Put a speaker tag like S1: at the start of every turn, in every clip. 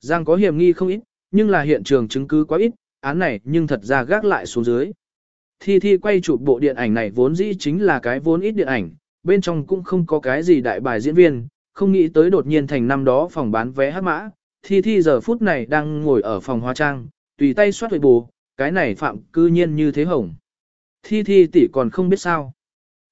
S1: Giang có hiểm nghi không ít, nhưng là hiện trường chứng cứ quá ít, án này nhưng thật ra gác lại xuống dưới. Thi Thi quay chụp bộ điện ảnh này vốn dĩ chính là cái vốn ít điện ảnh, bên trong cũng không có cái gì đại bài diễn viên, không nghĩ tới đột nhiên thành năm đó phòng bán vé hát mã. Thi Thi giờ phút này đang ngồi ở phòng hóa trang, tùy tay soát huệ bù, cái này phạm cư nhiên như thế hồng. Thi Thi tỷ còn không biết sao.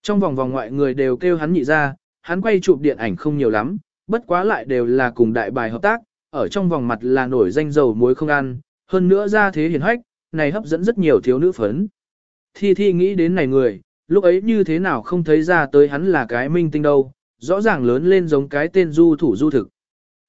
S1: Trong vòng vòng ngoại người đều kêu hắn nhị ra, hắn quay chụp điện ảnh không nhiều lắm, bất quá lại đều là cùng đại bài hợp tác, ở trong vòng mặt là nổi danh dầu muối không ăn, hơn nữa ra thế hiển hách, này hấp dẫn rất nhiều thiếu nữ phấn. Thi Thi nghĩ đến này người, lúc ấy như thế nào không thấy ra tới hắn là cái minh tinh đâu, rõ ràng lớn lên giống cái tên du thủ du thực.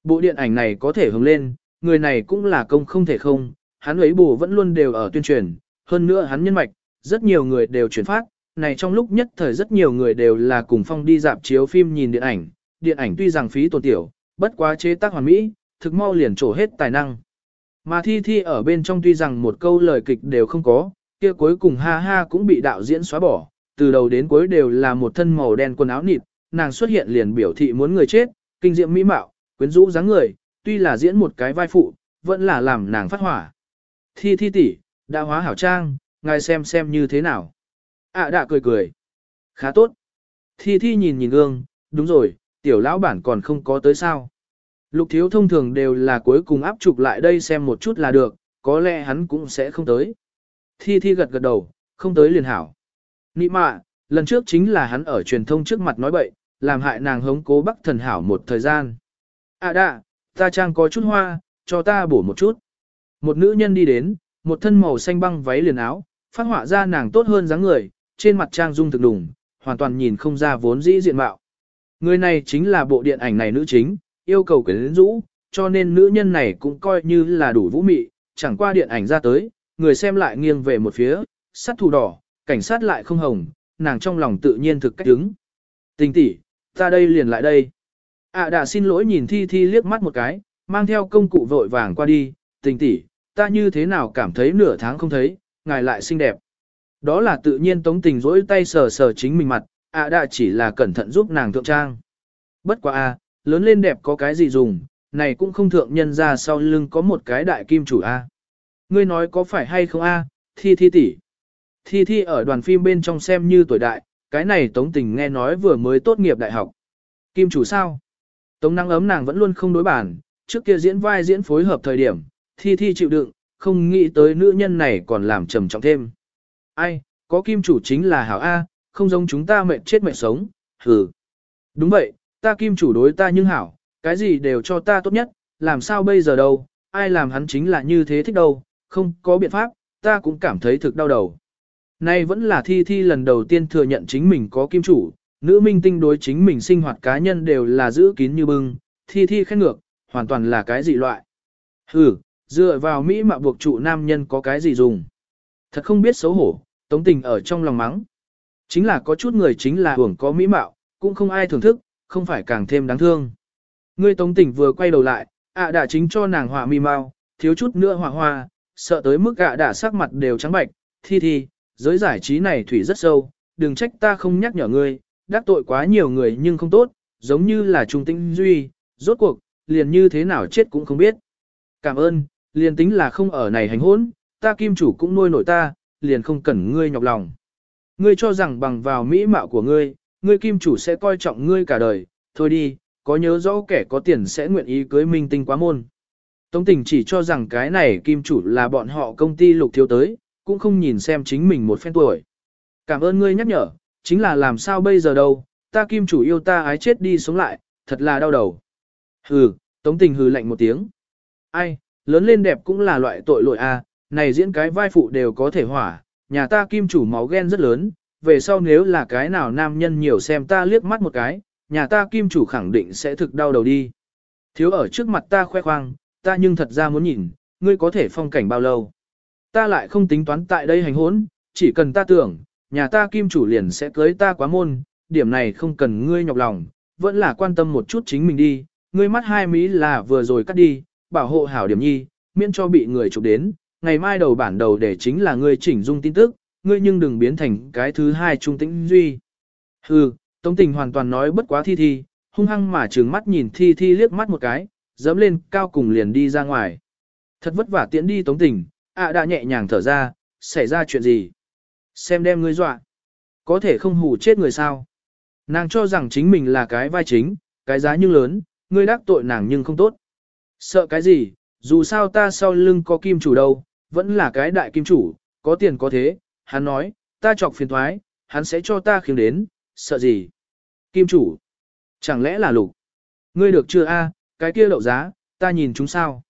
S1: Bộ điện ảnh này có thể hứng lên, người này cũng là công không thể không, hắn ấy bù vẫn luôn đều ở tuyên truyền, hơn nữa hắn nhân mạch, rất nhiều người đều chuyển phát, này trong lúc nhất thời rất nhiều người đều là cùng phong đi dạp chiếu phim nhìn điện ảnh, điện ảnh tuy rằng phí tồn tiểu, bất quá chế tác hoàn mỹ, thực mau liền trổ hết tài năng. Mà thi thi ở bên trong tuy rằng một câu lời kịch đều không có, kia cuối cùng ha ha cũng bị đạo diễn xóa bỏ, từ đầu đến cuối đều là một thân màu đen quần áo nịt, nàng xuất hiện liền biểu thị muốn người chết, kinh diệm mỹ mạo, quyến rũ dáng người, tuy là diễn một cái vai phụ, vẫn là làm nàng phát hỏa. Thi thi tỷ, đã hóa hảo trang, ngài xem xem như thế nào. ạ à, đã cười cười. Khá tốt. Thi thi nhìn nhìn gương, đúng rồi, tiểu lão bản còn không có tới sao. Lục thiếu thông thường đều là cuối cùng áp chụp lại đây xem một chút là được, có lẽ hắn cũng sẽ không tới. Thi thi gật gật đầu, không tới liền hảo. Nị mạ, lần trước chính là hắn ở truyền thông trước mặt nói bậy, làm hại nàng hống cố bắc thần hảo một thời gian. À đạ, ta trang có chút hoa, cho ta bổ một chút. Một nữ nhân đi đến, một thân màu xanh băng váy liền áo, phát họa ra nàng tốt hơn dáng người, trên mặt trang dung thực đùng, hoàn toàn nhìn không ra vốn dĩ diện mạo. Người này chính là bộ điện ảnh này nữ chính, yêu cầu quyến rũ, cho nên nữ nhân này cũng coi như là đủ vũ mị, chẳng qua điện ảnh ra tới, người xem lại nghiêng về một phía, sát thủ đỏ, cảnh sát lại không hồng, nàng trong lòng tự nhiên thực cách đứng. Tình tỷ, ta đây liền lại đây. À đã xin lỗi nhìn Thi Thi liếc mắt một cái, mang theo công cụ vội vàng qua đi, tình tỷ, ta như thế nào cảm thấy nửa tháng không thấy, ngài lại xinh đẹp. Đó là tự nhiên tống tình rỗi tay sờ sờ chính mình mặt, à đã chỉ là cẩn thận giúp nàng thượng trang. Bất quá a, à, lớn lên đẹp có cái gì dùng, này cũng không thượng nhân ra sau lưng có một cái đại kim chủ a. Ngươi nói có phải hay không a, thi thi tỷ. Thi thi ở đoàn phim bên trong xem như tuổi đại, cái này tống tình nghe nói vừa mới tốt nghiệp đại học. Kim chủ sao? Tống năng ấm nàng vẫn luôn không đối bản, trước kia diễn vai diễn phối hợp thời điểm, thi thi chịu đựng, không nghĩ tới nữ nhân này còn làm trầm trọng thêm. Ai, có kim chủ chính là hảo A, không giống chúng ta mệt chết mệt sống, hừ. Đúng vậy, ta kim chủ đối ta nhưng hảo, cái gì đều cho ta tốt nhất, làm sao bây giờ đâu, ai làm hắn chính là như thế thích đâu, không có biện pháp, ta cũng cảm thấy thực đau đầu. Nay vẫn là thi thi lần đầu tiên thừa nhận chính mình có kim chủ, nữ minh tinh đối chính mình sinh hoạt cá nhân đều là giữ kín như bưng, thi thi khen ngược, hoàn toàn là cái gì loại. Hừ, dựa vào Mỹ mà buộc trụ nam nhân có cái gì dùng. Thật không biết xấu hổ, tống tình ở trong lòng mắng. Chính là có chút người chính là hưởng có mỹ mạo, cũng không ai thưởng thức, không phải càng thêm đáng thương. Ngươi tống tỉnh vừa quay đầu lại, ạ đã chính cho nàng họa mi mau, thiếu chút nữa họa hoa, sợ tới mức ạ đã sắc mặt đều trắng bạch, thi thi, giới giải trí này thủy rất sâu, đừng trách ta không nhắc nhở ngươi, đắc tội quá nhiều người nhưng không tốt, giống như là trung tinh duy, rốt cuộc, liền như thế nào chết cũng không biết. Cảm ơn, liền tính là không ở này hành hỗn, ta kim chủ cũng nuôi nổi ta, liền không cần ngươi nhọc lòng. Ngươi cho rằng bằng vào mỹ mạo của ngươi, ngươi kim chủ sẽ coi trọng ngươi cả đời, thôi đi, có nhớ rõ kẻ có tiền sẽ nguyện ý cưới minh tinh quá môn. Tống tình chỉ cho rằng cái này kim chủ là bọn họ công ty lục thiếu tới, cũng không nhìn xem chính mình một phen tuổi. Cảm ơn ngươi nhắc nhở, chính là làm sao bây giờ đâu, ta kim chủ yêu ta ái chết đi sống lại, thật là đau đầu. Hừ, tống tình hừ lạnh một tiếng. Ai, lớn lên đẹp cũng là loại tội lỗi a, à, này diễn cái vai phụ đều có thể hỏa, nhà ta kim chủ máu ghen rất lớn, về sau nếu là cái nào nam nhân nhiều xem ta liếc mắt một cái, nhà ta kim chủ khẳng định sẽ thực đau đầu đi. Thiếu ở trước mặt ta khoe khoang, ta nhưng thật ra muốn nhìn, ngươi có thể phong cảnh bao lâu. Ta lại không tính toán tại đây hành hốn, chỉ cần ta tưởng, nhà ta kim chủ liền sẽ cưới ta quá môn, điểm này không cần ngươi nhọc lòng, vẫn là quan tâm một chút chính mình đi, ngươi mắt hai mí là vừa rồi cắt đi, bảo hộ hảo điểm nhi, miễn cho bị người chụp đến, ngày mai đầu bản đầu để chính là ngươi chỉnh dung tin tức, ngươi nhưng đừng biến thành cái thứ hai trung tĩnh duy. Hừ, Tống tình hoàn toàn nói bất quá thi thi, hung hăng mà trừng mắt nhìn thi thi liếc mắt một cái, dẫm lên cao cùng liền đi ra ngoài. Thật vất vả tiễn đi tống tình, ạ đã nhẹ nhàng thở ra, xảy ra chuyện gì? Xem đem ngươi dọa. Có thể không hù chết người sao? Nàng cho rằng chính mình là cái vai chính, cái giá nhưng lớn, ngươi đắc tội nàng nhưng không tốt. Sợ cái gì, dù sao ta sau lưng có kim chủ đâu, vẫn là cái đại kim chủ, có tiền có thế, hắn nói, ta chọc phiền thoái, hắn sẽ cho ta khiêng đến, sợ gì? Kim chủ, chẳng lẽ là lục? Ngươi được chưa a? cái kia đậu giá, ta nhìn chúng sao?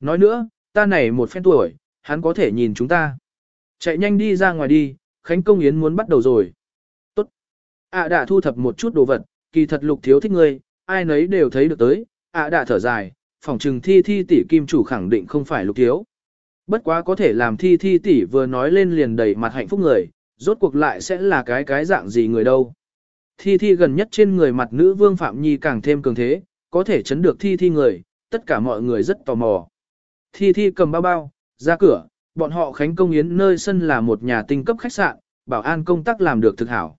S1: Nói nữa, ta này một phen tuổi, hắn có thể nhìn chúng ta. Chạy nhanh đi ra ngoài đi, Khánh Công Yến muốn bắt đầu rồi. Tốt. ạ đã thu thập một chút đồ vật, kỳ thật lục thiếu thích ngươi, ai nấy đều thấy được tới, ạ đã thở dài, phòng trừng thi thi tỷ kim chủ khẳng định không phải lục thiếu. Bất quá có thể làm thi thi tỷ vừa nói lên liền đầy mặt hạnh phúc người, rốt cuộc lại sẽ là cái cái dạng gì người đâu. Thi thi gần nhất trên người mặt nữ vương Phạm Nhi càng thêm cường thế, có thể chấn được thi thi người, tất cả mọi người rất tò mò. Thi thi cầm bao bao, ra cửa, bọn họ khánh công yến nơi sân là một nhà tinh cấp khách sạn, bảo an công tác làm được thực hảo.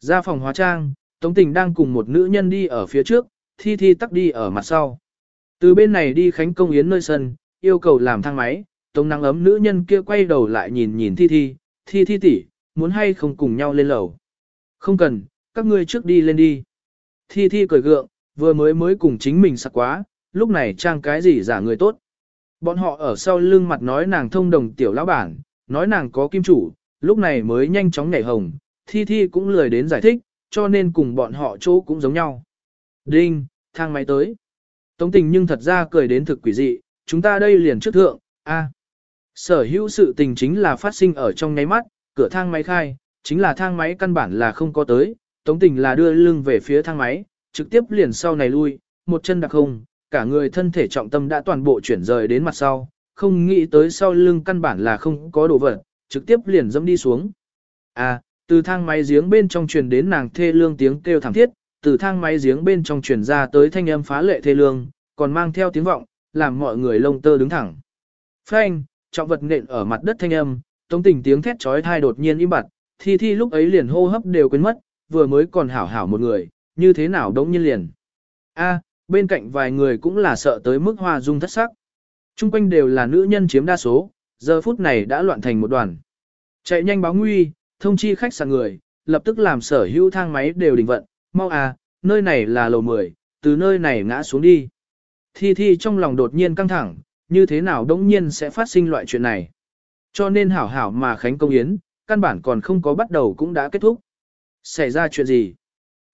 S1: Ra phòng hóa trang, Tống Tình đang cùng một nữ nhân đi ở phía trước, Thi Thi tắc đi ở mặt sau. Từ bên này đi Khánh Công Yến nơi sân, yêu cầu làm thang máy, Tống nắng ấm nữ nhân kia quay đầu lại nhìn nhìn Thi Thi, Thi Thi tỷ, muốn hay không cùng nhau lên lầu. Không cần, các ngươi trước đi lên đi. Thi Thi cười gượng, vừa mới mới cùng chính mình sặc quá, lúc này trang cái gì giả người tốt. Bọn họ ở sau lưng mặt nói nàng thông đồng tiểu lão bản, nói nàng có kim chủ, lúc này mới nhanh chóng nhảy hồng, Thi Thi cũng lười đến giải thích, cho nên cùng bọn họ chỗ cũng giống nhau. Đinh, thang máy tới. Tống tình nhưng thật ra cười đến thực quỷ dị, chúng ta đây liền trước thượng, a. Sở hữu sự tình chính là phát sinh ở trong nháy mắt, cửa thang máy khai, chính là thang máy căn bản là không có tới, tống tình là đưa lưng về phía thang máy, trực tiếp liền sau này lui, một chân đặc không, cả người thân thể trọng tâm đã toàn bộ chuyển rời đến mặt sau, không nghĩ tới sau lưng căn bản là không có đồ vật, trực tiếp liền dẫm đi xuống. À, từ thang máy giếng bên trong truyền đến nàng thê lương tiếng kêu thảm thiết, từ thang máy giếng bên trong truyền ra tới thanh âm phá lệ thê lương, còn mang theo tiếng vọng, làm mọi người lông tơ đứng thẳng. Phanh, trọng vật nện ở mặt đất thanh âm, tống tình tiếng thét chói thai đột nhiên im bặt, thi thi lúc ấy liền hô hấp đều quên mất, vừa mới còn hảo hảo một người, như thế nào đống nhiên liền. A, bên cạnh vài người cũng là sợ tới mức hoa dung thất sắc. Trung quanh đều là nữ nhân chiếm đa số, giờ phút này đã loạn thành một đoàn. Chạy nhanh báo nguy, thông chi khách sạn người, lập tức làm sở hữu thang máy đều đình vận, mau à, nơi này là lầu 10, từ nơi này ngã xuống đi. Thi Thi trong lòng đột nhiên căng thẳng, như thế nào đống nhiên sẽ phát sinh loại chuyện này. Cho nên hảo hảo mà Khánh Công Yến, căn bản còn không có bắt đầu cũng đã kết thúc. Xảy ra chuyện gì?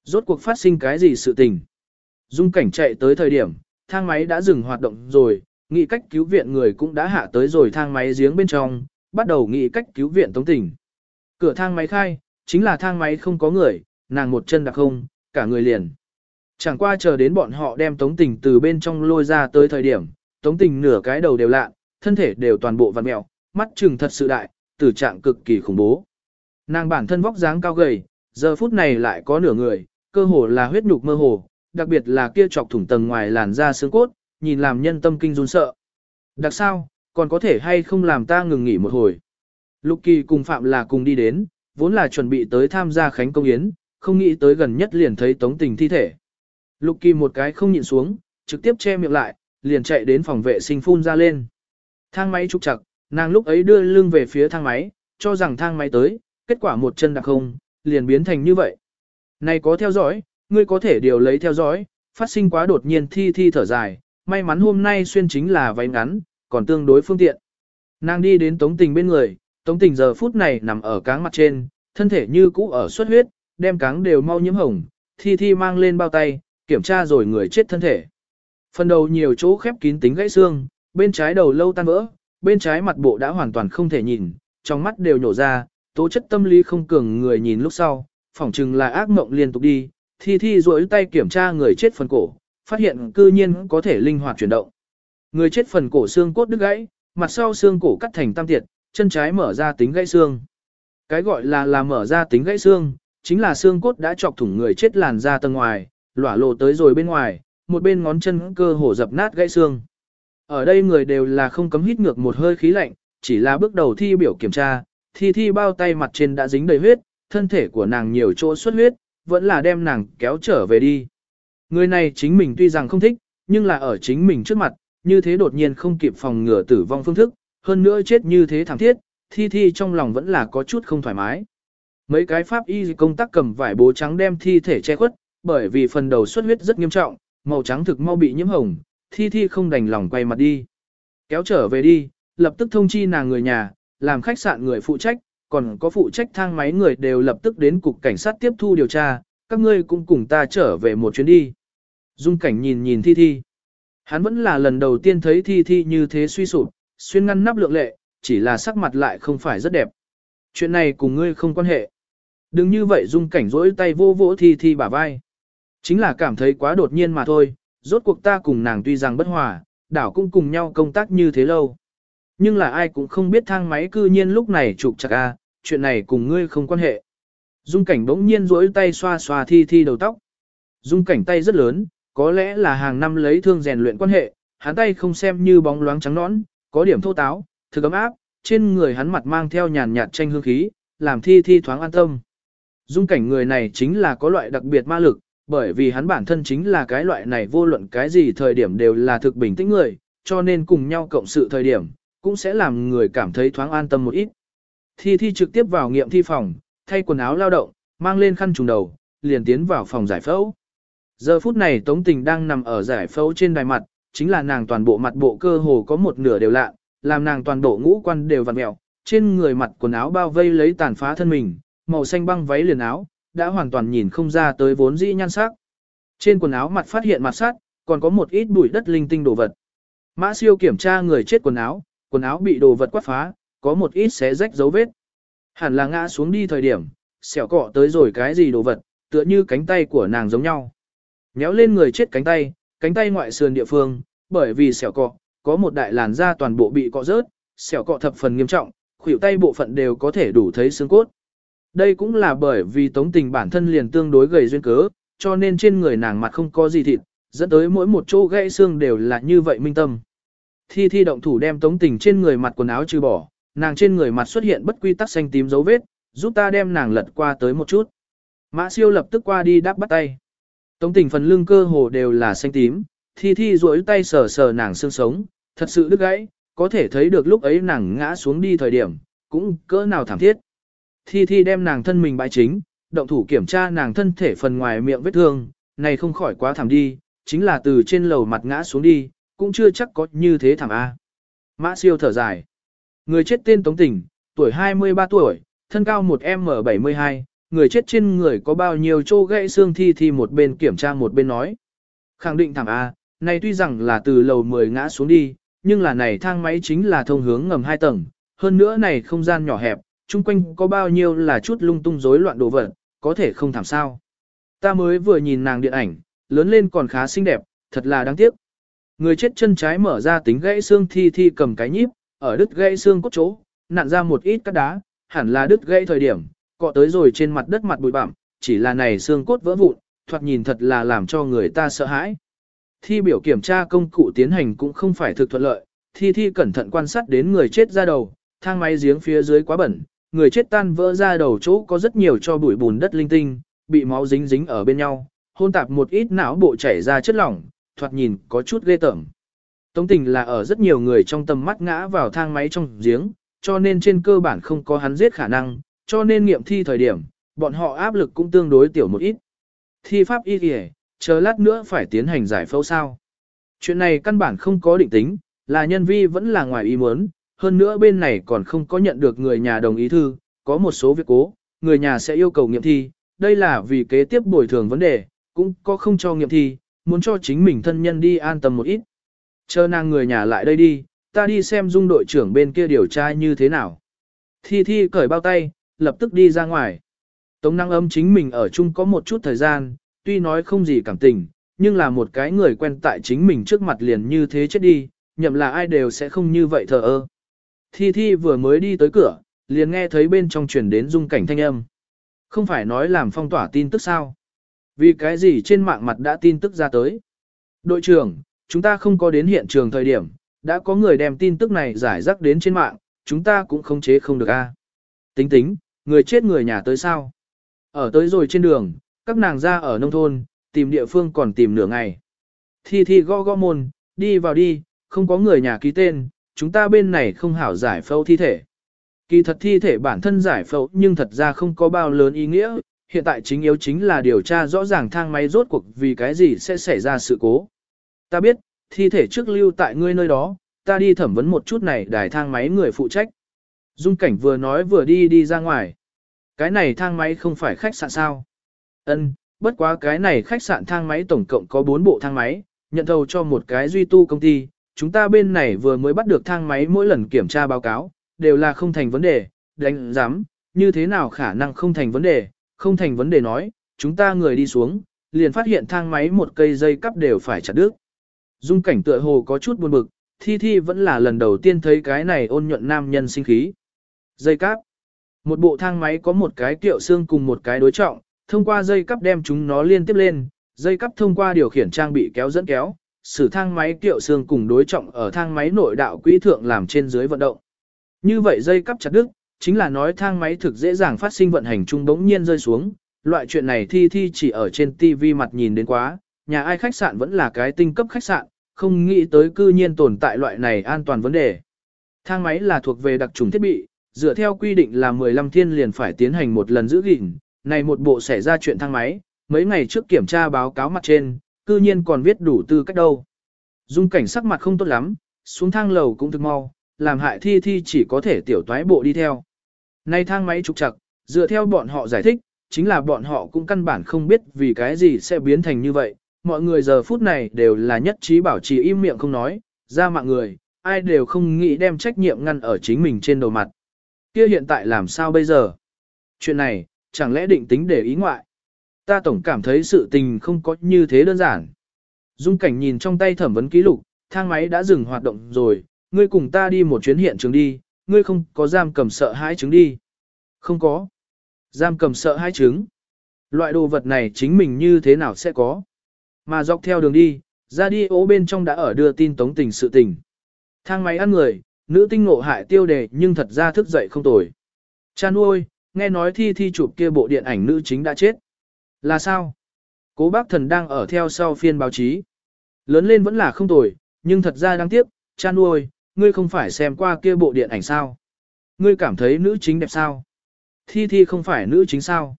S1: Rốt cuộc phát sinh cái gì sự tình? Dung cảnh chạy tới thời điểm, thang máy đã dừng hoạt động rồi, nghị cách cứu viện người cũng đã hạ tới rồi thang máy giếng bên trong, bắt đầu nghị cách cứu viện tống tỉnh. Cửa thang máy khai, chính là thang máy không có người, nàng một chân đặc không, cả người liền. Chẳng qua chờ đến bọn họ đem tống tình từ bên trong lôi ra tới thời điểm, tống tình nửa cái đầu đều lạ, thân thể đều toàn bộ vặn mẹo, mắt trừng thật sự đại, tử trạng cực kỳ khủng bố. Nàng bản thân vóc dáng cao gầy, giờ phút này lại có nửa người, cơ hồ là huyết nhục mơ hồ, đặc biệt là kia chọc thủng tầng ngoài làn da xương cốt, nhìn làm nhân tâm kinh run sợ. Đặc sao, còn có thể hay không làm ta ngừng nghỉ một hồi. Lục Kỳ cùng Phạm là cùng đi đến, vốn là chuẩn bị tới tham gia khánh công yến, không nghĩ tới gần nhất liền thấy Tống Tình thi thể. Lục Kỳ một cái không nhịn xuống, trực tiếp che miệng lại, liền chạy đến phòng vệ sinh phun ra lên. Thang máy trục chặt, nàng lúc ấy đưa lưng về phía thang máy, cho rằng thang máy tới, kết quả một chân đặc không, liền biến thành như vậy. Này có theo dõi, ngươi có thể điều lấy theo dõi, phát sinh quá đột nhiên thi thi thở dài, may mắn hôm nay xuyên chính là váy ngắn, còn tương đối phương tiện. Nàng đi đến Tống Tình bên người, Tống tình giờ phút này nằm ở cáng mặt trên, thân thể như cũ ở xuất huyết, đem cáng đều mau nhiễm hồng, thi thi mang lên bao tay, kiểm tra rồi người chết thân thể. Phần đầu nhiều chỗ khép kín tính gãy xương, bên trái đầu lâu tan vỡ, bên trái mặt bộ đã hoàn toàn không thể nhìn, trong mắt đều nhổ ra, tố chất tâm lý không cường người nhìn lúc sau, phỏng chừng là ác mộng liên tục đi, thi thi duỗi tay kiểm tra người chết phần cổ, phát hiện cư nhiên có thể linh hoạt chuyển động. Người chết phần cổ xương cốt đứt gãy, mặt sau xương cổ cắt thành tam tiệt, chân trái mở ra tính gãy xương. Cái gọi là là mở ra tính gãy xương, chính là xương cốt đã chọc thủng người chết làn ra tầng ngoài, lỏa lộ tới rồi bên ngoài, một bên ngón chân cơ hồ dập nát gãy xương. Ở đây người đều là không cấm hít ngược một hơi khí lạnh, chỉ là bước đầu thi biểu kiểm tra, thi thi bao tay mặt trên đã dính đầy huyết, thân thể của nàng nhiều chỗ xuất huyết, vẫn là đem nàng kéo trở về đi. Người này chính mình tuy rằng không thích, nhưng là ở chính mình trước mặt, như thế đột nhiên không kịp phòng ngừa tử vong phương thức, hơn nữa chết như thế thảm thiết, thi thi trong lòng vẫn là có chút không thoải mái. Mấy cái pháp y công tác cầm vải bố trắng đem thi thể che khuất, bởi vì phần đầu xuất huyết rất nghiêm trọng, màu trắng thực mau bị nhiễm hồng, thi thi không đành lòng quay mặt đi. Kéo trở về đi, lập tức thông chi nàng người nhà, làm khách sạn người phụ trách, còn có phụ trách thang máy người đều lập tức đến cục cảnh sát tiếp thu điều tra, các ngươi cũng cùng ta trở về một chuyến đi. Dung cảnh nhìn nhìn thi thi. Hắn vẫn là lần đầu tiên thấy thi thi như thế suy sụp, xuyên ngăn nắp lượng lệ, chỉ là sắc mặt lại không phải rất đẹp. Chuyện này cùng ngươi không quan hệ. Đừng như vậy dung cảnh rỗi tay vô vỗ thi thi bả vai. Chính là cảm thấy quá đột nhiên mà thôi, rốt cuộc ta cùng nàng tuy rằng bất hòa, đảo cũng cùng nhau công tác như thế lâu. Nhưng là ai cũng không biết thang máy cư nhiên lúc này trục chặt a, chuyện này cùng ngươi không quan hệ. Dung cảnh bỗng nhiên rỗi tay xoa xoa thi thi đầu tóc. Dung cảnh tay rất lớn, có lẽ là hàng năm lấy thương rèn luyện quan hệ, hắn tay không xem như bóng loáng trắng nõn, có điểm thô táo, thực ấm áp, trên người hắn mặt mang theo nhàn nhạt tranh hương khí, làm thi thi thoáng an tâm. Dung cảnh người này chính là có loại đặc biệt ma lực, bởi vì hắn bản thân chính là cái loại này vô luận cái gì thời điểm đều là thực bình tĩnh người, cho nên cùng nhau cộng sự thời điểm, cũng sẽ làm người cảm thấy thoáng an tâm một ít. Thi thi trực tiếp vào nghiệm thi phòng, thay quần áo lao động, mang lên khăn trùng đầu, liền tiến vào phòng giải phẫu. Giờ phút này Tống Tình đang nằm ở giải phẫu trên đài mặt, chính là nàng toàn bộ mặt bộ cơ hồ có một nửa đều lạ, làm nàng toàn bộ ngũ quan đều vặn mẹo, trên người mặt quần áo bao vây lấy tàn phá thân mình, màu xanh băng váy liền áo, đã hoàn toàn nhìn không ra tới vốn dĩ nhan sắc. Trên quần áo mặt phát hiện mặt sắt, còn có một ít bụi đất linh tinh đồ vật. Mã siêu kiểm tra người chết quần áo, quần áo bị đồ vật quát phá, có một ít xé rách dấu vết. Hẳn là ngã xuống đi thời điểm, xẻo cọ tới rồi cái gì đồ vật, tựa như cánh tay của nàng giống nhau. Nhéo lên người chết cánh tay, cánh tay ngoại sườn địa phương, bởi vì xẻo cọ, có một đại làn da toàn bộ bị cọ rớt, xẻo cọ thập phần nghiêm trọng, khuỷu tay bộ phận đều có thể đủ thấy xương cốt. Đây cũng là bởi vì tống tình bản thân liền tương đối gầy duyên cớ, cho nên trên người nàng mặt không có gì thịt, dẫn tới mỗi một chỗ gãy xương đều là như vậy minh tâm. Thi thi động thủ đem tống tình trên người mặt quần áo trừ bỏ, nàng trên người mặt xuất hiện bất quy tắc xanh tím dấu vết, giúp ta đem nàng lật qua tới một chút. Mã siêu lập tức qua đi đáp bắt tay. Tống tình phần lưng cơ hồ đều là xanh tím, thi thi duỗi tay sờ sờ nàng xương sống, thật sự đứt gãy, có thể thấy được lúc ấy nàng ngã xuống đi thời điểm, cũng cỡ nào thảm thiết. Thi thi đem nàng thân mình bãi chính, động thủ kiểm tra nàng thân thể phần ngoài miệng vết thương, này không khỏi quá thảm đi, chính là từ trên lầu mặt ngã xuống đi, cũng chưa chắc có như thế thảm A. Mã siêu thở dài. Người chết tên Tống Tình, tuổi 23 tuổi, thân cao 1M72, người chết trên người có bao nhiêu chỗ gãy xương thi thi một bên kiểm tra một bên nói. Khẳng định thảm A, này tuy rằng là từ lầu 10 ngã xuống đi, nhưng là này thang máy chính là thông hướng ngầm 2 tầng, hơn nữa này không gian nhỏ hẹp, chung quanh có bao nhiêu là chút lung tung rối loạn đồ vật, có thể không thảm sao. Ta mới vừa nhìn nàng điện ảnh, lớn lên còn khá xinh đẹp, thật là đáng tiếc. Người chết chân trái mở ra tính gãy xương thi thi cầm cái nhíp, ở đứt gãy xương cốt chỗ, nặn ra một ít cát đá, hẳn là đứt gãy thời điểm, cọ tới rồi trên mặt đất mặt bụi bặm, chỉ là này xương cốt vỡ vụn, thoạt nhìn thật là làm cho người ta sợ hãi. Thi biểu kiểm tra công cụ tiến hành cũng không phải thực thuận lợi, thi thi cẩn thận quan sát đến người chết ra đầu, thang máy giếng phía dưới quá bẩn, người chết tan vỡ ra đầu chỗ có rất nhiều cho bụi bùn đất linh tinh, bị máu dính dính ở bên nhau, hôn tạp một ít não bộ chảy ra chất lỏng, thoạt nhìn có chút ghê tởm. Tống tình là ở rất nhiều người trong tầm mắt ngã vào thang máy trong giếng, cho nên trên cơ bản không có hắn giết khả năng, cho nên nghiệm thi thời điểm, bọn họ áp lực cũng tương đối tiểu một ít. Thi pháp y kìa, chờ lát nữa phải tiến hành giải phẫu sao. Chuyện này căn bản không có định tính, là nhân vi vẫn là ngoài ý muốn, hơn nữa bên này còn không có nhận được người nhà đồng ý thư, có một số việc cố, người nhà sẽ yêu cầu nghiệm thi, đây là vì kế tiếp bồi thường vấn đề, cũng có không cho nghiệm thi, muốn cho chính mình thân nhân đi an tâm một ít. Chờ nàng người nhà lại đây đi, ta đi xem dung đội trưởng bên kia điều tra như thế nào. Thi Thi cởi bao tay, lập tức đi ra ngoài. Tống năng âm chính mình ở chung có một chút thời gian, tuy nói không gì cảm tình, nhưng là một cái người quen tại chính mình trước mặt liền như thế chết đi, nhậm là ai đều sẽ không như vậy thờ ơ. Thi Thi vừa mới đi tới cửa, liền nghe thấy bên trong truyền đến dung cảnh thanh âm. Không phải nói làm phong tỏa tin tức sao? Vì cái gì trên mạng mặt đã tin tức ra tới? Đội trưởng, chúng ta không có đến hiện trường thời điểm, đã có người đem tin tức này giải rắc đến trên mạng, chúng ta cũng không chế không được a. Tính tính, người chết người nhà tới sao? Ở tới rồi trên đường, các nàng ra ở nông thôn, tìm địa phương còn tìm nửa ngày. Thi Thi gõ gõ môn, đi vào đi, không có người nhà ký tên, chúng ta bên này không hảo giải phẫu thi thể. Kỳ thật thi thể bản thân giải phẫu nhưng thật ra không có bao lớn ý nghĩa, hiện tại chính yếu chính là điều tra rõ ràng thang máy rốt cuộc vì cái gì sẽ xảy ra sự cố. Ta biết, thi thể trước lưu tại ngươi nơi đó, ta đi thẩm vấn một chút này đài thang máy người phụ trách. Dung cảnh vừa nói vừa đi đi ra ngoài. Cái này thang máy không phải khách sạn sao? Ân, bất quá cái này khách sạn thang máy tổng cộng có 4 bộ thang máy, nhận thầu cho một cái duy tu công ty. Chúng ta bên này vừa mới bắt được thang máy mỗi lần kiểm tra báo cáo, đều là không thành vấn đề, đánh giám, như thế nào khả năng không thành vấn đề, không thành vấn đề nói, chúng ta người đi xuống, liền phát hiện thang máy một cây dây cắp đều phải chặt đứt. Dung cảnh tựa hồ có chút buồn bực, Thi Thi vẫn là lần đầu tiên thấy cái này ôn nhuận nam nhân sinh khí. Dây cáp. Một bộ thang máy có một cái kiệu xương cùng một cái đối trọng, thông qua dây cáp đem chúng nó liên tiếp lên, dây cáp thông qua điều khiển trang bị kéo dẫn kéo, sử thang máy kiệu xương cùng đối trọng ở thang máy nội đạo quỹ thượng làm trên dưới vận động. Như vậy dây cắp chặt đứt, chính là nói thang máy thực dễ dàng phát sinh vận hành trung bỗng nhiên rơi xuống, loại chuyện này thi thi chỉ ở trên TV mặt nhìn đến quá, nhà ai khách sạn vẫn là cái tinh cấp khách sạn, không nghĩ tới cư nhiên tồn tại loại này an toàn vấn đề. Thang máy là thuộc về đặc trùng thiết bị, dựa theo quy định là 15 thiên liền phải tiến hành một lần giữ gìn, này một bộ xảy ra chuyện thang máy, mấy ngày trước kiểm tra báo cáo mặt trên, cư nhiên còn viết đủ tư cách đâu. Dung cảnh sắc mặt không tốt lắm, xuống thang lầu cũng thực mau, làm hại thi thi chỉ có thể tiểu toái bộ đi theo. Nay thang máy trục chặt, dựa theo bọn họ giải thích, chính là bọn họ cũng căn bản không biết vì cái gì sẽ biến thành như vậy. Mọi người giờ phút này đều là nhất trí bảo trì im miệng không nói, ra mạng người, ai đều không nghĩ đem trách nhiệm ngăn ở chính mình trên đầu mặt. Kia hiện tại làm sao bây giờ? Chuyện này, chẳng lẽ định tính để ý ngoại? Ta tổng cảm thấy sự tình không có như thế đơn giản. Dung cảnh nhìn trong tay thẩm vấn ký lục, thang máy đã dừng hoạt động rồi, ngươi cùng ta đi một chuyến hiện trường đi, ngươi không có giam cầm sợ hãi trứng đi. Không có. Giam cầm sợ hãi trứng. Loại đồ vật này chính mình như thế nào sẽ có. Mà dọc theo đường đi, ra đi ố bên trong đã ở đưa tin tống tình sự tình. Thang máy ăn người, nữ tinh ngộ hại tiêu đề nhưng thật ra thức dậy không tồi. Cha nuôi, nghe nói thi thi chụp kia bộ điện ảnh nữ chính đã chết. Là sao? Cố bác thần đang ở theo sau phiên báo chí. Lớn lên vẫn là không tồi, nhưng thật ra đáng tiếc, cha nuôi, ngươi không phải xem qua kia bộ điện ảnh sao? Ngươi cảm thấy nữ chính đẹp sao? Thi thi không phải nữ chính sao?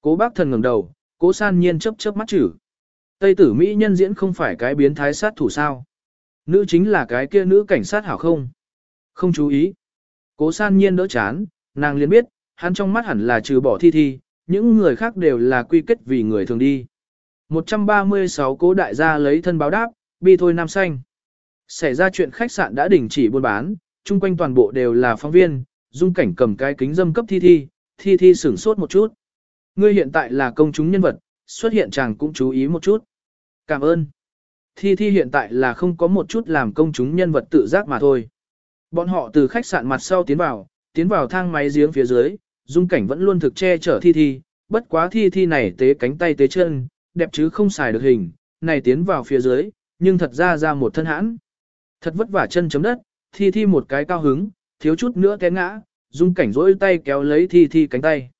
S1: Cố bác thần ngẩng đầu, cố san nhiên chớp chớp mắt chữ. Tây tử Mỹ nhân diễn không phải cái biến thái sát thủ sao? Nữ chính là cái kia nữ cảnh sát hảo không? Không chú ý. Cố san nhiên đỡ chán, nàng liền biết, hắn trong mắt hẳn là trừ bỏ thi thi, những người khác đều là quy kết vì người thường đi. 136 cố đại gia lấy thân báo đáp, bi thôi nam xanh. Xảy ra chuyện khách sạn đã đình chỉ buôn bán, chung quanh toàn bộ đều là phóng viên, dung cảnh cầm cái kính dâm cấp thi thi, thi thi sửng sốt một chút. Ngươi hiện tại là công chúng nhân vật, xuất hiện chàng cũng chú ý một chút. Cảm ơn. Thi thi hiện tại là không có một chút làm công chúng nhân vật tự giác mà thôi. Bọn họ từ khách sạn mặt sau tiến vào, tiến vào thang máy giếng phía dưới, dung cảnh vẫn luôn thực che chở thi thi, bất quá thi thi này tế cánh tay tế chân, đẹp chứ không xài được hình, này tiến vào phía dưới, nhưng thật ra ra một thân hãn. Thật vất vả chân chấm đất, thi thi một cái cao hứng, thiếu chút nữa té ngã, dung cảnh rỗi tay kéo lấy thi thi cánh tay.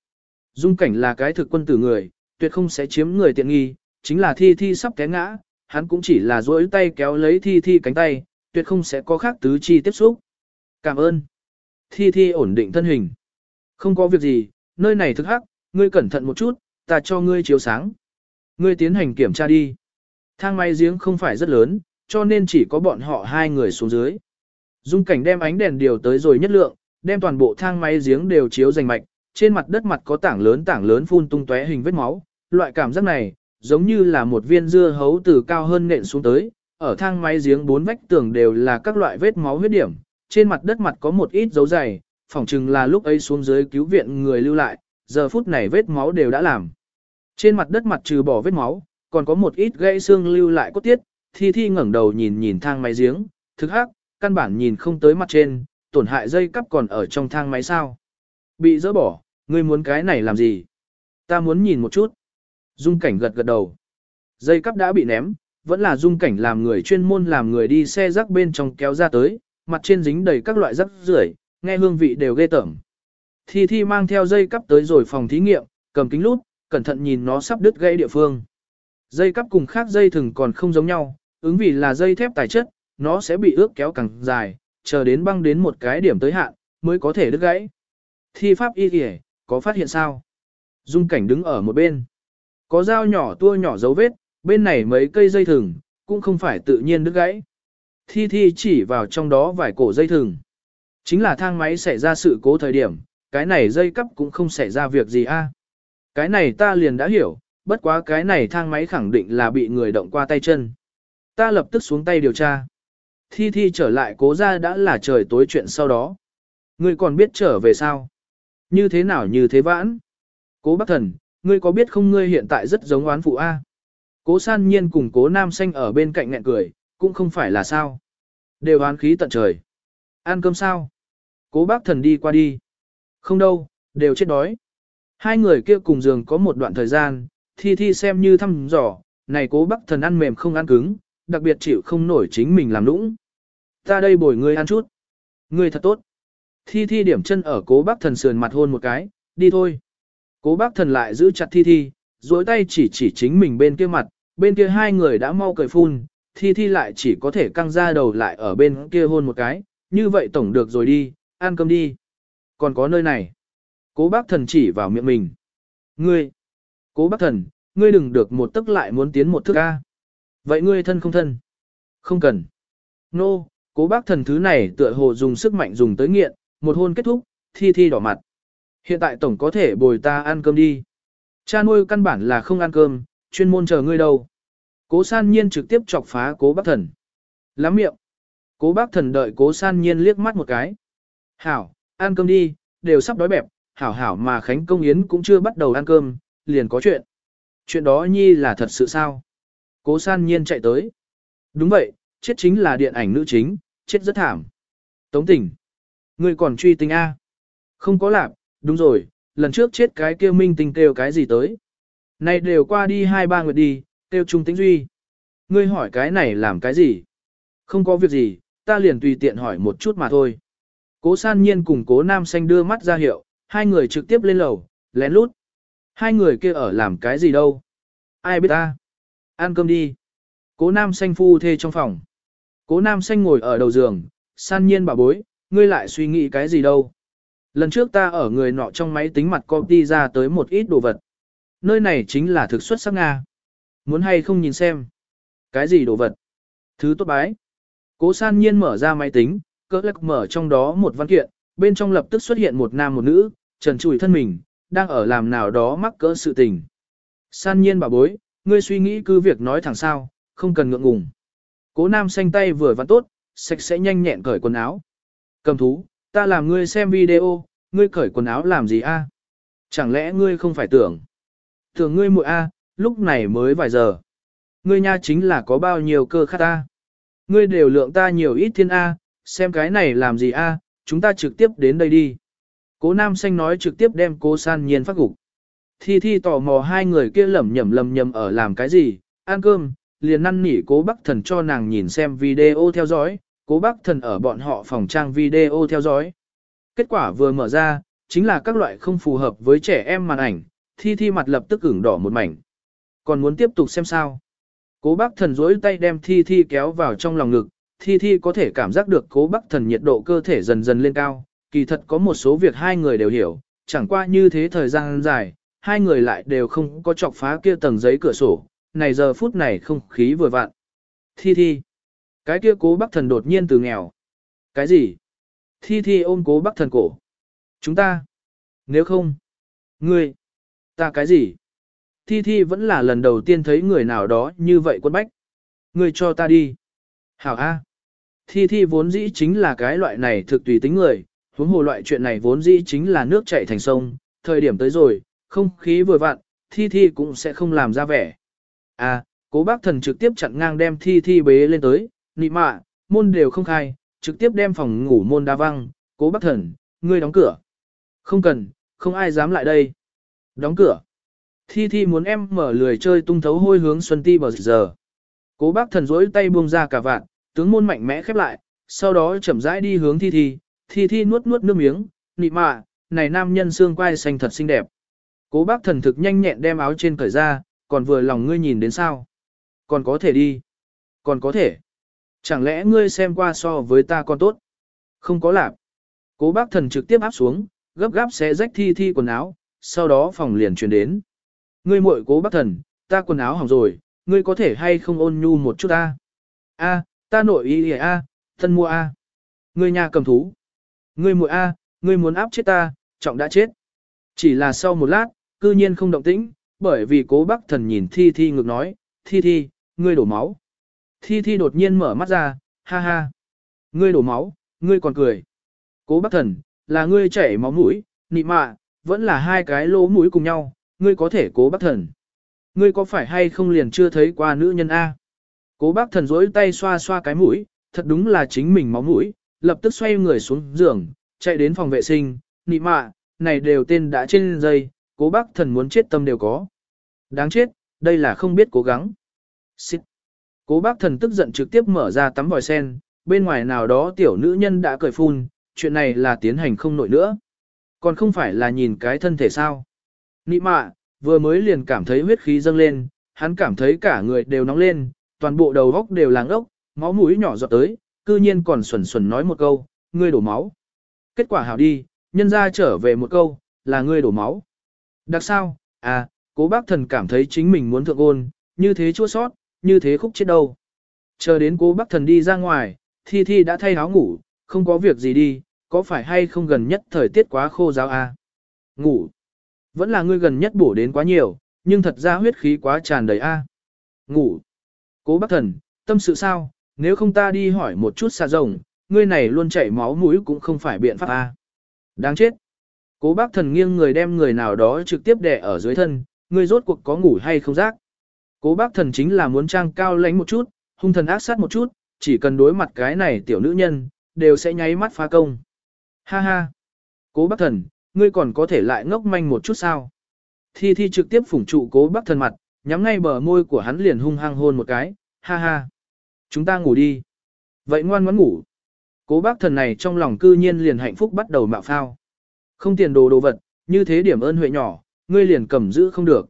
S1: Dung cảnh là cái thực quân tử người, tuyệt không sẽ chiếm người tiện nghi, chính là thi thi sắp té ngã, hắn cũng chỉ là rỗi tay kéo lấy thi thi cánh tay, tuyệt không sẽ có khác tứ chi tiếp xúc. Cảm ơn. Thi thi ổn định thân hình. Không có việc gì, nơi này thức hắc, ngươi cẩn thận một chút, ta cho ngươi chiếu sáng. Ngươi tiến hành kiểm tra đi. Thang máy giếng không phải rất lớn, cho nên chỉ có bọn họ hai người xuống dưới. Dung cảnh đem ánh đèn điều tới rồi nhất lượng, đem toàn bộ thang máy giếng đều chiếu rành mạch, trên mặt đất mặt có tảng lớn tảng lớn phun tung tóe hình vết máu, loại cảm giác này, giống như là một viên dưa hấu từ cao hơn nện xuống tới, ở thang máy giếng bốn vách tường đều là các loại vết máu huyết điểm, trên mặt đất mặt có một ít dấu dày, phỏng chừng là lúc ấy xuống dưới cứu viện người lưu lại, giờ phút này vết máu đều đã làm. Trên mặt đất mặt trừ bỏ vết máu, còn có một ít gãy xương lưu lại cốt tiết, thi thi ngẩng đầu nhìn nhìn thang máy giếng, thực hắc, căn bản nhìn không tới mặt trên, tổn hại dây cắp còn ở trong thang máy sao. Bị dỡ bỏ, ngươi muốn cái này làm gì? Ta muốn nhìn một chút. Dung cảnh gật gật đầu. Dây cắp đã bị ném, vẫn là dung cảnh làm người chuyên môn làm người đi xe rác bên trong kéo ra tới, mặt trên dính đầy các loại rác rưởi, nghe hương vị đều ghê tởm. Thi Thi mang theo dây cắp tới rồi phòng thí nghiệm, cầm kính lút, cẩn thận nhìn nó sắp đứt gãy địa phương. Dây cắp cùng khác dây thừng còn không giống nhau, ứng vì là dây thép tài chất, nó sẽ bị ước kéo càng dài, chờ đến băng đến một cái điểm tới hạn, mới có thể đứt gãy. Thi pháp y kìa, có phát hiện sao? Dung cảnh đứng ở một bên. Có dao nhỏ tua nhỏ dấu vết, bên này mấy cây dây thừng, cũng không phải tự nhiên đứt gãy. Thi thi chỉ vào trong đó vài cổ dây thừng. Chính là thang máy xảy ra sự cố thời điểm, cái này dây cắp cũng không xảy ra việc gì a. Cái này ta liền đã hiểu, bất quá cái này thang máy khẳng định là bị người động qua tay chân. Ta lập tức xuống tay điều tra. Thi thi trở lại cố ra đã là trời tối chuyện sau đó. Ngươi còn biết trở về sao? Như thế nào như thế vãn? Cố bác thần, ngươi có biết không ngươi hiện tại rất giống oán phụ A? Cố san nhiên cùng cố nam xanh ở bên cạnh ngẹn cười, cũng không phải là sao. Đều oán khí tận trời. Ăn cơm sao? Cố bác thần đi qua đi. Không đâu, đều chết đói. Hai người kia cùng giường có một đoạn thời gian, thi thi xem như thăm dò, này cố bác thần ăn mềm không ăn cứng, đặc biệt chịu không nổi chính mình làm nũng. Ta đây bồi ngươi ăn chút. Ngươi thật tốt. Thi thi điểm chân ở cố bác thần sườn mặt hôn một cái, đi thôi. Cố bác thần lại giữ chặt thi thi, dối tay chỉ chỉ chính mình bên kia mặt, bên kia hai người đã mau cười phun, thi thi lại chỉ có thể căng ra đầu lại ở bên kia hôn một cái, như vậy tổng được rồi đi, ăn cơm đi. Còn có nơi này. Cố bác thần chỉ vào miệng mình. Ngươi. Cố bác thần, ngươi đừng được một tức lại muốn tiến một thức A. Vậy ngươi thân không thân? Không cần. Nô, no, cố bác thần thứ này tựa hồ dùng sức mạnh dùng tới nghiện, một hôn kết thúc, thi thi đỏ mặt. Hiện tại tổng có thể bồi ta ăn cơm đi. Cha nuôi căn bản là không ăn cơm, chuyên môn chờ ngươi đâu. Cố san nhiên trực tiếp chọc phá cố bác thần. Lắm miệng. Cố bác thần đợi cố san nhiên liếc mắt một cái. Hảo, ăn cơm đi, đều sắp đói bẹp, hảo hảo mà Khánh Công Yến cũng chưa bắt đầu ăn cơm, liền có chuyện. Chuyện đó nhi là thật sự sao? Cố san nhiên chạy tới. Đúng vậy, chết chính là điện ảnh nữ chính, chết rất thảm. Tống tỉnh. Ngươi còn truy tinh A. Không có lạc, đúng rồi, lần trước chết cái kêu minh tinh kêu cái gì tới. Này đều qua đi hai ba nguyệt đi, kêu trung tính duy. Ngươi hỏi cái này làm cái gì? Không có việc gì, ta liền tùy tiện hỏi một chút mà thôi. Cố san nhiên cùng cố nam xanh đưa mắt ra hiệu, hai người trực tiếp lên lầu, lén lút. Hai người kia ở làm cái gì đâu? Ai biết ta? Ăn cơm đi. Cố nam xanh phu thê trong phòng. Cố nam xanh ngồi ở đầu giường, san nhiên bà bối, ngươi lại suy nghĩ cái gì đâu. Lần trước ta ở người nọ trong máy tính mặt copy ra tới một ít đồ vật. Nơi này chính là thực xuất sắc Nga. Muốn hay không nhìn xem. Cái gì đồ vật? Thứ tốt bái. Cố san nhiên mở ra máy tính, cỡ lắc mở trong đó một văn kiện, bên trong lập tức xuất hiện một nam một nữ, trần trùi thân mình, đang ở làm nào đó mắc cỡ sự tình. San nhiên bà bối, ngươi suy nghĩ cứ việc nói thẳng sao, không cần ngượng ngùng. Cố nam xanh tay vừa văn tốt, sạch sẽ nhanh nhẹn cởi quần áo. Cầm thú, ta làm ngươi xem video, ngươi cởi quần áo làm gì a? Chẳng lẽ ngươi không phải tưởng? Tưởng ngươi muội a, lúc này mới vài giờ. Ngươi nha chính là có bao nhiêu cơ khát ta. Ngươi đều lượng ta nhiều ít thiên a, xem cái này làm gì a, à, chúng ta trực tiếp đến đây đi. Cố nam xanh nói trực tiếp đem cô san nhiên phát gục. Thi thi tò mò hai người kia lẩm nhẩm lầm nhầm ở làm cái gì, ăn cơm, liền năn nỉ cố bác thần cho nàng nhìn xem video theo dõi, cố bác thần ở bọn họ phòng trang video theo dõi. Kết quả vừa mở ra, chính là các loại không phù hợp với trẻ em màn ảnh, thi thi mặt lập tức ửng đỏ một mảnh. Còn muốn tiếp tục xem sao? Cố bác thần dối tay đem thi thi kéo vào trong lòng ngực, thi thi có thể cảm giác được cố bác thần nhiệt độ cơ thể dần dần lên cao, kỳ thật có một số việc hai người đều hiểu, chẳng qua như thế thời gian dài, hai người lại đều không có chọc phá kia tầng giấy cửa sổ, này giờ phút này không khí vừa vặn. Thi thi. Cái kia cố bác thần đột nhiên từ nghèo. Cái gì? Thi thi ôm cố bác thần cổ. Chúng ta. Nếu không. Ngươi. Ta cái gì? Thi thi vẫn là lần đầu tiên thấy người nào đó như vậy quân bách. Ngươi cho ta đi. Hảo A. Thi thi vốn dĩ chính là cái loại này thực tùy tính người, huống hồ loại chuyện này vốn dĩ chính là nước chảy thành sông, thời điểm tới rồi, không khí vừa vặn, thi thi cũng sẽ không làm ra vẻ. À, cố bác thần trực tiếp chặn ngang đem thi thi bế lên tới, nị mạ, môn đều không khai, trực tiếp đem phòng ngủ môn đa văng, cố bác thần, ngươi đóng cửa. Không cần, không ai dám lại đây. Đóng cửa. Thi thi muốn em mở lười chơi tung thấu hôi hướng Xuân Ti bờ giờ. Cố bác thần rỗi tay buông ra cả vạn, tướng môn mạnh mẽ khép lại, sau đó chậm rãi đi hướng thi thi, thi thi nuốt nuốt nước miếng, nị mạ, này nam nhân xương quai xanh thật xinh đẹp. Cố bác thần thực nhanh nhẹn đem áo trên cởi ra, còn vừa lòng ngươi nhìn đến sao. Còn có thể đi. Còn có thể. Chẳng lẽ ngươi xem qua so với ta còn tốt? Không có lạp. Cố bác thần trực tiếp áp xuống, gấp gáp xé rách thi thi quần áo, sau đó phòng liền chuyển đến. Ngươi muội cố bác thần, ta quần áo hỏng rồi, ngươi có thể hay không ôn nhu một chút ta? A, ta nội y a, thân mua a. Ngươi nhà cầm thú. Ngươi muội a, ngươi muốn áp chết ta, trọng đã chết. Chỉ là sau một lát, cư nhiên không động tĩnh, bởi vì cố bác thần nhìn thi thi ngược nói, thi thi, ngươi đổ máu. Thi thi đột nhiên mở mắt ra, ha ha. Ngươi đổ máu, ngươi còn cười. Cố bác thần, là ngươi chảy máu mũi, nị mạ, vẫn là hai cái lỗ mũi cùng nhau, ngươi có thể cố bác thần. Ngươi có phải hay không liền chưa thấy qua nữ nhân A? Cố bác thần rỗi tay xoa xoa cái mũi, thật đúng là chính mình máu mũi, lập tức xoay người xuống giường, chạy đến phòng vệ sinh, nị mạ, này đều tên đã trên dây, cố bác thần muốn chết tâm đều có. Đáng chết, đây là không biết cố gắng. Xịt. Cố bác thần tức giận trực tiếp mở ra tắm vòi sen, bên ngoài nào đó tiểu nữ nhân đã cởi phun, chuyện này là tiến hành không nổi nữa. Còn không phải là nhìn cái thân thể sao. Nị mạ, vừa mới liền cảm thấy huyết khí dâng lên, hắn cảm thấy cả người đều nóng lên, toàn bộ đầu góc đều làng ốc, máu mũi nhỏ giọt tới, cư nhiên còn xuẩn xuẩn nói một câu, ngươi đổ máu. Kết quả hảo đi, nhân ra trở về một câu, là ngươi đổ máu. Đặc sao, à, cố bác thần cảm thấy chính mình muốn thượng ôn, như thế chua sót, như thế khúc chết đâu. Chờ đến cố bác thần đi ra ngoài, Thi Thi đã thay áo ngủ, không có việc gì đi, có phải hay không gần nhất thời tiết quá khô giáo à? Ngủ. Vẫn là ngươi gần nhất bổ đến quá nhiều, nhưng thật ra huyết khí quá tràn đầy a. Ngủ. Cố bác thần, tâm sự sao, nếu không ta đi hỏi một chút xa rồng, ngươi này luôn chảy máu mũi cũng không phải biện pháp a. Đáng chết. Cố bác thần nghiêng người đem người nào đó trực tiếp đè ở dưới thân, ngươi rốt cuộc có ngủ hay không rác. Cố bác thần chính là muốn trang cao lánh một chút, hung thần ác sát một chút, chỉ cần đối mặt cái này tiểu nữ nhân, đều sẽ nháy mắt phá công. Ha ha. Cố bác thần, ngươi còn có thể lại ngốc manh một chút sao. Thi Thi trực tiếp phủng trụ cố bác thần mặt, nhắm ngay bờ môi của hắn liền hung hăng hôn một cái, ha ha. Chúng ta ngủ đi. Vậy ngoan ngoãn ngủ. Cố bác thần này trong lòng cư nhiên liền hạnh phúc bắt đầu mạo phao. Không tiền đồ đồ vật, như thế điểm ơn huệ nhỏ, ngươi liền cầm giữ không được.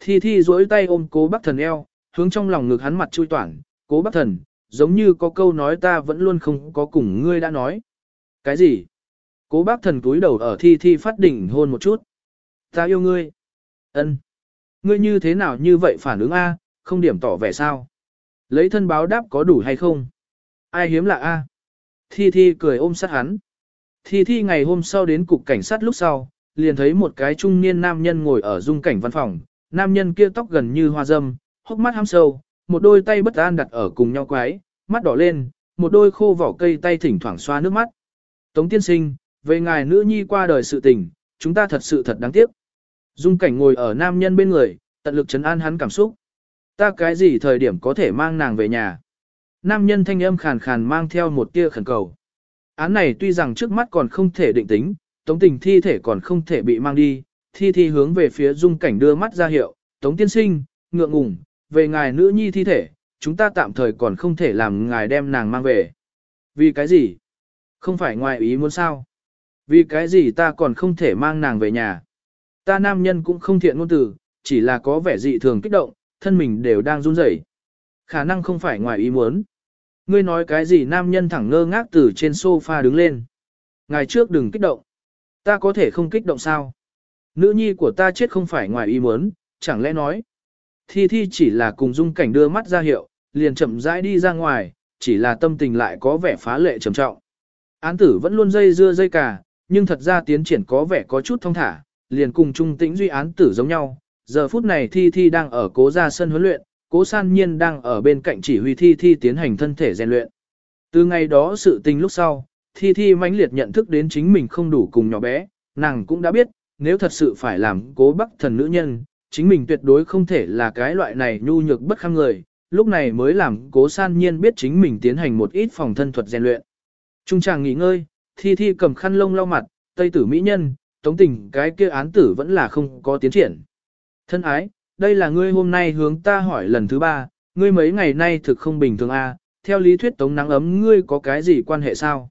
S1: Thi Thi duỗi tay ôm cố bác thần eo, hướng trong lòng ngực hắn mặt chui toản, cố bác thần, giống như có câu nói ta vẫn luôn không có cùng ngươi đã nói. Cái gì? Cố bác thần túi đầu ở thi thi phát đỉnh hôn một chút. Ta yêu ngươi. ân Ngươi như thế nào như vậy phản ứng A, không điểm tỏ vẻ sao? Lấy thân báo đáp có đủ hay không? Ai hiếm lạ A? Thi thi cười ôm sát hắn. Thi thi ngày hôm sau đến cục cảnh sát lúc sau, liền thấy một cái trung niên nam nhân ngồi ở dung cảnh văn phòng. Nam nhân kia tóc gần như hoa dâm, hốc mắt ham sâu, một đôi tay bất an đặt ở cùng nhau quái, mắt đỏ lên, một đôi khô vỏ cây tay thỉnh thoảng xoa nước mắt. Tống tiên sinh, về ngài nữ nhi qua đời sự tình, chúng ta thật sự thật đáng tiếc. Dung cảnh ngồi ở nam nhân bên người, tận lực chấn an hắn cảm xúc. Ta cái gì thời điểm có thể mang nàng về nhà. Nam nhân thanh âm khàn khàn mang theo một tia khẩn cầu. Án này tuy rằng trước mắt còn không thể định tính, tống tình thi thể còn không thể bị mang đi, thi thi hướng về phía dung cảnh đưa mắt ra hiệu, tống tiên sinh, ngượng ngùng, về ngài nữ nhi thi thể, chúng ta tạm thời còn không thể làm ngài đem nàng mang về. Vì cái gì? Không phải ngoài ý muốn sao? Vì cái gì ta còn không thể mang nàng về nhà? Ta nam nhân cũng không thiện ngôn từ, chỉ là có vẻ dị thường kích động, thân mình đều đang run rẩy. Khả năng không phải ngoài ý muốn. Ngươi nói cái gì nam nhân thẳng ngơ ngác từ trên sofa đứng lên. Ngày trước đừng kích động. Ta có thể không kích động sao? Nữ nhi của ta chết không phải ngoài ý muốn, chẳng lẽ nói. Thi Thi chỉ là cùng dung cảnh đưa mắt ra hiệu, liền chậm rãi đi ra ngoài, chỉ là tâm tình lại có vẻ phá lệ trầm trọng. Án tử vẫn luôn dây dưa dây cả, nhưng thật ra tiến triển có vẻ có chút thông thả, liền cùng trung tĩnh duy án tử giống nhau. Giờ phút này Thi Thi đang ở cố ra sân huấn luyện, cố san nhiên đang ở bên cạnh chỉ huy Thi Thi tiến hành thân thể rèn luyện. Từ ngày đó sự tình lúc sau, Thi Thi mãnh liệt nhận thức đến chính mình không đủ cùng nhỏ bé, nàng cũng đã biết, nếu thật sự phải làm cố bắc thần nữ nhân, chính mình tuyệt đối không thể là cái loại này nhu nhược bất kham người, lúc này mới làm cố san nhiên biết chính mình tiến hành một ít phòng thân thuật rèn luyện. Trung chàng nghỉ ngơi, thi thi cầm khăn lông lau mặt, tây tử mỹ nhân, tống tình cái kia án tử vẫn là không có tiến triển. Thân ái, đây là ngươi hôm nay hướng ta hỏi lần thứ ba, ngươi mấy ngày nay thực không bình thường a à, theo lý thuyết tống nắng ấm ngươi có cái gì quan hệ sao?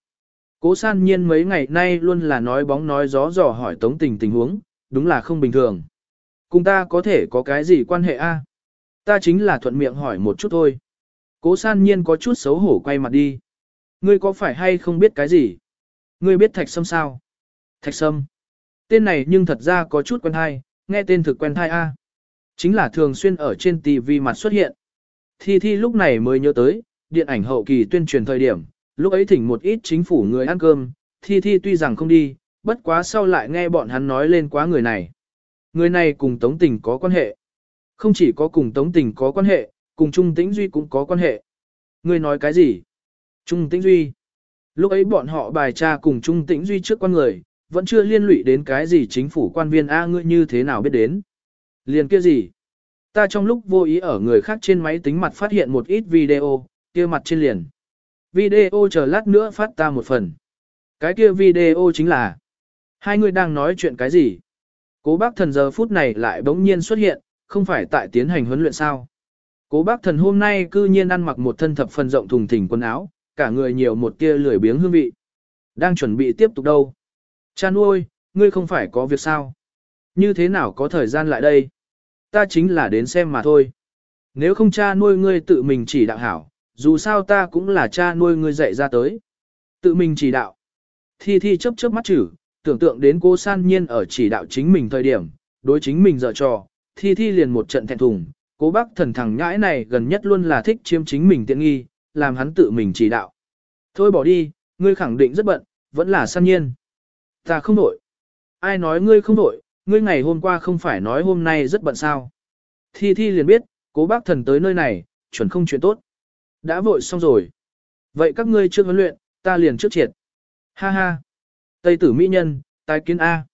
S1: Cố san nhiên mấy ngày nay luôn là nói bóng nói gió dò hỏi tống tình tình huống, đúng là không bình thường. Cùng ta có thể có cái gì quan hệ a? Ta chính là thuận miệng hỏi một chút thôi. Cố san nhiên có chút xấu hổ quay mặt đi. Ngươi có phải hay không biết cái gì? Ngươi biết thạch sâm sao? Thạch sâm. Tên này nhưng thật ra có chút quen thai, nghe tên thực quen thai a. Chính là thường xuyên ở trên TV mặt xuất hiện. Thi Thi lúc này mới nhớ tới, điện ảnh hậu kỳ tuyên truyền thời điểm, lúc ấy thỉnh một ít chính phủ người ăn cơm, Thi Thi tuy rằng không đi, bất quá sau lại nghe bọn hắn nói lên quá người này. Người này cùng Tống Tình có quan hệ. Không chỉ có cùng Tống Tình có quan hệ, cùng Trung Tĩnh Duy cũng có quan hệ. Người nói cái gì? Trung Tĩnh Duy. Lúc ấy bọn họ bài tra cùng Trung Tĩnh Duy trước quan người, vẫn chưa liên lụy đến cái gì chính phủ quan viên A ngươi như thế nào biết đến. Liền kia gì? Ta trong lúc vô ý ở người khác trên máy tính mặt phát hiện một ít video, kia mặt trên liền. Video chờ lát nữa phát ta một phần. Cái kia video chính là Hai người đang nói chuyện cái gì? Cố bác thần giờ phút này lại bỗng nhiên xuất hiện, không phải tại tiến hành huấn luyện sao? Cố bác thần hôm nay cư nhiên ăn mặc một thân thập phần rộng thùng thình quần áo, cả người nhiều một tia lười biếng hương vị. Đang chuẩn bị tiếp tục đâu? Cha nuôi, ngươi không phải có việc sao? Như thế nào có thời gian lại đây? Ta chính là đến xem mà thôi. Nếu không cha nuôi ngươi tự mình chỉ đạo hảo, dù sao ta cũng là cha nuôi ngươi dạy ra tới. Tự mình chỉ đạo. Thi Thi chấp chớp mắt chữ, tưởng tượng đến cô san nhiên ở chỉ đạo chính mình thời điểm, đối chính mình dở trò, Thi Thi liền một trận thẹn thùng. Cố bác thần thằng nhãi này gần nhất luôn là thích chiếm chính mình tiện nghi, làm hắn tự mình chỉ đạo. Thôi bỏ đi, ngươi khẳng định rất bận, vẫn là san nhiên. Ta không đổi. Ai nói ngươi không đổi, ngươi ngày hôm qua không phải nói hôm nay rất bận sao. Thi Thi liền biết, cố bác thần tới nơi này, chuẩn không chuyện tốt. Đã vội xong rồi. Vậy các ngươi chưa huấn luyện, ta liền trước triệt. Ha ha. Tây tử mỹ nhân, tái kiến A.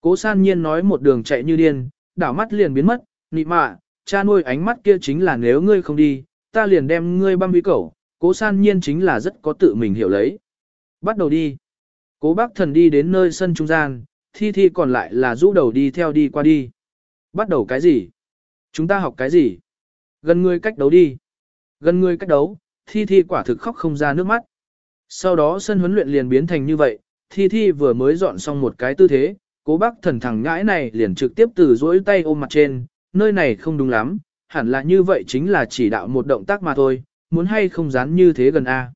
S1: Cố san nhiên nói một đường chạy như điên, đảo mắt liền biến mất, nị mạ, cha nuôi ánh mắt kia chính là nếu ngươi không đi, ta liền đem ngươi băm huy cẩu, cố san nhiên chính là rất có tự mình hiểu lấy. Bắt đầu đi. Cố bác thần đi đến nơi sân trung gian, thi thi còn lại là rũ đầu đi theo đi qua đi. Bắt đầu cái gì? Chúng ta học cái gì? Gần người cách đấu đi. Gần người cách đấu, thi thi quả thực khóc không ra nước mắt. Sau đó sân huấn luyện liền biến thành như vậy, thi thi vừa mới dọn xong một cái tư thế, cố bác thần thẳng ngãi này liền trực tiếp từ dỗi tay ôm mặt trên, nơi này không đúng lắm, hẳn là như vậy chính là chỉ đạo một động tác mà thôi, muốn hay không dán như thế gần A.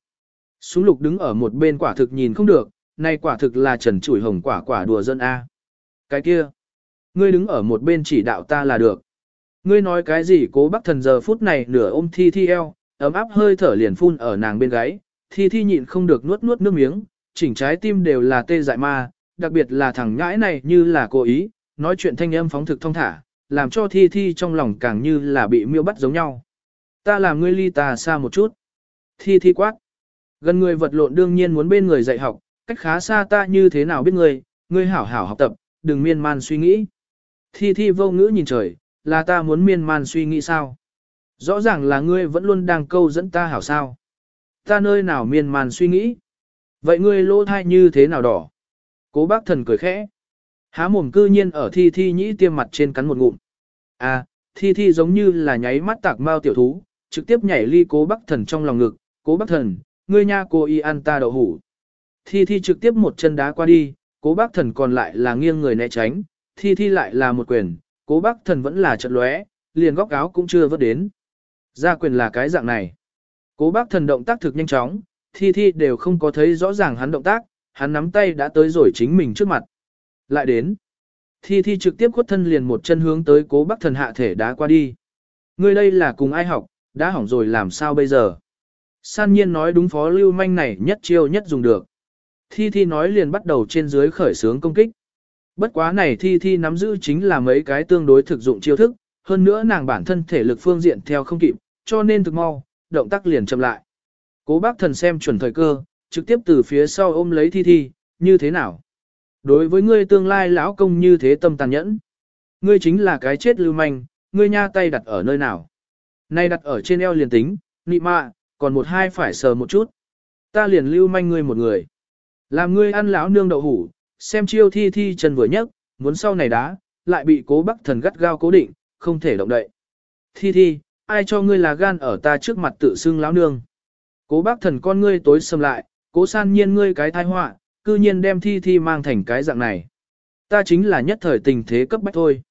S1: Súng lục đứng ở một bên quả thực nhìn không được, này quả thực là trần chủi hồng quả quả đùa dân A. Cái kia, ngươi đứng ở một bên chỉ đạo ta là được. Ngươi nói cái gì cố bác thần giờ phút này nửa ôm thi thi eo, ấm áp hơi thở liền phun ở nàng bên gáy, thi thi nhịn không được nuốt nuốt nước miếng, chỉnh trái tim đều là tê dại ma, đặc biệt là thằng ngãi này như là cố ý, nói chuyện thanh âm phóng thực thông thả, làm cho thi thi trong lòng càng như là bị miêu bắt giống nhau. Ta làm ngươi ly ta xa một chút. Thi thi quát. Gần người vật lộn đương nhiên muốn bên người dạy học, cách khá xa ta như thế nào biết ngươi, ngươi hảo hảo học tập, đừng miên man suy nghĩ. Thi thi vô ngữ nhìn trời, là ta muốn miên man suy nghĩ sao? Rõ ràng là ngươi vẫn luôn đang câu dẫn ta hảo sao? Ta nơi nào miên man suy nghĩ? Vậy ngươi lỗ thai như thế nào đỏ? Cố bác thần cười khẽ. Há mồm cư nhiên ở thi thi nhĩ tiêm mặt trên cắn một ngụm. À, thi thi giống như là nháy mắt tạc mao tiểu thú, trực tiếp nhảy ly cố bác thần trong lòng ngực. Cố bác thần, ngươi nha cô y ăn ta đậu hủ. Thi thi trực tiếp một chân đá qua đi, cố bác thần còn lại là nghiêng người né tránh, thi thi lại là một quyền, cố bác thần vẫn là trận lóe, liền góc áo cũng chưa vớt đến. Ra quyền là cái dạng này. Cố bác thần động tác thực nhanh chóng, thi thi đều không có thấy rõ ràng hắn động tác, hắn nắm tay đã tới rồi chính mình trước mặt. Lại đến. Thi thi trực tiếp khuất thân liền một chân hướng tới cố bác thần hạ thể đá qua đi. Người đây là cùng ai học, đã hỏng rồi làm sao bây giờ? San nhiên nói đúng phó lưu manh này nhất chiêu nhất dùng được. Thi Thi nói liền bắt đầu trên dưới khởi sướng công kích. Bất quá này Thi Thi nắm giữ chính là mấy cái tương đối thực dụng chiêu thức, hơn nữa nàng bản thân thể lực phương diện theo không kịp, cho nên thực mau, động tác liền chậm lại. Cố bác thần xem chuẩn thời cơ, trực tiếp từ phía sau ôm lấy Thi Thi, như thế nào? Đối với ngươi tương lai lão công như thế tâm tàn nhẫn. Ngươi chính là cái chết lưu manh, ngươi nha tay đặt ở nơi nào? Nay đặt ở trên eo liền tính, nị mạ, còn một hai phải sờ một chút. Ta liền lưu manh ngươi một người. Làm ngươi ăn lão nương đậu hủ, xem chiêu thi thi chân vừa nhấc, muốn sau này đá, lại bị cố bắc thần gắt gao cố định, không thể động đậy. Thi thi, ai cho ngươi là gan ở ta trước mặt tự xưng lão nương. Cố bác thần con ngươi tối sầm lại, cố san nhiên ngươi cái thai họa, cư nhiên đem thi thi mang thành cái dạng này. Ta chính là nhất thời tình thế cấp bách thôi.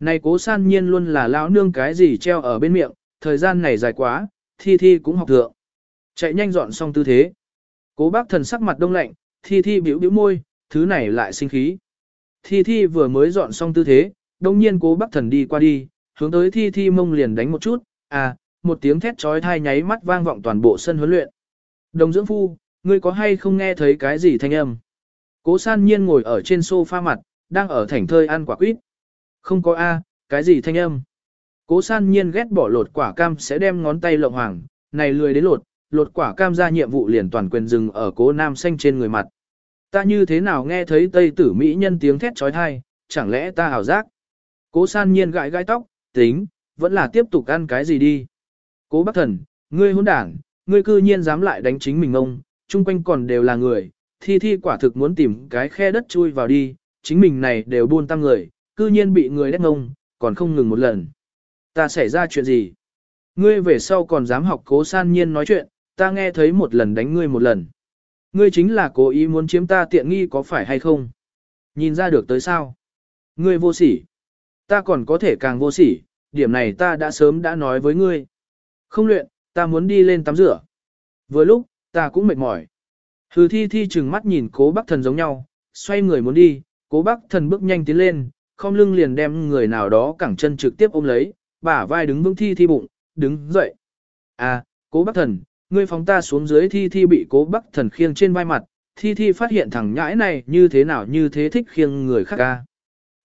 S1: Này cố san nhiên luôn là lão nương cái gì treo ở bên miệng, thời gian này dài quá, thi thi cũng học thượng. Chạy nhanh dọn xong tư thế. Cố bác thần sắc mặt đông lạnh, thi thi biểu biểu môi, thứ này lại sinh khí. Thi thi vừa mới dọn xong tư thế, đồng nhiên cố bác thần đi qua đi, hướng tới thi thi mông liền đánh một chút, à, một tiếng thét trói thai nháy mắt vang vọng toàn bộ sân huấn luyện. Đồng dưỡng phu, ngươi có hay không nghe thấy cái gì thanh âm? Cố san nhiên ngồi ở trên sofa mặt, đang ở thảnh thơi ăn quả quýt. Không có A, cái gì thanh âm? Cố san nhiên ghét bỏ lột quả cam sẽ đem ngón tay lộng hoàng, này lười đến lột, lột quả cam ra nhiệm vụ liền toàn quyền dừng ở cố nam xanh trên người mặt. Ta như thế nào nghe thấy tây tử mỹ nhân tiếng thét trói thai, chẳng lẽ ta hảo giác? Cố san nhiên gãi gãi tóc, tính, vẫn là tiếp tục ăn cái gì đi. Cố bác thần, ngươi hôn đảng, ngươi cư nhiên dám lại đánh chính mình ông, chung quanh còn đều là người, thi thi quả thực muốn tìm cái khe đất chui vào đi, chính mình này đều buôn tăng người, cư nhiên bị người đét ngông, còn không ngừng một lần. Ta xảy ra chuyện gì? Ngươi về sau còn dám học cố san nhiên nói chuyện, ta nghe thấy một lần đánh ngươi một lần. Ngươi chính là cố ý muốn chiếm ta tiện nghi có phải hay không? Nhìn ra được tới sao? Ngươi vô sỉ. Ta còn có thể càng vô sỉ, điểm này ta đã sớm đã nói với ngươi. Không luyện, ta muốn đi lên tắm rửa. Vừa lúc, ta cũng mệt mỏi. Hừ thi thi chừng mắt nhìn cố bác thần giống nhau, xoay người muốn đi, cố bác thần bước nhanh tiến lên, không lưng liền đem người nào đó cẳng chân trực tiếp ôm lấy, bả vai đứng vững thi thi bụng, đứng dậy. À, cố bác thần, ngươi phóng ta xuống dưới thi thi bị cố Bắc thần khiêng trên vai mặt, thi thi phát hiện thằng nhãi này như thế nào như thế thích khiêng người khác ca.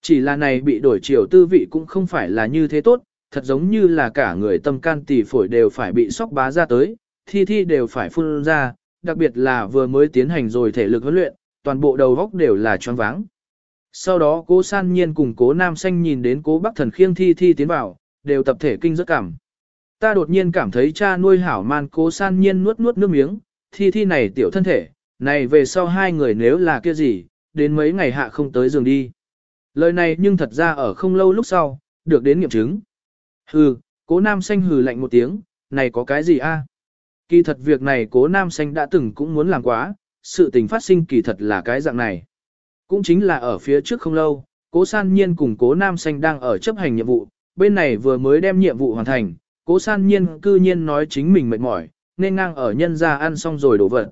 S1: Chỉ là này bị đổi chiều tư vị cũng không phải là như thế tốt, thật giống như là cả người tâm can tỷ phổi đều phải bị sóc bá ra tới, thi thi đều phải phun ra, đặc biệt là vừa mới tiến hành rồi thể lực huấn luyện, toàn bộ đầu góc đều là choáng váng. Sau đó cố san nhiên cùng cố nam xanh nhìn đến cố Bắc thần khiêng thi thi tiến vào, đều tập thể kinh rất cảm. Ta đột nhiên cảm thấy cha nuôi hảo man cố san nhiên nuốt nuốt nước miếng, thi thi này tiểu thân thể, này về sau hai người nếu là kia gì, đến mấy ngày hạ không tới giường đi. Lời này nhưng thật ra ở không lâu lúc sau, được đến nghiệm chứng. Hừ, cố nam xanh hừ lạnh một tiếng, này có cái gì a? Kỳ thật việc này cố nam xanh đã từng cũng muốn làm quá, sự tình phát sinh kỳ thật là cái dạng này. Cũng chính là ở phía trước không lâu, cố san nhiên cùng cố nam xanh đang ở chấp hành nhiệm vụ, bên này vừa mới đem nhiệm vụ hoàn thành, cố san nhiên cư nhiên nói chính mình mệt mỏi, nên ngang ở nhân ra ăn xong rồi đổ vật.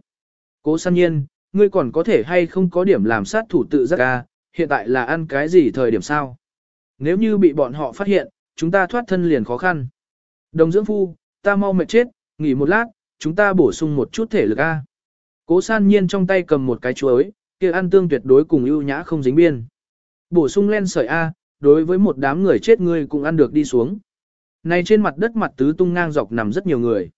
S1: Cố san nhiên, ngươi còn có thể hay không có điểm làm sát thủ tự giác ca, hiện tại là ăn cái gì thời điểm sao? Nếu như bị bọn họ phát hiện, chúng ta thoát thân liền khó khăn. Đồng dưỡng phu, ta mau mệt chết, nghỉ một lát, chúng ta bổ sung một chút thể lực A. Cố san nhiên trong tay cầm một cái chuối, kia ăn tương tuyệt đối cùng ưu nhã không dính biên. Bổ sung len sợi A, đối với một đám người chết ngươi cũng ăn được đi xuống. Này trên mặt đất mặt tứ tung ngang dọc nằm rất nhiều người.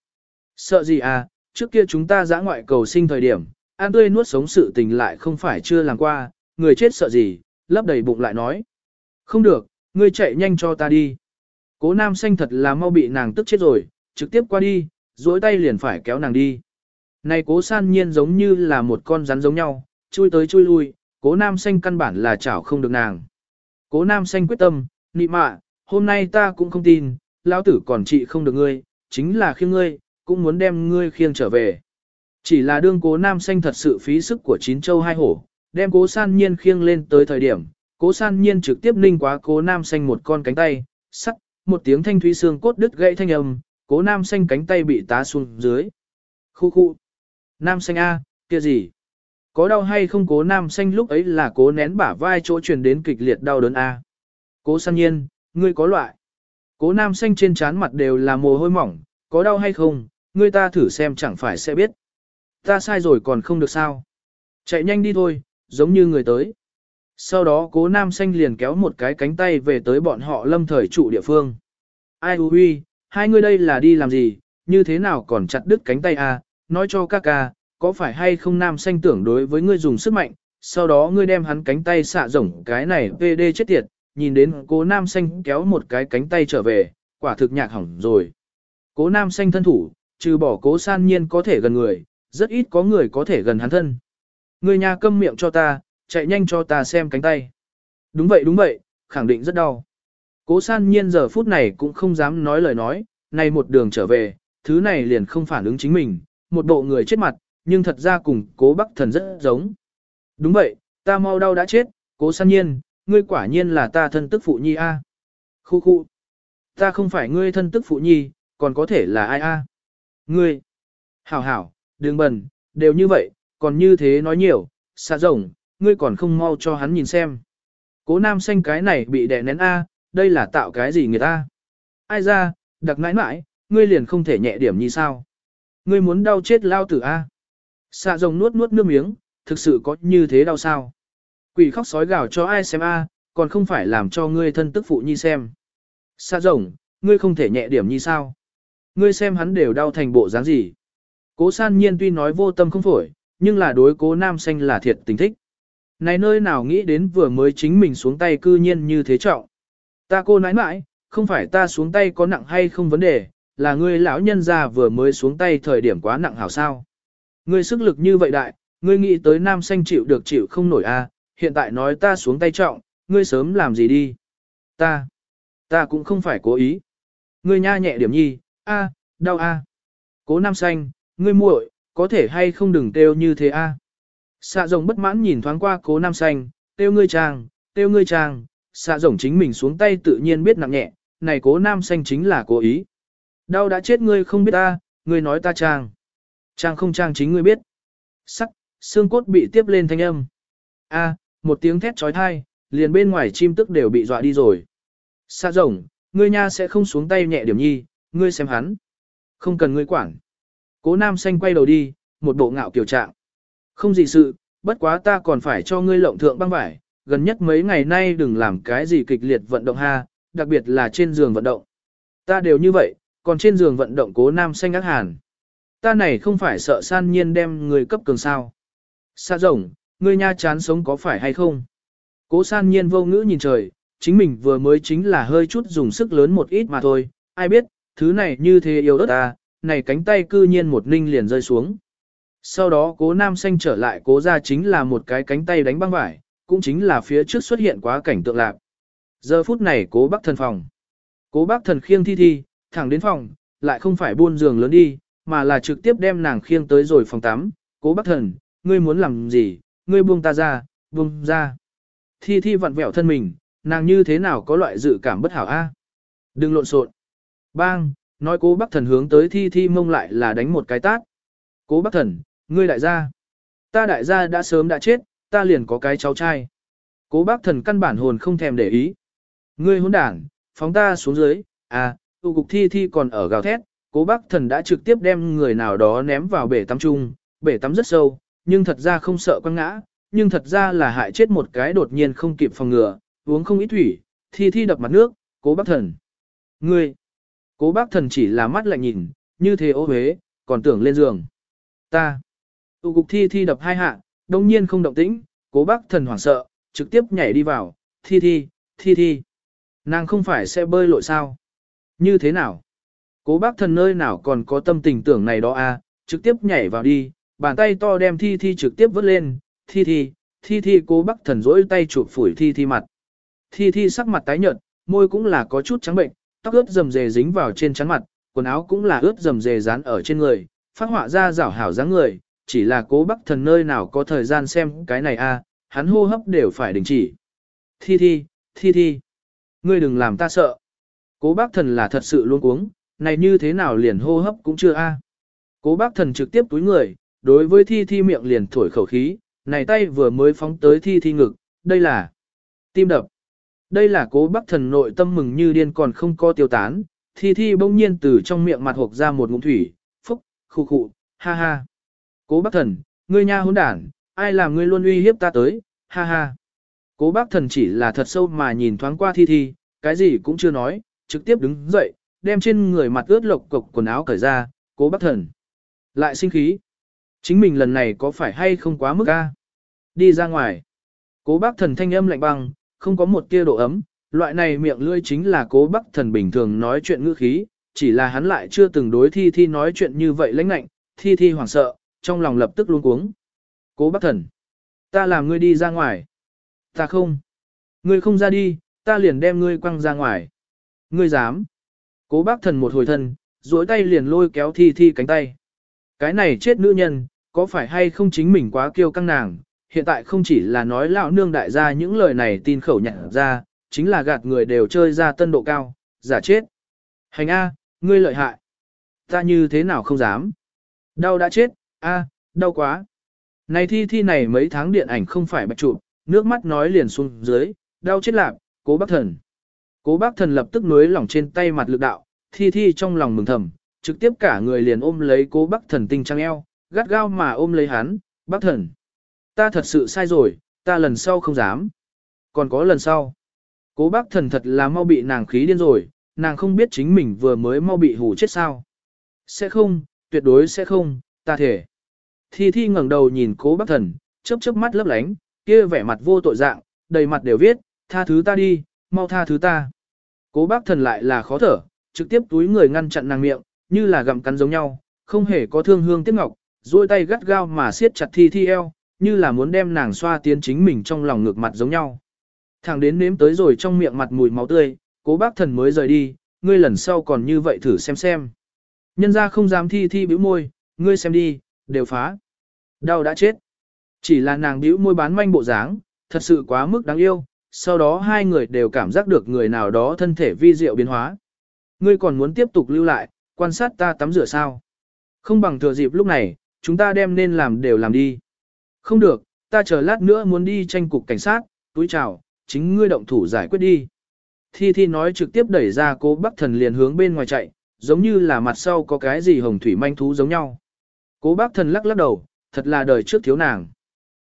S1: Sợ gì à, trước kia chúng ta giã ngoại cầu sinh thời điểm, ăn tươi nuốt sống sự tình lại không phải chưa làm qua, người chết sợ gì, lấp đầy bụng lại nói. Không được, ngươi chạy nhanh cho ta đi. Cố nam xanh thật là mau bị nàng tức chết rồi, trực tiếp qua đi, duỗi tay liền phải kéo nàng đi. Này cố san nhiên giống như là một con rắn giống nhau, chui tới chui lui, cố nam xanh căn bản là chảo không được nàng. Cố nam xanh quyết tâm, nị mạ, hôm nay ta cũng không tin, lão tử còn trị không được ngươi, chính là khiêng ngươi, cũng muốn đem ngươi khiêng trở về. Chỉ là đương cố nam xanh thật sự phí sức của chín châu hai hổ, đem cố san nhiên khiêng lên tới thời điểm, cố san nhiên trực tiếp ninh quá cố nam xanh một con cánh tay, sắt, một tiếng thanh thúy xương cốt đứt gãy thanh âm, cố nam xanh cánh tay bị tá xuống dưới. Khu khu. Nam xanh A, kia gì? Có đau hay không cố nam xanh lúc ấy là cố nén bả vai chỗ truyền đến kịch liệt đau đớn A. Cố san nhiên, ngươi có loại. Cố nam xanh trên trán mặt đều là mồ hôi mỏng, có đau hay không, ngươi ta thử xem chẳng phải sẽ biết. Ta sai rồi còn không được sao. Chạy nhanh đi thôi, giống như người tới. Sau đó cố nam xanh liền kéo một cái cánh tay về tới bọn họ lâm thời trụ địa phương. Ai huy, hai người đây là đi làm gì, như thế nào còn chặt đứt cánh tay à, nói cho các ca, có phải hay không nam xanh tưởng đối với ngươi dùng sức mạnh, sau đó ngươi đem hắn cánh tay xạ rổng cái này PD chết tiệt, nhìn đến cố nam xanh kéo một cái cánh tay trở về, quả thực nhạc hỏng rồi. Cố nam xanh thân thủ, trừ bỏ cố san nhiên có thể gần người, rất ít có người có thể gần hắn thân. Người nhà câm miệng cho ta, chạy nhanh cho ta xem cánh tay. Đúng vậy đúng vậy, khẳng định rất đau. Cố san nhiên giờ phút này cũng không dám nói lời nói, này một đường trở về, thứ này liền không phản ứng chính mình, một bộ người chết mặt, nhưng thật ra cùng cố bắc thần rất giống. Đúng vậy, ta mau đau đã chết, cố san nhiên, ngươi quả nhiên là ta thân tức phụ nhi a. Khu khu. Ta không phải ngươi thân tức phụ nhi, còn có thể là ai a? Ngươi, hảo hảo, đừng bần, đều như vậy, còn như thế nói nhiều, xa rồng, ngươi còn không mau cho hắn nhìn xem. Cố nam xanh cái này bị đè nén A, đây là tạo cái gì người ta? Ai ra, đặc nãi nãi, ngươi liền không thể nhẹ điểm như sao? Ngươi muốn đau chết lao tử A. Xạ rồng nuốt nuốt nước miếng, thực sự có như thế đau sao? Quỷ khóc sói gào cho ai xem A, còn không phải làm cho ngươi thân tức phụ nhi xem. Sa rồng, ngươi không thể nhẹ điểm như sao? Ngươi xem hắn đều đau thành bộ dáng gì? Cố san nhiên tuy nói vô tâm không phổi, nhưng là đối cố nam xanh là thiệt tình thích. Này nơi nào nghĩ đến vừa mới chính mình xuống tay cư nhiên như thế trọng. Ta cô nãi mãi, không phải ta xuống tay có nặng hay không vấn đề, là ngươi lão nhân già vừa mới xuống tay thời điểm quá nặng hảo sao. Ngươi sức lực như vậy đại, ngươi nghĩ tới nam xanh chịu được chịu không nổi a, à, hiện tại nói ta xuống tay trọng, ngươi sớm làm gì đi. Ta, ta cũng không phải cố ý. Ngươi nha nhẹ điểm nhi, a, đau a. Cố nam xanh, ngươi muội, có thể hay không đừng kêu như thế a. Xạ rồng bất mãn nhìn thoáng qua cố nam xanh, kêu ngươi chàng, kêu ngươi chàng, xạ rồng chính mình xuống tay tự nhiên biết nặng nhẹ, này cố nam xanh chính là cố ý. Đau đã chết ngươi không biết ta, ngươi nói ta chàng. Chàng không chàng chính ngươi biết. Sắc, xương cốt bị tiếp lên thanh âm. A, một tiếng thét trói thai, liền bên ngoài chim tức đều bị dọa đi rồi. Xa rồng, ngươi nha sẽ không xuống tay nhẹ điểm nhi, ngươi xem hắn. Không cần ngươi quản. Cố nam xanh quay đầu đi, một bộ ngạo kiều trạng. Không gì sự, bất quá ta còn phải cho ngươi lộng thượng băng vải, gần nhất mấy ngày nay đừng làm cái gì kịch liệt vận động ha, đặc biệt là trên giường vận động. Ta đều như vậy, còn trên giường vận động cố nam xanh ác hàn. Ta này không phải sợ san nhiên đem người cấp cường sao. Sa rồng, ngươi nha chán sống có phải hay không? Cố san nhiên vô ngữ nhìn trời, chính mình vừa mới chính là hơi chút dùng sức lớn một ít mà thôi, ai biết, thứ này như thế yêu đất ta, này cánh tay cư nhiên một ninh liền rơi xuống. Sau đó cố nam xanh trở lại cố ra chính là một cái cánh tay đánh băng vải, cũng chính là phía trước xuất hiện quá cảnh tượng lạc. Giờ phút này cố bác thần phòng. Cố bác thần khiêng thi thi, thẳng đến phòng, lại không phải buôn giường lớn đi, mà là trực tiếp đem nàng khiêng tới rồi phòng tắm. Cố bác thần, ngươi muốn làm gì, ngươi buông ta ra, buông ra. Thi thi vặn vẹo thân mình, nàng như thế nào có loại dự cảm bất hảo a? Đừng lộn xộn. Bang, nói cố bác thần hướng tới thi thi mông lại là đánh một cái tát. Cố bác thần, ngươi đại gia. Ta đại gia đã sớm đã chết, ta liền có cái cháu trai. Cố bác thần căn bản hồn không thèm để ý. Ngươi hỗn đảng, phóng ta xuống dưới, à, tụ cục thi thi còn ở gào thét, cố bác thần đã trực tiếp đem người nào đó ném vào bể tắm chung, bể tắm rất sâu, nhưng thật ra không sợ quăng ngã, nhưng thật ra là hại chết một cái đột nhiên không kịp phòng ngừa, uống không ít thủy, thi thi đập mặt nước, cố bác thần. Ngươi, cố bác thần chỉ là mắt lạnh nhìn, như thế ô huế, còn tưởng lên giường. Ta, tụ cục thi thi đập hai hạ, đồng nhiên không động tĩnh, cố bác thần hoảng sợ, trực tiếp nhảy đi vào, thi thi, thi thi. Nàng không phải sẽ bơi lội sao? Như thế nào? Cố bác thần nơi nào còn có tâm tình tưởng này đó à, trực tiếp nhảy vào đi, bàn tay to đem thi thi trực tiếp vớt lên, thi thi, thi thi cố bác thần rỗi tay chụp phủi thi thi mặt. Thi thi sắc mặt tái nhợt, môi cũng là có chút trắng bệnh, tóc ướt dầm dề dính vào trên trán mặt, quần áo cũng là ướt dầm dề dán ở trên người, phát họa ra rảo hảo dáng người, chỉ là cố bác thần nơi nào có thời gian xem cái này a à, hắn hô hấp đều phải đình chỉ. Thi thi, thi thi, ngươi đừng làm ta sợ. Cố bác thần là thật sự luôn uống, này như thế nào liền hô hấp cũng chưa a Cố bác thần trực tiếp túi người, đối với thi thi miệng liền thổi khẩu khí, này tay vừa mới phóng tới thi thi ngực, đây là tim đập. Đây là cố bác thần nội tâm mừng như điên còn không có tiêu tán, thi thi bỗng nhiên từ trong miệng mặt hộp ra một ngụm thủy, phúc, khu khụ, ha ha. Cố bác thần, ngươi nha hỗn đản, ai làm ngươi luôn uy hiếp ta tới, ha ha. Cố bác thần chỉ là thật sâu mà nhìn thoáng qua thi thi, cái gì cũng chưa nói, trực tiếp đứng dậy, đem trên người mặt ướt lộc cộc quần áo cởi ra, cố bác thần. Lại sinh khí. Chính mình lần này có phải hay không quá mức a Đi ra ngoài. Cố bác thần thanh âm lạnh băng, không có một tia độ ấm, loại này miệng lưỡi chính là cố bác thần bình thường nói chuyện ngữ khí, chỉ là hắn lại chưa từng đối thi thi nói chuyện như vậy lãnh lạnh, thi thi hoảng sợ, trong lòng lập tức luống cuống. Cố bác thần, ta làm ngươi đi ra ngoài. Ta không. Ngươi không ra đi, ta liền đem ngươi quăng ra ngoài. Ngươi dám. Cố bác thần một hồi thân, duỗi tay liền lôi kéo thi thi cánh tay. Cái này chết nữ nhân, có phải hay không chính mình quá kiêu căng nàng, hiện tại không chỉ là nói lão nương đại gia những lời này tin khẩu nhận ra, chính là gạt người đều chơi ra tân độ cao, giả chết. Hành A, ngươi lợi hại. Ta như thế nào không dám. Đau đã chết, a, đau quá. Này thi thi này mấy tháng điện ảnh không phải bạch chụp nước mắt nói liền xuống dưới, đau chết lạc, cố bác thần. Cố bác thần lập tức nuối lỏng trên tay mặt lực đạo, thi thi trong lòng mừng thầm, trực tiếp cả người liền ôm lấy cố bác thần tinh trăng eo, gắt gao mà ôm lấy hắn, bác thần. Ta thật sự sai rồi, ta lần sau không dám. Còn có lần sau. Cố bác thần thật là mau bị nàng khí điên rồi, nàng không biết chính mình vừa mới mau bị hù chết sao. Sẽ không, tuyệt đối sẽ không, ta thể. Thi Thi ngẩng đầu nhìn cố bác thần, chớp chớp mắt lấp lánh, kia vẻ mặt vô tội dạng, đầy mặt đều viết, tha thứ ta đi, mau tha thứ ta. Cố bác thần lại là khó thở, trực tiếp túi người ngăn chặn nàng miệng, như là gặm cắn giống nhau, không hề có thương hương tiếc ngọc, duỗi tay gắt gao mà siết chặt Thi Thi eo, như là muốn đem nàng xoa tiến chính mình trong lòng ngược mặt giống nhau. Thẳng đến nếm tới rồi trong miệng mặt mùi máu tươi, cố bác thần mới rời đi, ngươi lần sau còn như vậy thử xem xem. Nhân ra không dám thi thi bĩu môi, ngươi xem đi, đều phá. Đau đã chết. Chỉ là nàng bĩu môi bán manh bộ dáng, thật sự quá mức đáng yêu, sau đó hai người đều cảm giác được người nào đó thân thể vi diệu biến hóa. Ngươi còn muốn tiếp tục lưu lại, quan sát ta tắm rửa sao. Không bằng thừa dịp lúc này, chúng ta đem nên làm đều làm đi. Không được, ta chờ lát nữa muốn đi tranh cục cảnh sát, túi chào, chính ngươi động thủ giải quyết đi. Thi Thi nói trực tiếp đẩy ra cố bác thần liền hướng bên ngoài chạy, giống như là mặt sau có cái gì hồng thủy manh thú giống nhau. Cố bác thần lắc lắc đầu, thật là đời trước thiếu nàng.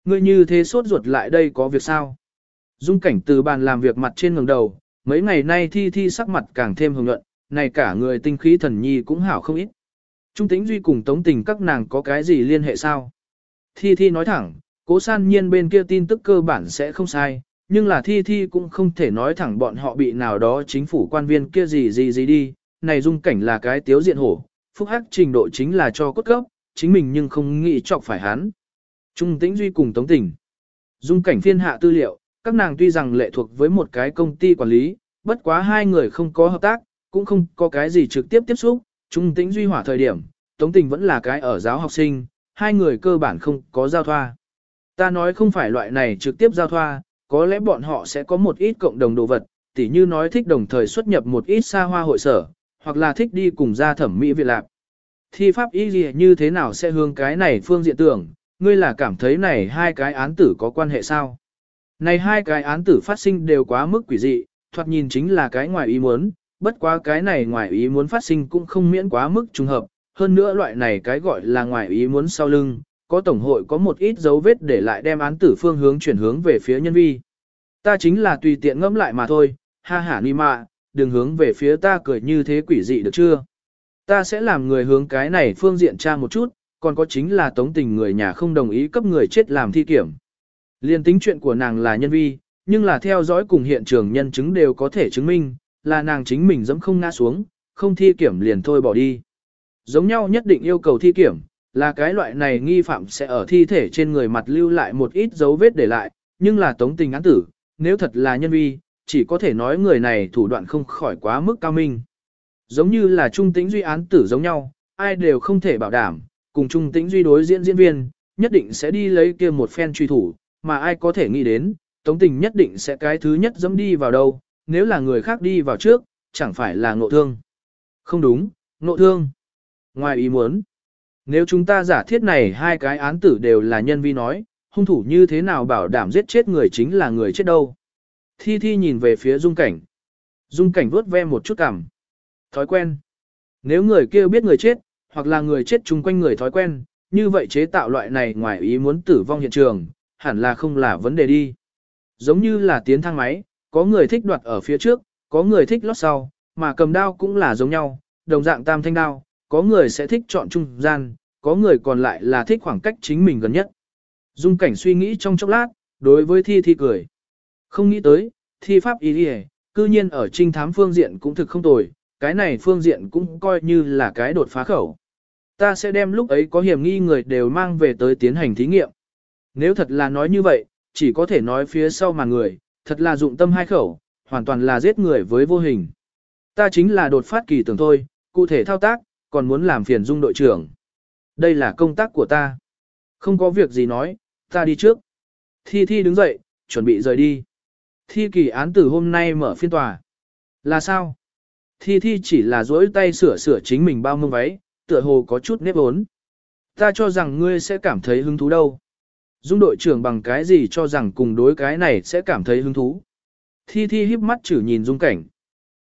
S1: Ngươi như thế sốt ruột lại đây có việc sao? Dung cảnh từ bàn làm việc mặt trên ngừng đầu, mấy ngày nay thi thi sắc mặt càng thêm hồng nhuận, này cả người tinh khí thần nhi cũng hảo không ít. Trung tĩnh duy cùng tống tình các nàng có cái gì liên hệ sao? Thi thi nói thẳng, cố san nhiên bên kia tin tức cơ bản sẽ không sai, nhưng là thi thi cũng không thể nói thẳng bọn họ bị nào đó chính phủ quan viên kia gì gì gì đi, này dung cảnh là cái tiếu diện hổ, phúc hắc trình độ chính là cho cốt cấp, chính mình nhưng không nghĩ chọc phải hắn. Trung tĩnh duy cùng tống tình. Dung cảnh phiên hạ tư liệu, các nàng tuy rằng lệ thuộc với một cái công ty quản lý, bất quá hai người không có hợp tác, cũng không có cái gì trực tiếp tiếp xúc, trung tĩnh duy hỏa thời điểm, tống tình vẫn là cái ở giáo học sinh, hai người cơ bản không có giao thoa. Ta nói không phải loại này trực tiếp giao thoa, có lẽ bọn họ sẽ có một ít cộng đồng đồ vật, tỉ như nói thích đồng thời xuất nhập một ít xa hoa hội sở, hoặc là thích đi cùng gia thẩm mỹ viện lạc. Thi pháp ý gì như thế nào sẽ hướng cái này phương diện tưởng, ngươi là cảm thấy này hai cái án tử có quan hệ sao? Này hai cái án tử phát sinh đều quá mức quỷ dị, thoạt nhìn chính là cái ngoài ý muốn, bất quá cái này ngoài ý muốn phát sinh cũng không miễn quá mức trùng hợp, hơn nữa loại này cái gọi là ngoài ý muốn sau lưng, có tổng hội có một ít dấu vết để lại đem án tử phương hướng chuyển hướng về phía nhân vi. Ta chính là tùy tiện ngẫm lại mà thôi, ha ha ni mạ, đừng hướng về phía ta cười như thế quỷ dị được chưa? Ta sẽ làm người hướng cái này phương diện tra một chút, còn có chính là tống tình người nhà không đồng ý cấp người chết làm thi kiểm. Liên tính chuyện của nàng là nhân vi, nhưng là theo dõi cùng hiện trường nhân chứng đều có thể chứng minh, là nàng chính mình dẫm không ngã xuống, không thi kiểm liền thôi bỏ đi. Giống nhau nhất định yêu cầu thi kiểm, là cái loại này nghi phạm sẽ ở thi thể trên người mặt lưu lại một ít dấu vết để lại, nhưng là tống tình án tử, nếu thật là nhân vi, chỉ có thể nói người này thủ đoạn không khỏi quá mức cao minh. Giống như là trung tính duy án tử giống nhau, ai đều không thể bảo đảm, cùng trung tính duy đối diễn diễn viên, nhất định sẽ đi lấy kia một phen truy thủ, mà ai có thể nghĩ đến, tống tình nhất định sẽ cái thứ nhất dẫm đi vào đâu, nếu là người khác đi vào trước, chẳng phải là ngộ thương. Không đúng, ngộ thương. Ngoài ý muốn, nếu chúng ta giả thiết này hai cái án tử đều là nhân vi nói, hung thủ như thế nào bảo đảm giết chết người chính là người chết đâu. Thi Thi nhìn về phía dung cảnh. Dung cảnh vuốt ve một chút cằm. Thói quen. Nếu người kia biết người chết, hoặc là người chết chung quanh người thói quen, như vậy chế tạo loại này ngoài ý muốn tử vong hiện trường, hẳn là không là vấn đề đi. Giống như là tiến thang máy, có người thích đoạt ở phía trước, có người thích lót sau, mà cầm đao cũng là giống nhau, đồng dạng tam thanh đao, có người sẽ thích chọn trung gian, có người còn lại là thích khoảng cách chính mình gần nhất. Dung cảnh suy nghĩ trong chốc lát, đối với thi thi cười. Không nghĩ tới, thi pháp ý đi cư nhiên ở trinh thám phương diện cũng thực không tồi, cái này phương diện cũng coi như là cái đột phá khẩu. Ta sẽ đem lúc ấy có hiểm nghi người đều mang về tới tiến hành thí nghiệm. Nếu thật là nói như vậy, chỉ có thể nói phía sau mà người, thật là dụng tâm hai khẩu, hoàn toàn là giết người với vô hình. Ta chính là đột phát kỳ tưởng thôi, cụ thể thao tác, còn muốn làm phiền dung đội trưởng. Đây là công tác của ta. Không có việc gì nói, ta đi trước. Thi Thi đứng dậy, chuẩn bị rời đi. Thi kỳ án từ hôm nay mở phiên tòa. Là sao? Thi Thi chỉ là duỗi tay sửa sửa chính mình bao mông váy, tựa hồ có chút nếp ốn. Ta cho rằng ngươi sẽ cảm thấy hứng thú đâu. Dung đội trưởng bằng cái gì cho rằng cùng đối cái này sẽ cảm thấy hứng thú. Thi Thi híp mắt chử nhìn dung cảnh.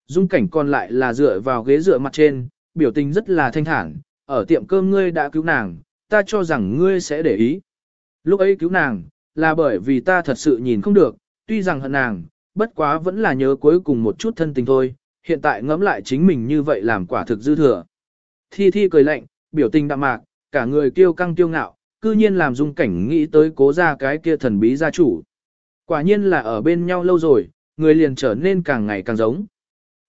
S1: Dung cảnh còn lại là dựa vào ghế dựa mặt trên, biểu tình rất là thanh thản, ở tiệm cơm ngươi đã cứu nàng, ta cho rằng ngươi sẽ để ý. Lúc ấy cứu nàng, là bởi vì ta thật sự nhìn không được, tuy rằng hận nàng, bất quá vẫn là nhớ cuối cùng một chút thân tình thôi, hiện tại ngẫm lại chính mình như vậy làm quả thực dư thừa. Thi Thi cười lạnh, biểu tình đạm mạc, cả người kiêu căng kiêu ngạo, cư nhiên làm dung cảnh nghĩ tới cố ra cái kia thần bí gia chủ. Quả nhiên là ở bên nhau lâu rồi, người liền trở nên càng ngày càng giống.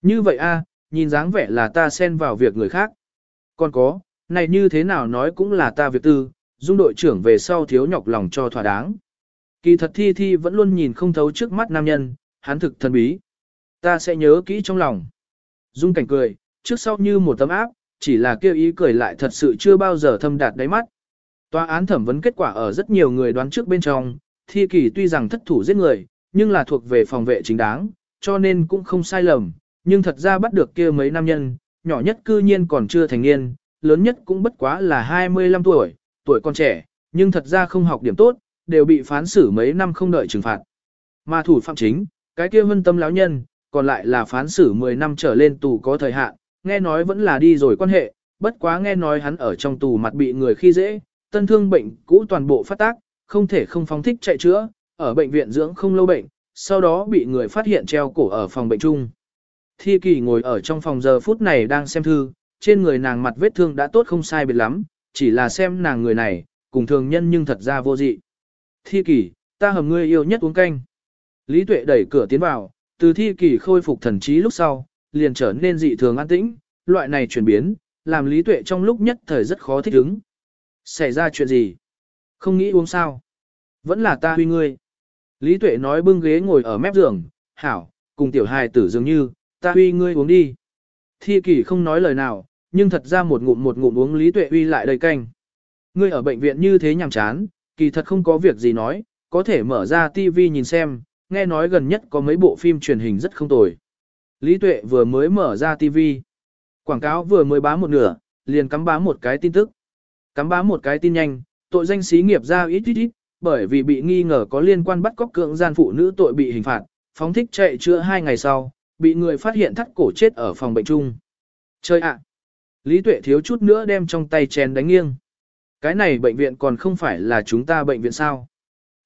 S1: Như vậy a, nhìn dáng vẻ là ta xen vào việc người khác. Còn có, này như thế nào nói cũng là ta việc tư, dung đội trưởng về sau thiếu nhọc lòng cho thỏa đáng. Kỳ thật thi thi vẫn luôn nhìn không thấu trước mắt nam nhân, hắn thực thần bí. Ta sẽ nhớ kỹ trong lòng. Dung cảnh cười, trước sau như một tấm áp, chỉ là kêu ý cười lại thật sự chưa bao giờ thâm đạt đáy mắt. Tòa án thẩm vấn kết quả ở rất nhiều người đoán trước bên trong, thi kỳ tuy rằng thất thủ giết người, nhưng là thuộc về phòng vệ chính đáng, cho nên cũng không sai lầm, nhưng thật ra bắt được kia mấy nam nhân, nhỏ nhất cư nhiên còn chưa thành niên, lớn nhất cũng bất quá là 25 tuổi, tuổi còn trẻ, nhưng thật ra không học điểm tốt, đều bị phán xử mấy năm không đợi trừng phạt. Mà thủ phạm chính, cái kia vân tâm lão nhân, còn lại là phán xử 10 năm trở lên tù có thời hạn, nghe nói vẫn là đi rồi quan hệ, bất quá nghe nói hắn ở trong tù mặt bị người khi dễ, tân thương bệnh cũ toàn bộ phát tác, không thể không phóng thích chạy chữa, ở bệnh viện dưỡng không lâu bệnh, sau đó bị người phát hiện treo cổ ở phòng bệnh chung. Thi kỳ ngồi ở trong phòng giờ phút này đang xem thư, trên người nàng mặt vết thương đã tốt không sai biệt lắm, chỉ là xem nàng người này, cùng thường nhân nhưng thật ra vô dị. Thi kỳ, ta hầm ngươi yêu nhất uống canh. Lý tuệ đẩy cửa tiến vào, từ thi kỳ khôi phục thần trí lúc sau, liền trở nên dị thường an tĩnh, loại này chuyển biến, làm lý tuệ trong lúc nhất thời rất khó thích ứng. Xảy ra chuyện gì? Không nghĩ uống sao? Vẫn là ta huy ngươi. Lý tuệ nói bưng ghế ngồi ở mép giường, hảo, cùng tiểu hài tử dường như, ta huy ngươi uống đi. Thi Kỷ không nói lời nào, nhưng thật ra một ngụm một ngụm uống lý tuệ huy lại đầy canh. Ngươi ở bệnh viện như thế nhàm chán, kỳ thật không có việc gì nói, có thể mở ra tivi nhìn xem, nghe nói gần nhất có mấy bộ phim truyền hình rất không tồi. Lý Tuệ vừa mới mở ra TV. Quảng cáo vừa mới bá một nửa, liền cắm bá một cái tin tức. Cắm bá một cái tin nhanh, tội danh xí nghiệp ra ít ít ít, bởi vì bị nghi ngờ có liên quan bắt cóc cưỡng gian phụ nữ tội bị hình phạt, phóng thích chạy chữa hai ngày sau, bị người phát hiện thắt cổ chết ở phòng bệnh chung. Chơi ạ! Lý Tuệ thiếu chút nữa đem trong tay chén đánh nghiêng. Cái này bệnh viện còn không phải là chúng ta bệnh viện sao?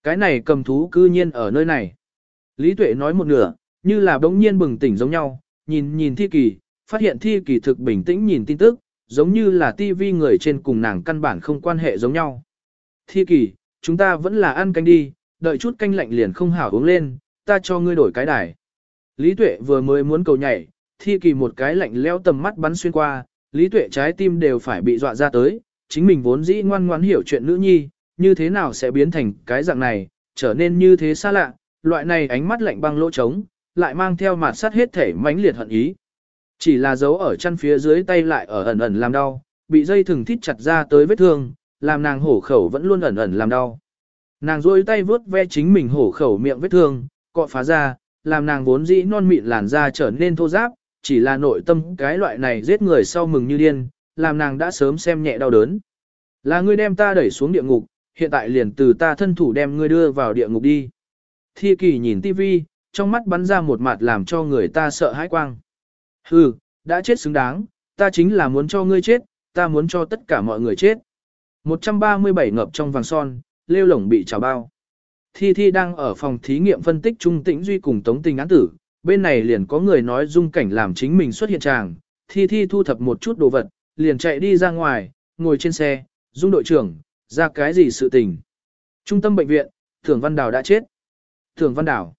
S1: Cái này cầm thú cư nhiên ở nơi này. Lý Tuệ nói một nửa, như là bỗng nhiên bừng tỉnh giống nhau, nhìn nhìn thi kỳ, phát hiện thi kỳ thực bình tĩnh nhìn tin tức, giống như là tivi người trên cùng nàng căn bản không quan hệ giống nhau. Thi kỳ, chúng ta vẫn là ăn canh đi, đợi chút canh lạnh liền không hảo uống lên, ta cho ngươi đổi cái đài. Lý Tuệ vừa mới muốn cầu nhảy, thi kỳ một cái lạnh leo tầm mắt bắn xuyên qua, Lý Tuệ trái tim đều phải bị dọa ra tới, chính mình vốn dĩ ngoan ngoãn hiểu chuyện nữ nhi, như thế nào sẽ biến thành cái dạng này, trở nên như thế xa lạ, loại này ánh mắt lạnh băng lỗ trống, lại mang theo mặt sát hết thể mãnh liệt hận ý. Chỉ là dấu ở chân phía dưới tay lại ở ẩn ẩn làm đau, bị dây thừng thít chặt ra tới vết thương, làm nàng hổ khẩu vẫn luôn ẩn ẩn làm đau. Nàng rôi tay vướt ve chính mình hổ khẩu miệng vết thương, cọ phá ra, làm nàng vốn dĩ non mịn làn da trở nên thô ráp, chỉ là nội tâm cái loại này giết người sau mừng như điên, làm nàng đã sớm xem nhẹ đau đớn. Là ngươi đem ta đẩy xuống địa ngục, hiện tại liền từ ta thân thủ đem ngươi đưa vào địa ngục đi. Thi kỳ nhìn tivi, trong mắt bắn ra một mặt làm cho người ta sợ hãi quang. Hừ, đã chết xứng đáng, ta chính là muốn cho ngươi chết, ta muốn cho tất cả mọi người chết. 137 ngập trong vàng son, lêu lổng bị trào bao. Thi Thi đang ở phòng thí nghiệm phân tích trung tĩnh duy cùng tống tình án tử, bên này liền có người nói dung cảnh làm chính mình xuất hiện tràng. Thi Thi thu thập một chút đồ vật, liền chạy đi ra ngoài, ngồi trên xe, dung đội trưởng, ra cái gì sự tình. Trung tâm bệnh viện, Thưởng Văn Đào đã chết. Thưởng Văn Đào.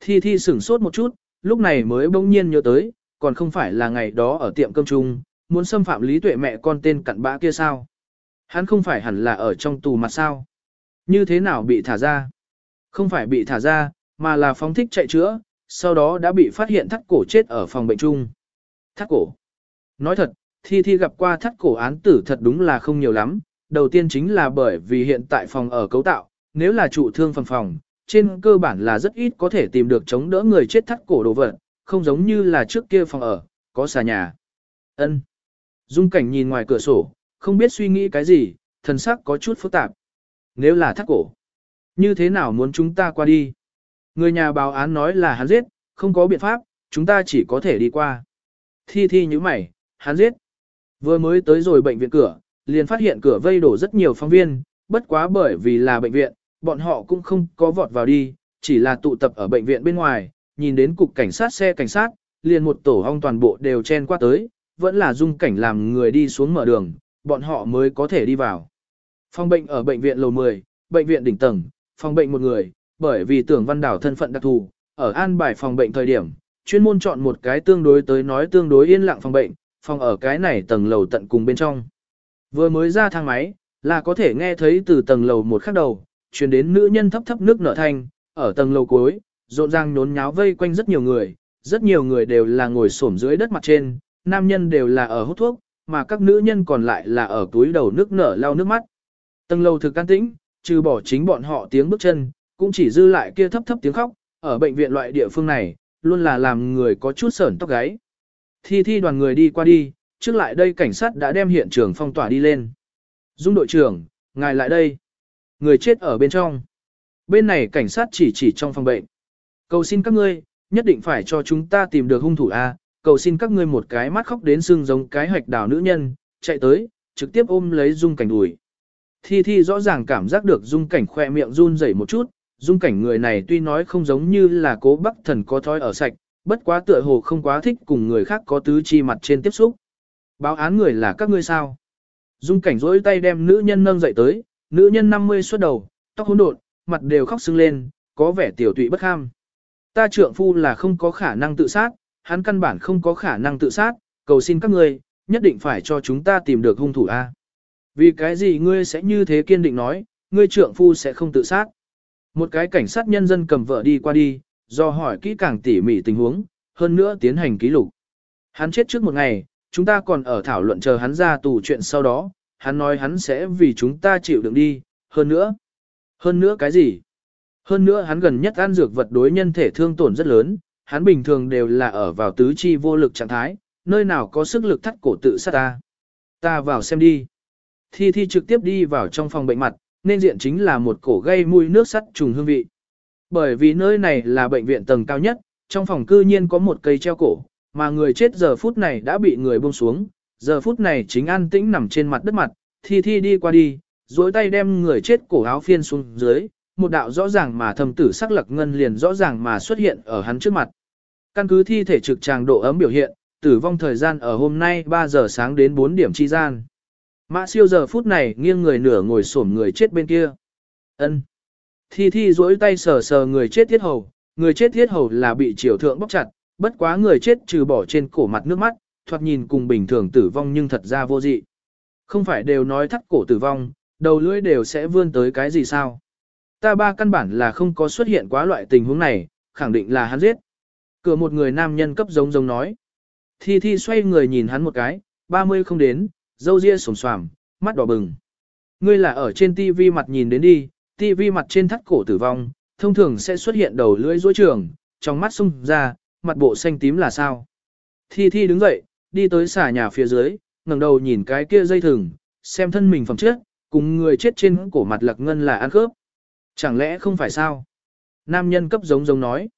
S1: Thi Thi sửng sốt một chút, lúc này mới bỗng nhiên nhớ tới, còn không phải là ngày đó ở tiệm cơm chung, muốn xâm phạm lý tuệ mẹ con tên cặn bã kia sao. Hắn không phải hẳn là ở trong tù mặt sao. Như thế nào bị thả ra? Không phải bị thả ra, mà là phóng thích chạy chữa, sau đó đã bị phát hiện thắt cổ chết ở phòng bệnh chung. Thắt cổ. Nói thật, Thi Thi gặp qua thắt cổ án tử thật đúng là không nhiều lắm, đầu tiên chính là bởi vì hiện tại phòng ở cấu tạo, nếu là trụ thương phần phòng, trên cơ bản là rất ít có thể tìm được chống đỡ người chết thắt cổ đồ vật, không giống như là trước kia phòng ở, có xà nhà. Ân. Dung cảnh nhìn ngoài cửa sổ, không biết suy nghĩ cái gì, thần sắc có chút phức tạp. Nếu là thắt cổ, như thế nào muốn chúng ta qua đi? Người nhà báo án nói là hắn giết, không có biện pháp, chúng ta chỉ có thể đi qua. Thi thi như mày, hắn giết. Vừa mới tới rồi bệnh viện cửa, liền phát hiện cửa vây đổ rất nhiều phóng viên, bất quá bởi vì là bệnh viện, bọn họ cũng không có vọt vào đi, chỉ là tụ tập ở bệnh viện bên ngoài, nhìn đến cục cảnh sát xe cảnh sát, liền một tổ hong toàn bộ đều chen qua tới, vẫn là dung cảnh làm người đi xuống mở đường, bọn họ mới có thể đi vào. Phòng bệnh ở bệnh viện lầu 10, bệnh viện đỉnh tầng, phòng bệnh một người, bởi vì tưởng văn đảo thân phận đặc thù, ở an bài phòng bệnh thời điểm, chuyên môn chọn một cái tương đối tới nói tương đối yên lặng phòng bệnh, phòng ở cái này tầng lầu tận cùng bên trong. Vừa mới ra thang máy, là có thể nghe thấy từ tầng lầu một khắc đầu, truyền đến nữ nhân thấp thấp nước nở thanh, ở tầng lầu cuối, rộn ràng nhốn nháo vây quanh rất nhiều người, rất nhiều người đều là ngồi xổm dưới đất mặt trên, nam nhân đều là ở hút thuốc, mà các nữ nhân còn lại là ở túi đầu nước nở lau nước mắt. Tầng lầu thực can tĩnh, trừ bỏ chính bọn họ tiếng bước chân, cũng chỉ dư lại kia thấp thấp tiếng khóc, ở bệnh viện loại địa phương này, luôn là làm người có chút sởn tóc gáy. Thi thi đoàn người đi qua đi, trước lại đây cảnh sát đã đem hiện trường phong tỏa đi lên. Dung đội trưởng, ngài lại đây. Người chết ở bên trong. Bên này cảnh sát chỉ chỉ trong phòng bệnh. Cầu xin các ngươi, nhất định phải cho chúng ta tìm được hung thủ A, cầu xin các ngươi một cái mắt khóc đến sưng giống cái hoạch đảo nữ nhân, chạy tới, trực tiếp ôm lấy dung cảnh đùi. Thi Thi rõ ràng cảm giác được dung cảnh khoe miệng run rẩy một chút, dung cảnh người này tuy nói không giống như là cố bắc thần có thói ở sạch, bất quá tựa hồ không quá thích cùng người khác có tứ chi mặt trên tiếp xúc. Báo án người là các ngươi sao? Dung cảnh rỗi tay đem nữ nhân nâng dậy tới, nữ nhân 50 xuất đầu, tóc hỗn độn, mặt đều khóc sưng lên, có vẻ tiểu tụy bất kham. Ta trượng phu là không có khả năng tự sát, hắn căn bản không có khả năng tự sát, cầu xin các ngươi, nhất định phải cho chúng ta tìm được hung thủ A. Vì cái gì ngươi sẽ như thế kiên định nói, ngươi trượng phu sẽ không tự sát. Một cái cảnh sát nhân dân cầm vợ đi qua đi, do hỏi kỹ càng tỉ mỉ tình huống, hơn nữa tiến hành ký lục. Hắn chết trước một ngày, chúng ta còn ở thảo luận chờ hắn ra tù chuyện sau đó, hắn nói hắn sẽ vì chúng ta chịu đựng đi, hơn nữa. Hơn nữa cái gì? Hơn nữa hắn gần nhất ăn dược vật đối nhân thể thương tổn rất lớn, hắn bình thường đều là ở vào tứ chi vô lực trạng thái, nơi nào có sức lực thắt cổ tự sát ta. Ta vào xem đi. Thi Thi trực tiếp đi vào trong phòng bệnh mặt, nên diện chính là một cổ gây mùi nước sắt trùng hương vị. Bởi vì nơi này là bệnh viện tầng cao nhất, trong phòng cư nhiên có một cây treo cổ, mà người chết giờ phút này đã bị người buông xuống, giờ phút này chính an tĩnh nằm trên mặt đất mặt, Thi Thi đi qua đi, duỗi tay đem người chết cổ áo phiên xuống dưới, một đạo rõ ràng mà thâm tử sắc lặc ngân liền rõ ràng mà xuất hiện ở hắn trước mặt. Căn cứ thi thể trực tràng độ ấm biểu hiện, tử vong thời gian ở hôm nay 3 giờ sáng đến 4 điểm chi gian. Mã siêu giờ phút này nghiêng người nửa ngồi xổm người chết bên kia. ân Thi thi duỗi tay sờ sờ người chết thiết hầu, người chết thiết hầu là bị triều thượng bóc chặt, bất quá người chết trừ bỏ trên cổ mặt nước mắt, thoạt nhìn cùng bình thường tử vong nhưng thật ra vô dị. Không phải đều nói thắt cổ tử vong, đầu lưỡi đều sẽ vươn tới cái gì sao? Ta ba căn bản là không có xuất hiện quá loại tình huống này, khẳng định là hắn giết. Cửa một người nam nhân cấp giống giống nói. Thi Thi xoay người nhìn hắn một cái, 30 không đến, dâu ria sồm xoàm, mắt đỏ bừng. Ngươi là ở trên TV mặt nhìn đến đi, TV mặt trên thắt cổ tử vong, thông thường sẽ xuất hiện đầu lưỡi rối trường, trong mắt sung ra, mặt bộ xanh tím là sao. Thi Thi đứng dậy, đi tới xả nhà phía dưới, ngẩng đầu nhìn cái kia dây thừng, xem thân mình phẩm trước, cùng người chết trên cổ mặt lạc ngân là ăn khớp. Chẳng lẽ không phải sao? Nam nhân cấp giống giống nói.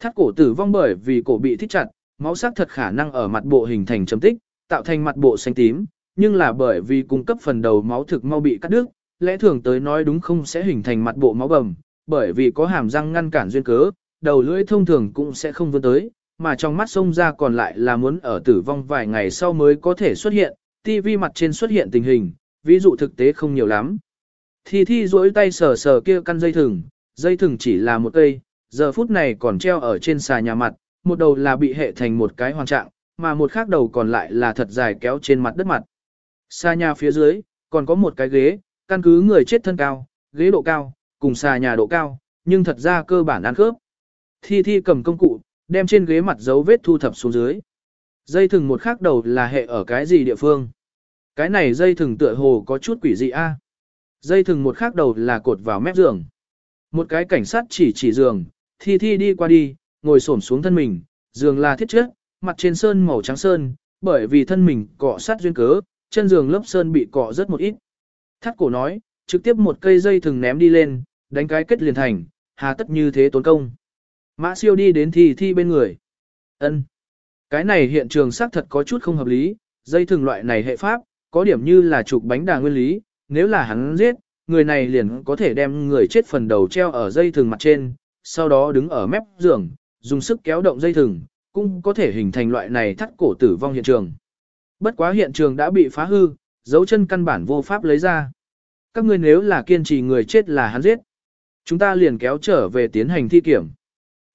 S1: Thắt cổ tử vong bởi vì cổ bị thích chặt, máu sắc thật khả năng ở mặt bộ hình thành chấm tích, tạo thành mặt bộ xanh tím, nhưng là bởi vì cung cấp phần đầu máu thực mau bị cắt đứt, lẽ thường tới nói đúng không sẽ hình thành mặt bộ máu bầm, bởi vì có hàm răng ngăn cản duyên cớ, đầu lưỡi thông thường cũng sẽ không vươn tới, mà trong mắt sông ra còn lại là muốn ở tử vong vài ngày sau mới có thể xuất hiện, TV mặt trên xuất hiện tình hình, ví dụ thực tế không nhiều lắm. Thi Thi duỗi tay sờ sờ kia căn dây thừng, dây thừng chỉ là một cây, giờ phút này còn treo ở trên xà nhà mặt, một đầu là bị hệ thành một cái hoàn trạng, mà một khác đầu còn lại là thật dài kéo trên mặt đất mặt. Xà nhà phía dưới, còn có một cái ghế, căn cứ người chết thân cao, ghế độ cao, cùng xà nhà độ cao, nhưng thật ra cơ bản ăn khớp. Thi Thi cầm công cụ, đem trên ghế mặt dấu vết thu thập xuống dưới. Dây thừng một khác đầu là hệ ở cái gì địa phương? Cái này dây thừng tựa hồ có chút quỷ dị a. Dây thừng một khác đầu là cột vào mép giường. Một cái cảnh sát chỉ chỉ giường, thi thi đi qua đi, ngồi xổm xuống thân mình, giường là thiết chết, mặt trên sơn màu trắng sơn, bởi vì thân mình cọ sát duyên cớ, chân giường lớp sơn bị cọ rất một ít. Thắt cổ nói, trực tiếp một cây dây thừng ném đi lên, đánh cái kết liền thành, hà tất như thế tốn công. Mã siêu đi đến thi thi bên người. ân Cái này hiện trường xác thật có chút không hợp lý, dây thừng loại này hệ pháp, có điểm như là trục bánh đà nguyên lý, nếu là hắn giết, người này liền có thể đem người chết phần đầu treo ở dây thừng mặt trên, sau đó đứng ở mép giường, dùng sức kéo động dây thừng, cũng có thể hình thành loại này thắt cổ tử vong hiện trường. Bất quá hiện trường đã bị phá hư, dấu chân căn bản vô pháp lấy ra. Các ngươi nếu là kiên trì người chết là hắn giết. Chúng ta liền kéo trở về tiến hành thi kiểm.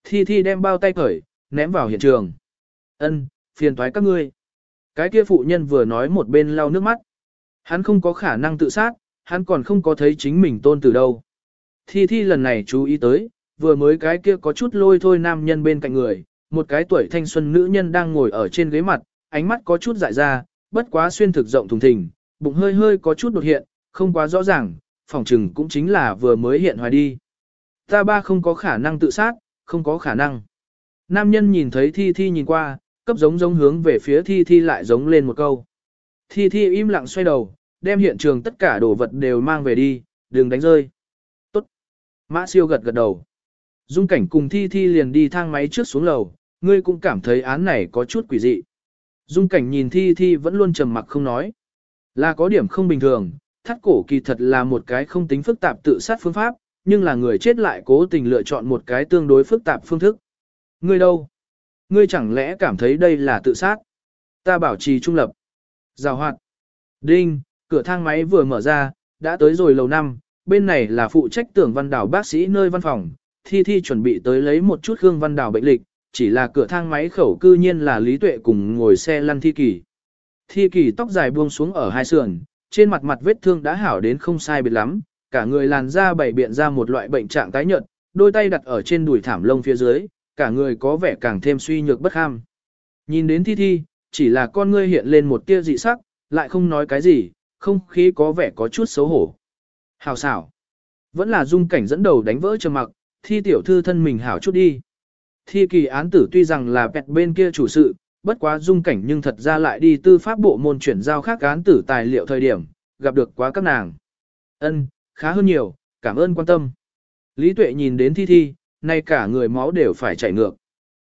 S1: Thi thi đem bao tay cởi, ném vào hiện trường. Ân, phiền toái các ngươi. Cái kia phụ nhân vừa nói một bên lau nước mắt. Hắn không có khả năng tự sát, hắn còn không có thấy chính mình tôn từ đâu. Thi thi lần này chú ý tới, vừa mới cái kia có chút lôi thôi nam nhân bên cạnh người, một cái tuổi thanh xuân nữ nhân đang ngồi ở trên ghế mặt, ánh mắt có chút dại ra, bất quá xuyên thực rộng thùng thình, bụng hơi hơi có chút đột hiện, không quá rõ ràng, phòng chừng cũng chính là vừa mới hiện hoài đi. Ta ba không có khả năng tự sát, không có khả năng. Nam nhân nhìn thấy thi thi nhìn qua, cấp giống giống hướng về phía thi thi lại giống lên một câu. Thi thi im lặng xoay đầu, đem hiện trường tất cả đồ vật đều mang về đi, đừng đánh rơi. Tốt. Mã siêu gật gật đầu. Dung cảnh cùng thi thi liền đi thang máy trước xuống lầu, ngươi cũng cảm thấy án này có chút quỷ dị. Dung cảnh nhìn thi thi vẫn luôn trầm mặc không nói. Là có điểm không bình thường, thắt cổ kỳ thật là một cái không tính phức tạp tự sát phương pháp, nhưng là người chết lại cố tình lựa chọn một cái tương đối phức tạp phương thức. Ngươi đâu? Ngươi chẳng lẽ cảm thấy đây là tự sát? Ta bảo trì trung lập. Giào hoạt. Đinh, cửa thang máy vừa mở ra, đã tới rồi lầu năm, bên này là phụ trách tưởng văn đảo bác sĩ nơi văn phòng, Thi Thi chuẩn bị tới lấy một chút gương Văn đảo bệnh lịch, chỉ là cửa thang máy khẩu cư nhiên là Lý Tuệ cùng ngồi xe lăn Thi Kỳ. Thi Kỳ tóc dài buông xuống ở hai sườn, trên mặt mặt vết thương đã hảo đến không sai biệt lắm, cả người làn da bảy biện ra một loại bệnh trạng tái nhợt, đôi tay đặt ở trên đùi thảm lông phía dưới, cả người có vẻ càng thêm suy nhược bất ham. Nhìn đến Thi Thi, chỉ là con ngươi hiện lên một tia dị sắc, lại không nói cái gì, không khí có vẻ có chút xấu hổ. Hào xảo. Vẫn là dung cảnh dẫn đầu đánh vỡ trầm mặc, thi tiểu thư thân mình hảo chút đi. Thi kỳ án tử tuy rằng là bẹt bên kia chủ sự, bất quá dung cảnh nhưng thật ra lại đi tư pháp bộ môn chuyển giao khác án tử tài liệu thời điểm, gặp được quá các nàng. Ân, khá hơn nhiều, cảm ơn quan tâm. Lý tuệ nhìn đến thi thi, nay cả người máu đều phải chảy ngược.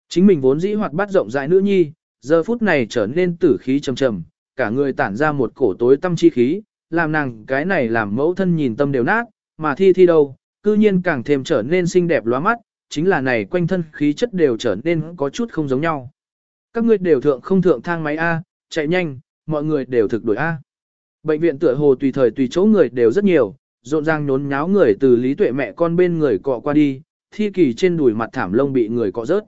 S1: Chính mình vốn dĩ hoạt bát rộng rãi nữ nhi, giờ phút này trở nên tử khí trầm trầm, cả người tản ra một cổ tối tâm chi khí, làm nàng cái này làm mẫu thân nhìn tâm đều nát, mà thi thi đâu, cư nhiên càng thêm trở nên xinh đẹp lóa mắt, chính là này quanh thân khí chất đều trở nên có chút không giống nhau. Các ngươi đều thượng không thượng thang máy A, chạy nhanh, mọi người đều thực đổi A. Bệnh viện tựa hồ tùy thời tùy chỗ người đều rất nhiều, rộn ràng nhốn nháo người từ lý tuệ mẹ con bên người cọ qua đi, thi kỳ trên đùi mặt thảm lông bị người cọ rớt.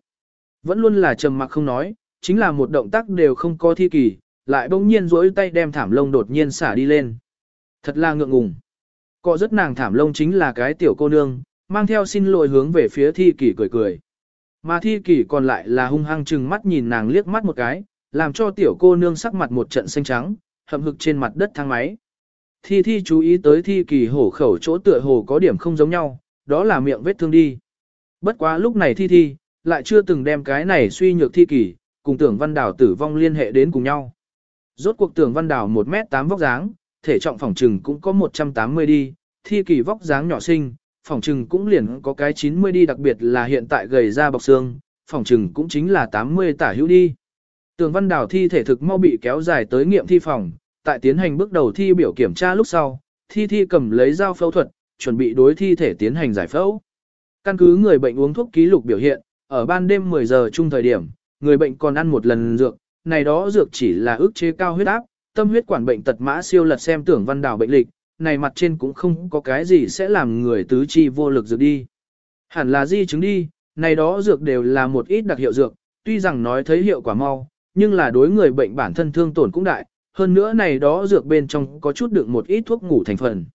S1: Vẫn luôn là trầm mặc không nói, chính là một động tác đều không có thi kỳ, lại bỗng nhiên rỗi tay đem thảm lông đột nhiên xả đi lên. Thật là ngượng ngùng. Cọ rất nàng thảm lông chính là cái tiểu cô nương, mang theo xin lỗi hướng về phía thi kỷ cười cười. Mà thi kỷ còn lại là hung hăng chừng mắt nhìn nàng liếc mắt một cái, làm cho tiểu cô nương sắc mặt một trận xanh trắng, hậm hực trên mặt đất thang máy. Thi thi chú ý tới thi kỳ hổ khẩu chỗ tựa hồ có điểm không giống nhau, đó là miệng vết thương đi. Bất quá lúc này thi thi, lại chưa từng đem cái này suy nhược thi kỳ, cùng tưởng văn đảo tử vong liên hệ đến cùng nhau. Rốt cuộc tưởng văn đảo 1m8 vóc dáng, thể trọng phòng trừng cũng có 180 đi, thi kỳ vóc dáng nhỏ xinh, phòng trừng cũng liền có cái 90 đi đặc biệt là hiện tại gầy ra bọc xương, phòng trừng cũng chính là 80 tả hữu đi. Tường văn đảo thi thể thực mau bị kéo dài tới nghiệm thi phòng, tại tiến hành bước đầu thi biểu kiểm tra lúc sau, thi thi cầm lấy dao phẫu thuật, chuẩn bị đối thi thể tiến hành giải phẫu. Căn cứ người bệnh uống thuốc ký lục biểu hiện, ở ban đêm 10 giờ chung thời điểm, người bệnh còn ăn một lần dược, này đó dược chỉ là ức chế cao huyết áp, tâm huyết quản bệnh tật mã siêu lật xem tưởng văn đảo bệnh lịch, này mặt trên cũng không có cái gì sẽ làm người tứ chi vô lực dược đi. Hẳn là di chứng đi, này đó dược đều là một ít đặc hiệu dược, tuy rằng nói thấy hiệu quả mau, nhưng là đối người bệnh bản thân thương tổn cũng đại, hơn nữa này đó dược bên trong có chút đựng một ít thuốc ngủ thành phần.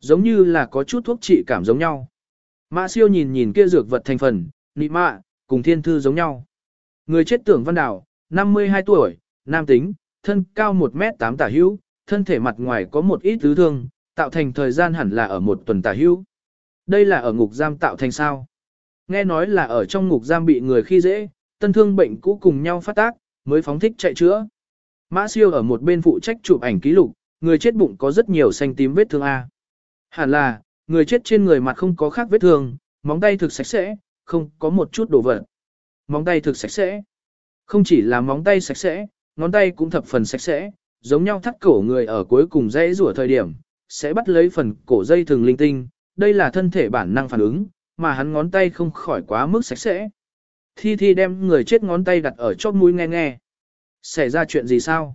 S1: Giống như là có chút thuốc trị cảm giống nhau. Mã siêu nhìn nhìn kia dược vật thành phần, nị mạ, cùng thiên thư giống nhau. Người chết tưởng văn đảo, 52 tuổi, nam tính, thân cao 1m8 tả hữu, thân thể mặt ngoài có một ít tứ thương, tạo thành thời gian hẳn là ở một tuần tả hữu. Đây là ở ngục giam tạo thành sao? Nghe nói là ở trong ngục giam bị người khi dễ, tân thương bệnh cũ cùng nhau phát tác, mới phóng thích chạy chữa. Mã siêu ở một bên phụ trách chụp ảnh ký lục, người chết bụng có rất nhiều xanh tím vết thương A. Hẳn là, người chết trên người mặt không có khác vết thương, móng tay thực sạch sẽ, không có một chút đồ vật. Móng tay thực sạch sẽ. Không chỉ là móng tay sạch sẽ, ngón tay cũng thập phần sạch sẽ, giống nhau thắt cổ người ở cuối cùng dãy rủa thời điểm, sẽ bắt lấy phần cổ dây thường linh tinh, đây là thân thể bản năng phản ứng, mà hắn ngón tay không khỏi quá mức sạch sẽ. Thi Thi đem người chết ngón tay đặt ở chóp mũi nghe nghe. Xảy ra chuyện gì sao?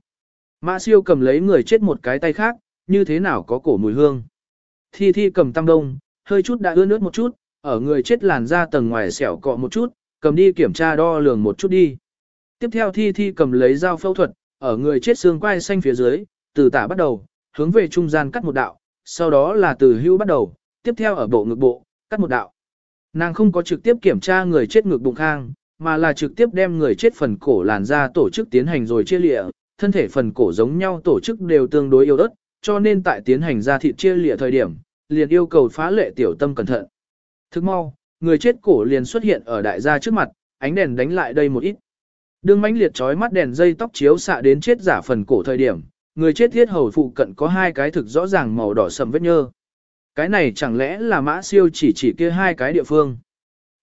S1: Mã siêu cầm lấy người chết một cái tay khác, như thế nào có cổ mùi hương. Thi Thi cầm tam đông, hơi chút đã ướt nước một chút, ở người chết làn da tầng ngoài xẻo cọ một chút, cầm đi kiểm tra đo lường một chút đi. Tiếp theo Thi Thi cầm lấy dao phẫu thuật, ở người chết xương quai xanh phía dưới, từ tả bắt đầu, hướng về trung gian cắt một đạo, sau đó là từ hưu bắt đầu, tiếp theo ở bộ ngực bộ, cắt một đạo. Nàng không có trực tiếp kiểm tra người chết ngực bụng khang, mà là trực tiếp đem người chết phần cổ làn ra tổ chức tiến hành rồi chia lịa, thân thể phần cổ giống nhau tổ chức đều tương đối yếu ớt, cho nên tại tiến hành ra thịt chia lịa thời điểm, liền yêu cầu phá lệ tiểu tâm cẩn thận. Thức mau, người chết cổ liền xuất hiện ở đại gia trước mặt, ánh đèn đánh lại đây một ít. Đương mãnh liệt chói mắt đèn dây tóc chiếu xạ đến chết giả phần cổ thời điểm, người chết thiết hầu phụ cận có hai cái thực rõ ràng màu đỏ sầm vết nhơ. Cái này chẳng lẽ là mã siêu chỉ chỉ kia hai cái địa phương.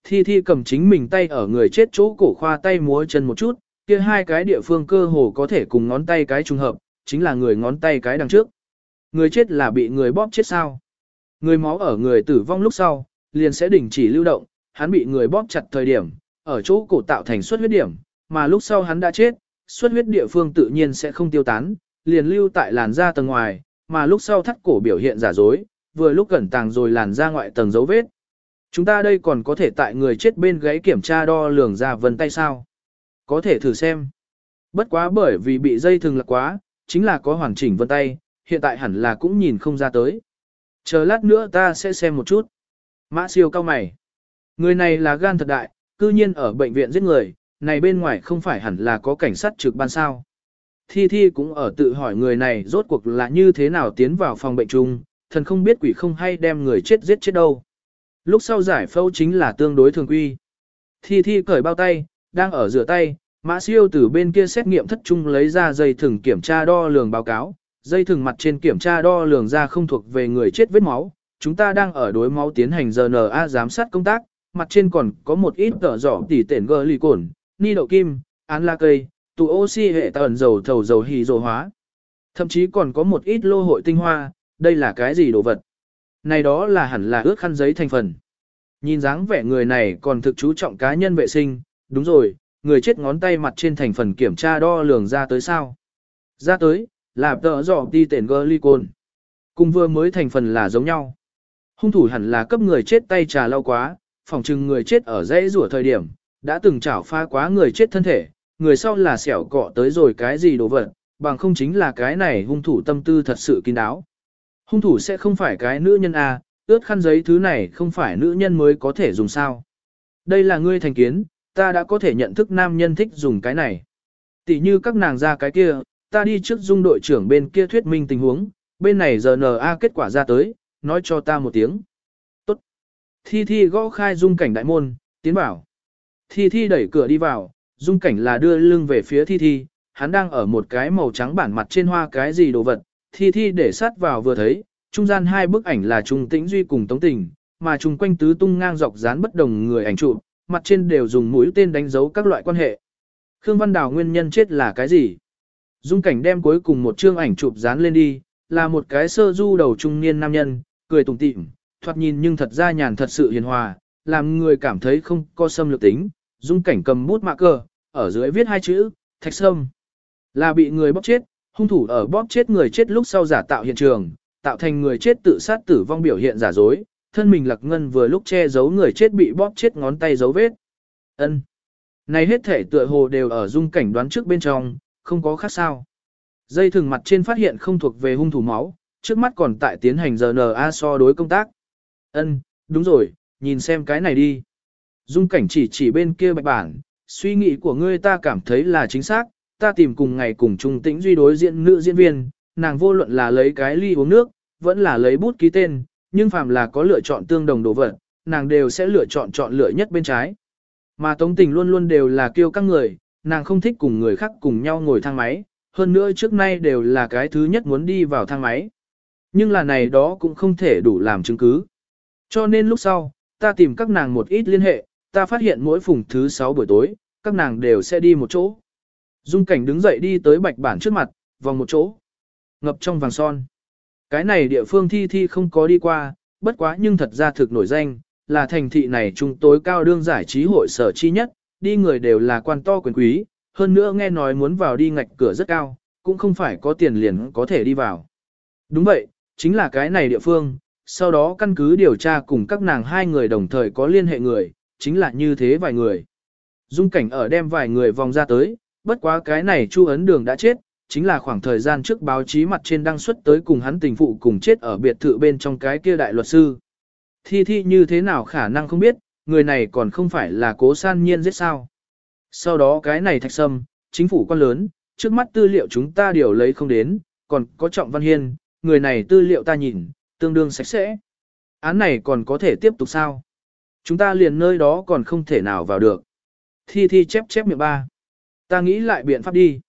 S1: Thi Thi cầm chính mình tay ở người chết chỗ cổ khoa tay múa chân một chút, kia hai cái địa phương cơ hồ có thể cùng ngón tay cái trùng hợp, chính là người ngón tay cái đằng trước. Người chết là bị người bóp chết sao? Người máu ở người tử vong lúc sau, liền sẽ đình chỉ lưu động, hắn bị người bóp chặt thời điểm, ở chỗ cổ tạo thành suất huyết điểm, mà lúc sau hắn đã chết, suất huyết địa phương tự nhiên sẽ không tiêu tán, liền lưu tại làn da tầng ngoài, mà lúc sau thắt cổ biểu hiện giả dối, vừa lúc cẩn tàng rồi làn da ngoại tầng dấu vết. Chúng ta đây còn có thể tại người chết bên gáy kiểm tra đo lường ra vân tay sao? Có thể thử xem. Bất quá bởi vì bị dây thừng lạc quá, chính là có hoàn chỉnh vân tay, hiện tại hẳn là cũng nhìn không ra tới. Chờ lát nữa ta sẽ xem một chút. Mã siêu cao mày. Người này là gan thật đại, cư nhiên ở bệnh viện giết người, này bên ngoài không phải hẳn là có cảnh sát trực ban sao. Thi Thi cũng ở tự hỏi người này rốt cuộc là như thế nào tiến vào phòng bệnh chung, thần không biết quỷ không hay đem người chết giết chết đâu. Lúc sau giải phẫu chính là tương đối thường quy. Thi Thi cởi bao tay, đang ở rửa tay, Mã Siêu từ bên kia xét nghiệm thất trung lấy ra dây thừng kiểm tra đo lường báo cáo, dây thừng mặt trên kiểm tra đo lường ra không thuộc về người chết vết máu, chúng ta đang ở đối máu tiến hành RNA giám sát công tác, mặt trên còn có một ít tờ giỏ tỉ tển gơ lì cồn, ni đậu kim, án la cây, tụ oxy hệ tần dầu thầu dầu hì dầu hóa. Thậm chí còn có một ít lô hội tinh hoa, đây là cái gì đồ vật? Này đó là hẳn là ướt khăn giấy thành phần. Nhìn dáng vẻ người này còn thực chú trọng cá nhân vệ sinh, đúng rồi, người chết ngón tay mặt trên thành phần kiểm tra đo lường ra tới sao? Ra tới, là tờ dọ đi tển glycol. Cùng vừa mới thành phần là giống nhau. Hung thủ hẳn là cấp người chết tay trà lau quá, phòng trừng người chết ở dãy rủa thời điểm, đã từng chảo pha quá người chết thân thể, người sau là xẻo cọ tới rồi cái gì đồ vật, bằng không chính là cái này hung thủ tâm tư thật sự kín đáo. Hung thủ sẽ không phải cái nữ nhân A, ướt khăn giấy thứ này không phải nữ nhân mới có thể dùng sao. Đây là ngươi thành kiến, ta đã có thể nhận thức nam nhân thích dùng cái này. Tỷ như các nàng ra cái kia, ta đi trước dung đội trưởng bên kia thuyết minh tình huống, bên này giờ NA kết quả ra tới, nói cho ta một tiếng. Tốt. Thi Thi gõ khai dung cảnh đại môn, tiến bảo. Thi Thi đẩy cửa đi vào, dung cảnh là đưa lưng về phía Thi Thi, hắn đang ở một cái màu trắng bản mặt trên hoa cái gì đồ vật, Thi Thi để sát vào vừa thấy, trung gian hai bức ảnh là Trung Tĩnh Duy cùng Tống Tình, mà chung quanh tứ tung ngang dọc dán bất đồng người ảnh chụp, mặt trên đều dùng mũi tên đánh dấu các loại quan hệ. Khương Văn Đào nguyên nhân chết là cái gì? Dung cảnh đem cuối cùng một chương ảnh chụp dán lên đi, là một cái sơ du đầu trung niên nam nhân, cười tủm tỉm, thoạt nhìn nhưng thật ra nhàn thật sự hiền hòa, làm người cảm thấy không có xâm lược tính. Dung cảnh cầm bút mạ cờ, ở dưới viết hai chữ, thạch sâm. Là bị người bóp chết, hung thủ ở bóp chết người chết lúc sau giả tạo hiện trường, tạo thành người chết tự sát tử vong biểu hiện giả dối, thân mình lạc ngân vừa lúc che giấu người chết bị bóp chết ngón tay dấu vết. Ân, Này hết thể tựa hồ đều ở dung cảnh đoán trước bên trong, không có khác sao. Dây thừng mặt trên phát hiện không thuộc về hung thủ máu, trước mắt còn tại tiến hành RNA so đối công tác. Ân, đúng rồi, nhìn xem cái này đi. Dung cảnh chỉ chỉ bên kia bạch bản, suy nghĩ của ngươi ta cảm thấy là chính xác, ta tìm cùng ngày cùng trung tĩnh duy đối diện nữ diễn viên, nàng vô luận là lấy cái ly uống nước, vẫn là lấy bút ký tên, nhưng phàm là có lựa chọn tương đồng đồ vật, nàng đều sẽ lựa chọn chọn lựa nhất bên trái. Mà tống tình luôn luôn đều là kêu các người, nàng không thích cùng người khác cùng nhau ngồi thang máy, hơn nữa trước nay đều là cái thứ nhất muốn đi vào thang máy. Nhưng là này đó cũng không thể đủ làm chứng cứ. Cho nên lúc sau, ta tìm các nàng một ít liên hệ, ta phát hiện mỗi phùng thứ 6 buổi tối, các nàng đều sẽ đi một chỗ. Dung cảnh đứng dậy đi tới bạch bản trước mặt, vòng một chỗ. Ngập trong vàng son. Cái này địa phương thi thi không có đi qua, bất quá nhưng thật ra thực nổi danh, là thành thị này trung tối cao đương giải trí hội sở chi nhất, đi người đều là quan to quyền quý, hơn nữa nghe nói muốn vào đi ngạch cửa rất cao, cũng không phải có tiền liền có thể đi vào. Đúng vậy, chính là cái này địa phương, sau đó căn cứ điều tra cùng các nàng hai người đồng thời có liên hệ người, chính là như thế vài người. Dung cảnh ở đem vài người vòng ra tới, bất quá cái này Chu Ấn Đường đã chết, chính là khoảng thời gian trước báo chí mặt trên đăng xuất tới cùng hắn tình phụ cùng chết ở biệt thự bên trong cái kia đại luật sư. Thi thi như thế nào khả năng không biết, người này còn không phải là cố san nhiên giết sao. Sau đó cái này thạch sâm, chính phủ quan lớn, trước mắt tư liệu chúng ta đều lấy không đến, còn có trọng văn hiên, người này tư liệu ta nhìn, tương đương sạch sẽ. Án này còn có thể tiếp tục sao? Chúng ta liền nơi đó còn không thể nào vào được. Thi thi chép chép miệng ba. Ta nghĩ lại biện pháp đi.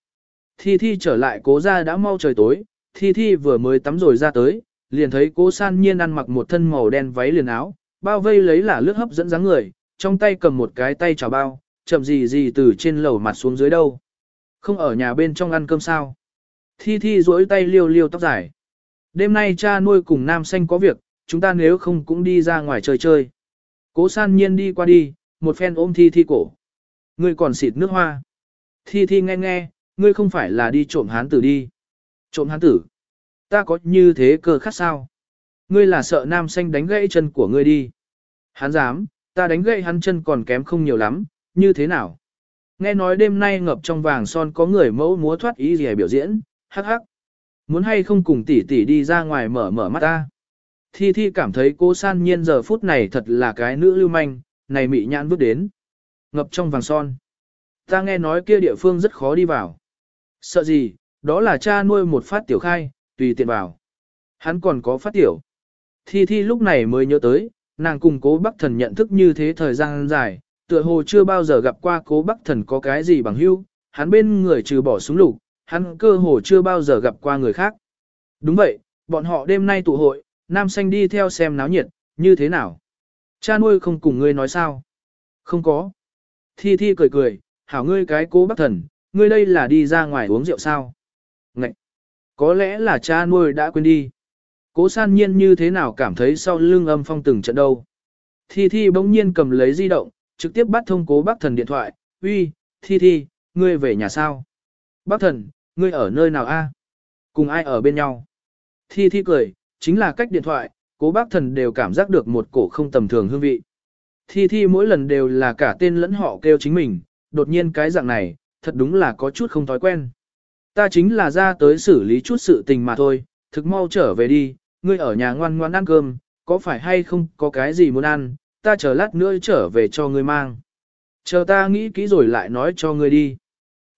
S1: Thi thi trở lại cố ra đã mau trời tối, thi thi vừa mới tắm rồi ra tới, liền thấy cố san nhiên ăn mặc một thân màu đen váy liền áo, bao vây lấy là lướt hấp dẫn dáng người, trong tay cầm một cái tay trào bao, chậm gì gì từ trên lầu mặt xuống dưới đâu. Không ở nhà bên trong ăn cơm sao. Thi thi duỗi tay liêu liêu tóc dài. Đêm nay cha nuôi cùng nam xanh có việc, chúng ta nếu không cũng đi ra ngoài chơi chơi. Cố san nhiên đi qua đi, một phen ôm thi thi cổ. Ngươi còn xịt nước hoa. Thi thi nghe nghe, ngươi không phải là đi trộm hán tử đi. Trộm hán tử. Ta có như thế cơ khát sao? Ngươi là sợ nam xanh đánh gãy chân của ngươi đi. Hắn dám, ta đánh gãy hắn chân còn kém không nhiều lắm, như thế nào? Nghe nói đêm nay ngập trong vàng son có người mẫu múa thoát ý gì biểu diễn, hắc hắc. Muốn hay không cùng tỷ tỷ đi ra ngoài mở mở mắt ta. Thi Thi cảm thấy cô san nhiên giờ phút này thật là cái nữ lưu manh, này mị nhãn bước đến. Ngập trong vàng son. Ta nghe nói kia địa phương rất khó đi vào. Sợ gì, đó là cha nuôi một phát tiểu khai, tùy tiện vào. Hắn còn có phát tiểu. Thi Thi lúc này mới nhớ tới, nàng cùng cố bắc thần nhận thức như thế thời gian dài, tựa hồ chưa bao giờ gặp qua cố bắc thần có cái gì bằng hữu, hắn bên người trừ bỏ súng lục, hắn cơ hồ chưa bao giờ gặp qua người khác. Đúng vậy, bọn họ đêm nay tụ hội, nam xanh đi theo xem náo nhiệt, như thế nào? Cha nuôi không cùng ngươi nói sao? Không có. Thi Thi cười cười, hảo ngươi cái cố bắc thần, ngươi đây là đi ra ngoài uống rượu sao? Ngậy! Có lẽ là cha nuôi đã quên đi. Cố san nhiên như thế nào cảm thấy sau lưng âm phong từng trận đâu. Thi Thi bỗng nhiên cầm lấy di động, trực tiếp bắt thông cố bác thần điện thoại. Uy, Thi Thi, ngươi về nhà sao? Bác thần, ngươi ở nơi nào a? Cùng ai ở bên nhau? Thi Thi cười, chính là cách điện thoại, cố bác thần đều cảm giác được một cổ không tầm thường hương vị. Thi Thi mỗi lần đều là cả tên lẫn họ kêu chính mình, đột nhiên cái dạng này, thật đúng là có chút không thói quen. Ta chính là ra tới xử lý chút sự tình mà thôi, thực mau trở về đi, ngươi ở nhà ngoan ngoan ăn cơm, có phải hay không có cái gì muốn ăn, ta chờ lát nữa trở về cho ngươi mang. Chờ ta nghĩ kỹ rồi lại nói cho ngươi đi.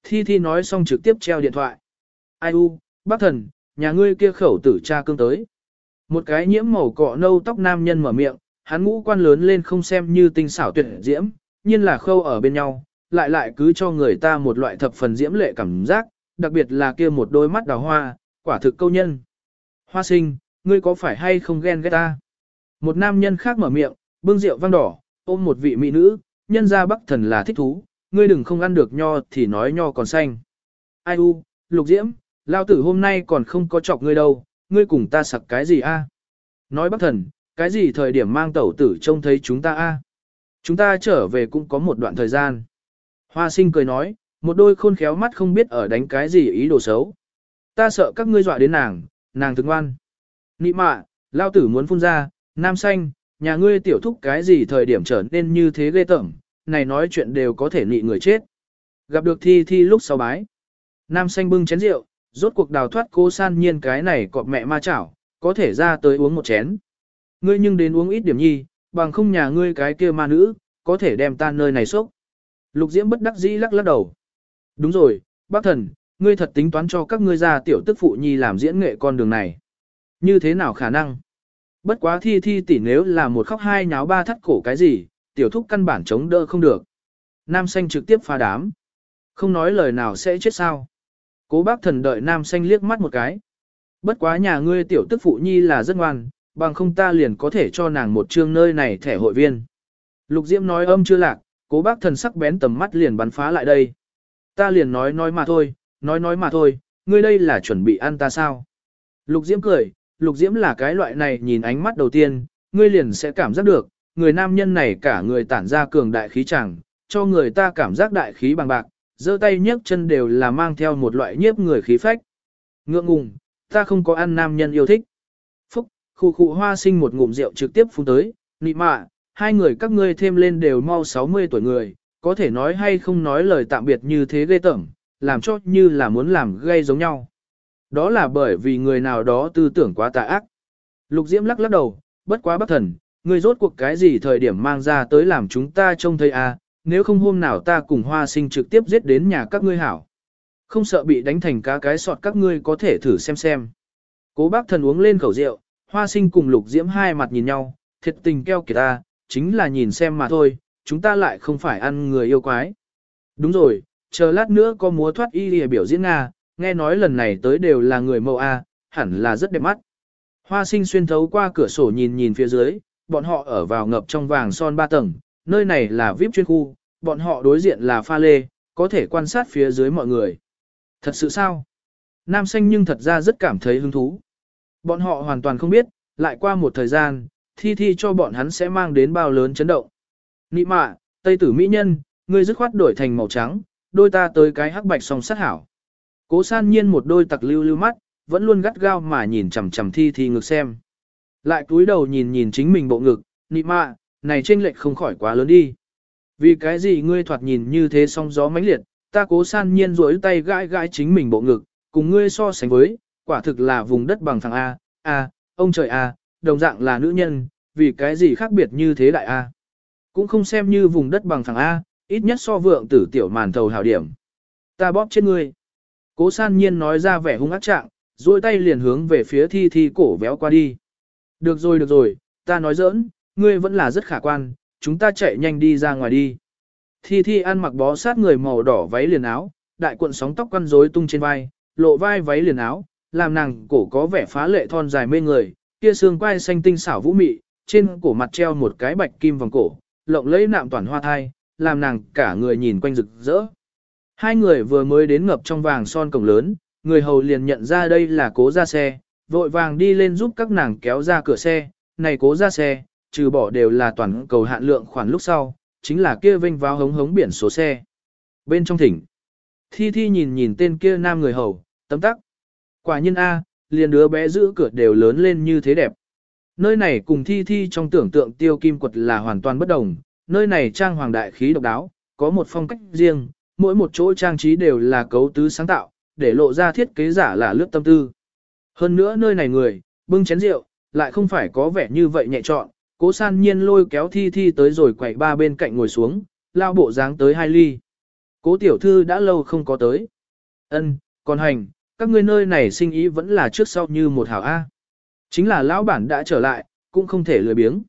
S1: Thi Thi nói xong trực tiếp treo điện thoại. Ai u, bác thần, nhà ngươi kia khẩu tử cha cương tới. Một cái nhiễm màu cọ nâu tóc nam nhân mở miệng, hắn ngũ quan lớn lên không xem như tinh xảo tuyệt diễm, nhiên là khâu ở bên nhau, lại lại cứ cho người ta một loại thập phần diễm lệ cảm giác, đặc biệt là kia một đôi mắt đào hoa, quả thực câu nhân. Hoa sinh, ngươi có phải hay không ghen ghét ta? Một nam nhân khác mở miệng, bưng rượu vang đỏ, ôm một vị mỹ nữ, nhân ra bắc thần là thích thú, ngươi đừng không ăn được nho thì nói nho còn xanh. Ai u, lục diễm, lao tử hôm nay còn không có chọc ngươi đâu, ngươi cùng ta sặc cái gì a? Nói bác thần, cái gì thời điểm mang tẩu tử trông thấy chúng ta a? Chúng ta trở về cũng có một đoạn thời gian. Hoa sinh cười nói, một đôi khôn khéo mắt không biết ở đánh cái gì ý đồ xấu. Ta sợ các ngươi dọa đến nàng, nàng thức ngoan. Nị mạ, lao tử muốn phun ra, nam xanh, nhà ngươi tiểu thúc cái gì thời điểm trở nên như thế ghê tởm, này nói chuyện đều có thể nị người chết. Gặp được thi thi lúc sau bái. Nam xanh bưng chén rượu, rốt cuộc đào thoát cô san nhiên cái này cọp mẹ ma chảo, có thể ra tới uống một chén. Ngươi nhưng đến uống ít điểm nhi, bằng không nhà ngươi cái kia ma nữ, có thể đem ta nơi này sốc. Lục diễm bất đắc dĩ lắc lắc đầu. Đúng rồi, bác thần, ngươi thật tính toán cho các ngươi ra tiểu tức phụ nhi làm diễn nghệ con đường này. Như thế nào khả năng? Bất quá thi thi tỷ nếu là một khóc hai nháo ba thắt cổ cái gì, tiểu thúc căn bản chống đỡ không được. Nam xanh trực tiếp phá đám. Không nói lời nào sẽ chết sao. Cố bác thần đợi nam xanh liếc mắt một cái. Bất quá nhà ngươi tiểu tức phụ nhi là rất ngoan, bằng không ta liền có thể cho nàng một chương nơi này thẻ hội viên. Lục Diễm nói âm chưa lạc, cố bác thần sắc bén tầm mắt liền bắn phá lại đây. Ta liền nói nói mà thôi, nói nói mà thôi, ngươi đây là chuẩn bị ăn ta sao? Lục Diễm cười, Lục Diễm là cái loại này nhìn ánh mắt đầu tiên, ngươi liền sẽ cảm giác được, người nam nhân này cả người tản ra cường đại khí chẳng, cho người ta cảm giác đại khí bằng bạc, giơ tay nhấc chân đều là mang theo một loại nhiếp người khí phách. Ngượng ngùng, ta không có ăn nam nhân yêu thích. Phúc, khu khu hoa sinh một ngụm rượu trực tiếp phun tới, nị mạ, hai người các ngươi thêm lên đều mau 60 tuổi người, có thể nói hay không nói lời tạm biệt như thế ghê tởm, làm cho như là muốn làm gây giống nhau. Đó là bởi vì người nào đó tư tưởng quá tà ác. Lục Diễm lắc lắc đầu, bất quá bất thần, người rốt cuộc cái gì thời điểm mang ra tới làm chúng ta trông thấy à, nếu không hôm nào ta cùng hoa sinh trực tiếp giết đến nhà các ngươi hảo. Không sợ bị đánh thành cá cái sọt các ngươi có thể thử xem xem. Cố bác thần uống lên khẩu rượu, hoa sinh cùng lục diễm hai mặt nhìn nhau, thiệt tình keo kìa ta, chính là nhìn xem mà thôi, chúng ta lại không phải ăn người yêu quái. Đúng rồi, chờ lát nữa có múa thoát y lìa biểu diễn Nga, nghe nói lần này tới đều là người mẫu A, hẳn là rất đẹp mắt. Hoa sinh xuyên thấu qua cửa sổ nhìn nhìn phía dưới, bọn họ ở vào ngập trong vàng son ba tầng, nơi này là VIP chuyên khu, bọn họ đối diện là pha lê, có thể quan sát phía dưới mọi người. Thật sự sao? Nam xanh nhưng thật ra rất cảm thấy hứng thú. Bọn họ hoàn toàn không biết, lại qua một thời gian, thi thi cho bọn hắn sẽ mang đến bao lớn chấn động. Nị mạ, Tây tử mỹ nhân, ngươi dứt khoát đổi thành màu trắng, đôi ta tới cái hắc bạch song sát hảo. Cố san nhiên một đôi tặc lưu lưu mắt, vẫn luôn gắt gao mà nhìn chằm chằm thi thi ngực xem. Lại cúi đầu nhìn nhìn chính mình bộ ngực, nị mạ, này chênh lệch không khỏi quá lớn đi. Vì cái gì ngươi thoạt nhìn như thế song gió mãnh liệt, ta cố san nhiên rỗi tay gãi gãi chính mình bộ ngực, cùng ngươi so sánh với, quả thực là vùng đất bằng thằng A, A, ông trời A, đồng dạng là nữ nhân, vì cái gì khác biệt như thế đại A. Cũng không xem như vùng đất bằng thằng A, ít nhất so vượng tử tiểu màn thầu hảo điểm. Ta bóp chết ngươi. Cố san nhiên nói ra vẻ hung ác trạng, duỗi tay liền hướng về phía thi thi cổ véo qua đi. Được rồi được rồi, ta nói giỡn, ngươi vẫn là rất khả quan, chúng ta chạy nhanh đi ra ngoài đi. Thi thi ăn mặc bó sát người màu đỏ váy liền áo, đại cuộn sóng tóc quăn rối tung trên vai, lộ vai váy liền áo, làm nàng cổ có vẻ phá lệ thon dài mê người, kia xương quai xanh tinh xảo vũ mị, trên cổ mặt treo một cái bạch kim vòng cổ, lộng lẫy nạm toàn hoa thai, làm nàng cả người nhìn quanh rực rỡ. Hai người vừa mới đến ngập trong vàng son cổng lớn, người hầu liền nhận ra đây là cố ra xe, vội vàng đi lên giúp các nàng kéo ra cửa xe, này cố ra xe, trừ bỏ đều là toàn cầu hạn lượng khoản lúc sau, chính là kia vinh vào hống hống biển số xe. Bên trong thỉnh, thi thi nhìn nhìn tên kia nam người hầu, tấm tắc. Quả nhiên A, liền đứa bé giữ cửa đều lớn lên như thế đẹp. Nơi này cùng thi thi trong tưởng tượng tiêu kim quật là hoàn toàn bất đồng, nơi này trang hoàng đại khí độc đáo, có một phong cách riêng, mỗi một chỗ trang trí đều là cấu tứ sáng tạo, để lộ ra thiết kế giả là lướt tâm tư. Hơn nữa nơi này người, bưng chén rượu, lại không phải có vẻ như vậy nhẹ trọn, cố san nhiên lôi kéo thi thi tới rồi quậy ba bên cạnh ngồi xuống, lao bộ dáng tới hai ly. Cố tiểu thư đã lâu không có tới. ân còn hành, các ngươi nơi này sinh ý vẫn là trước sau như một hảo A. Chính là lão bản đã trở lại, cũng không thể lười biếng.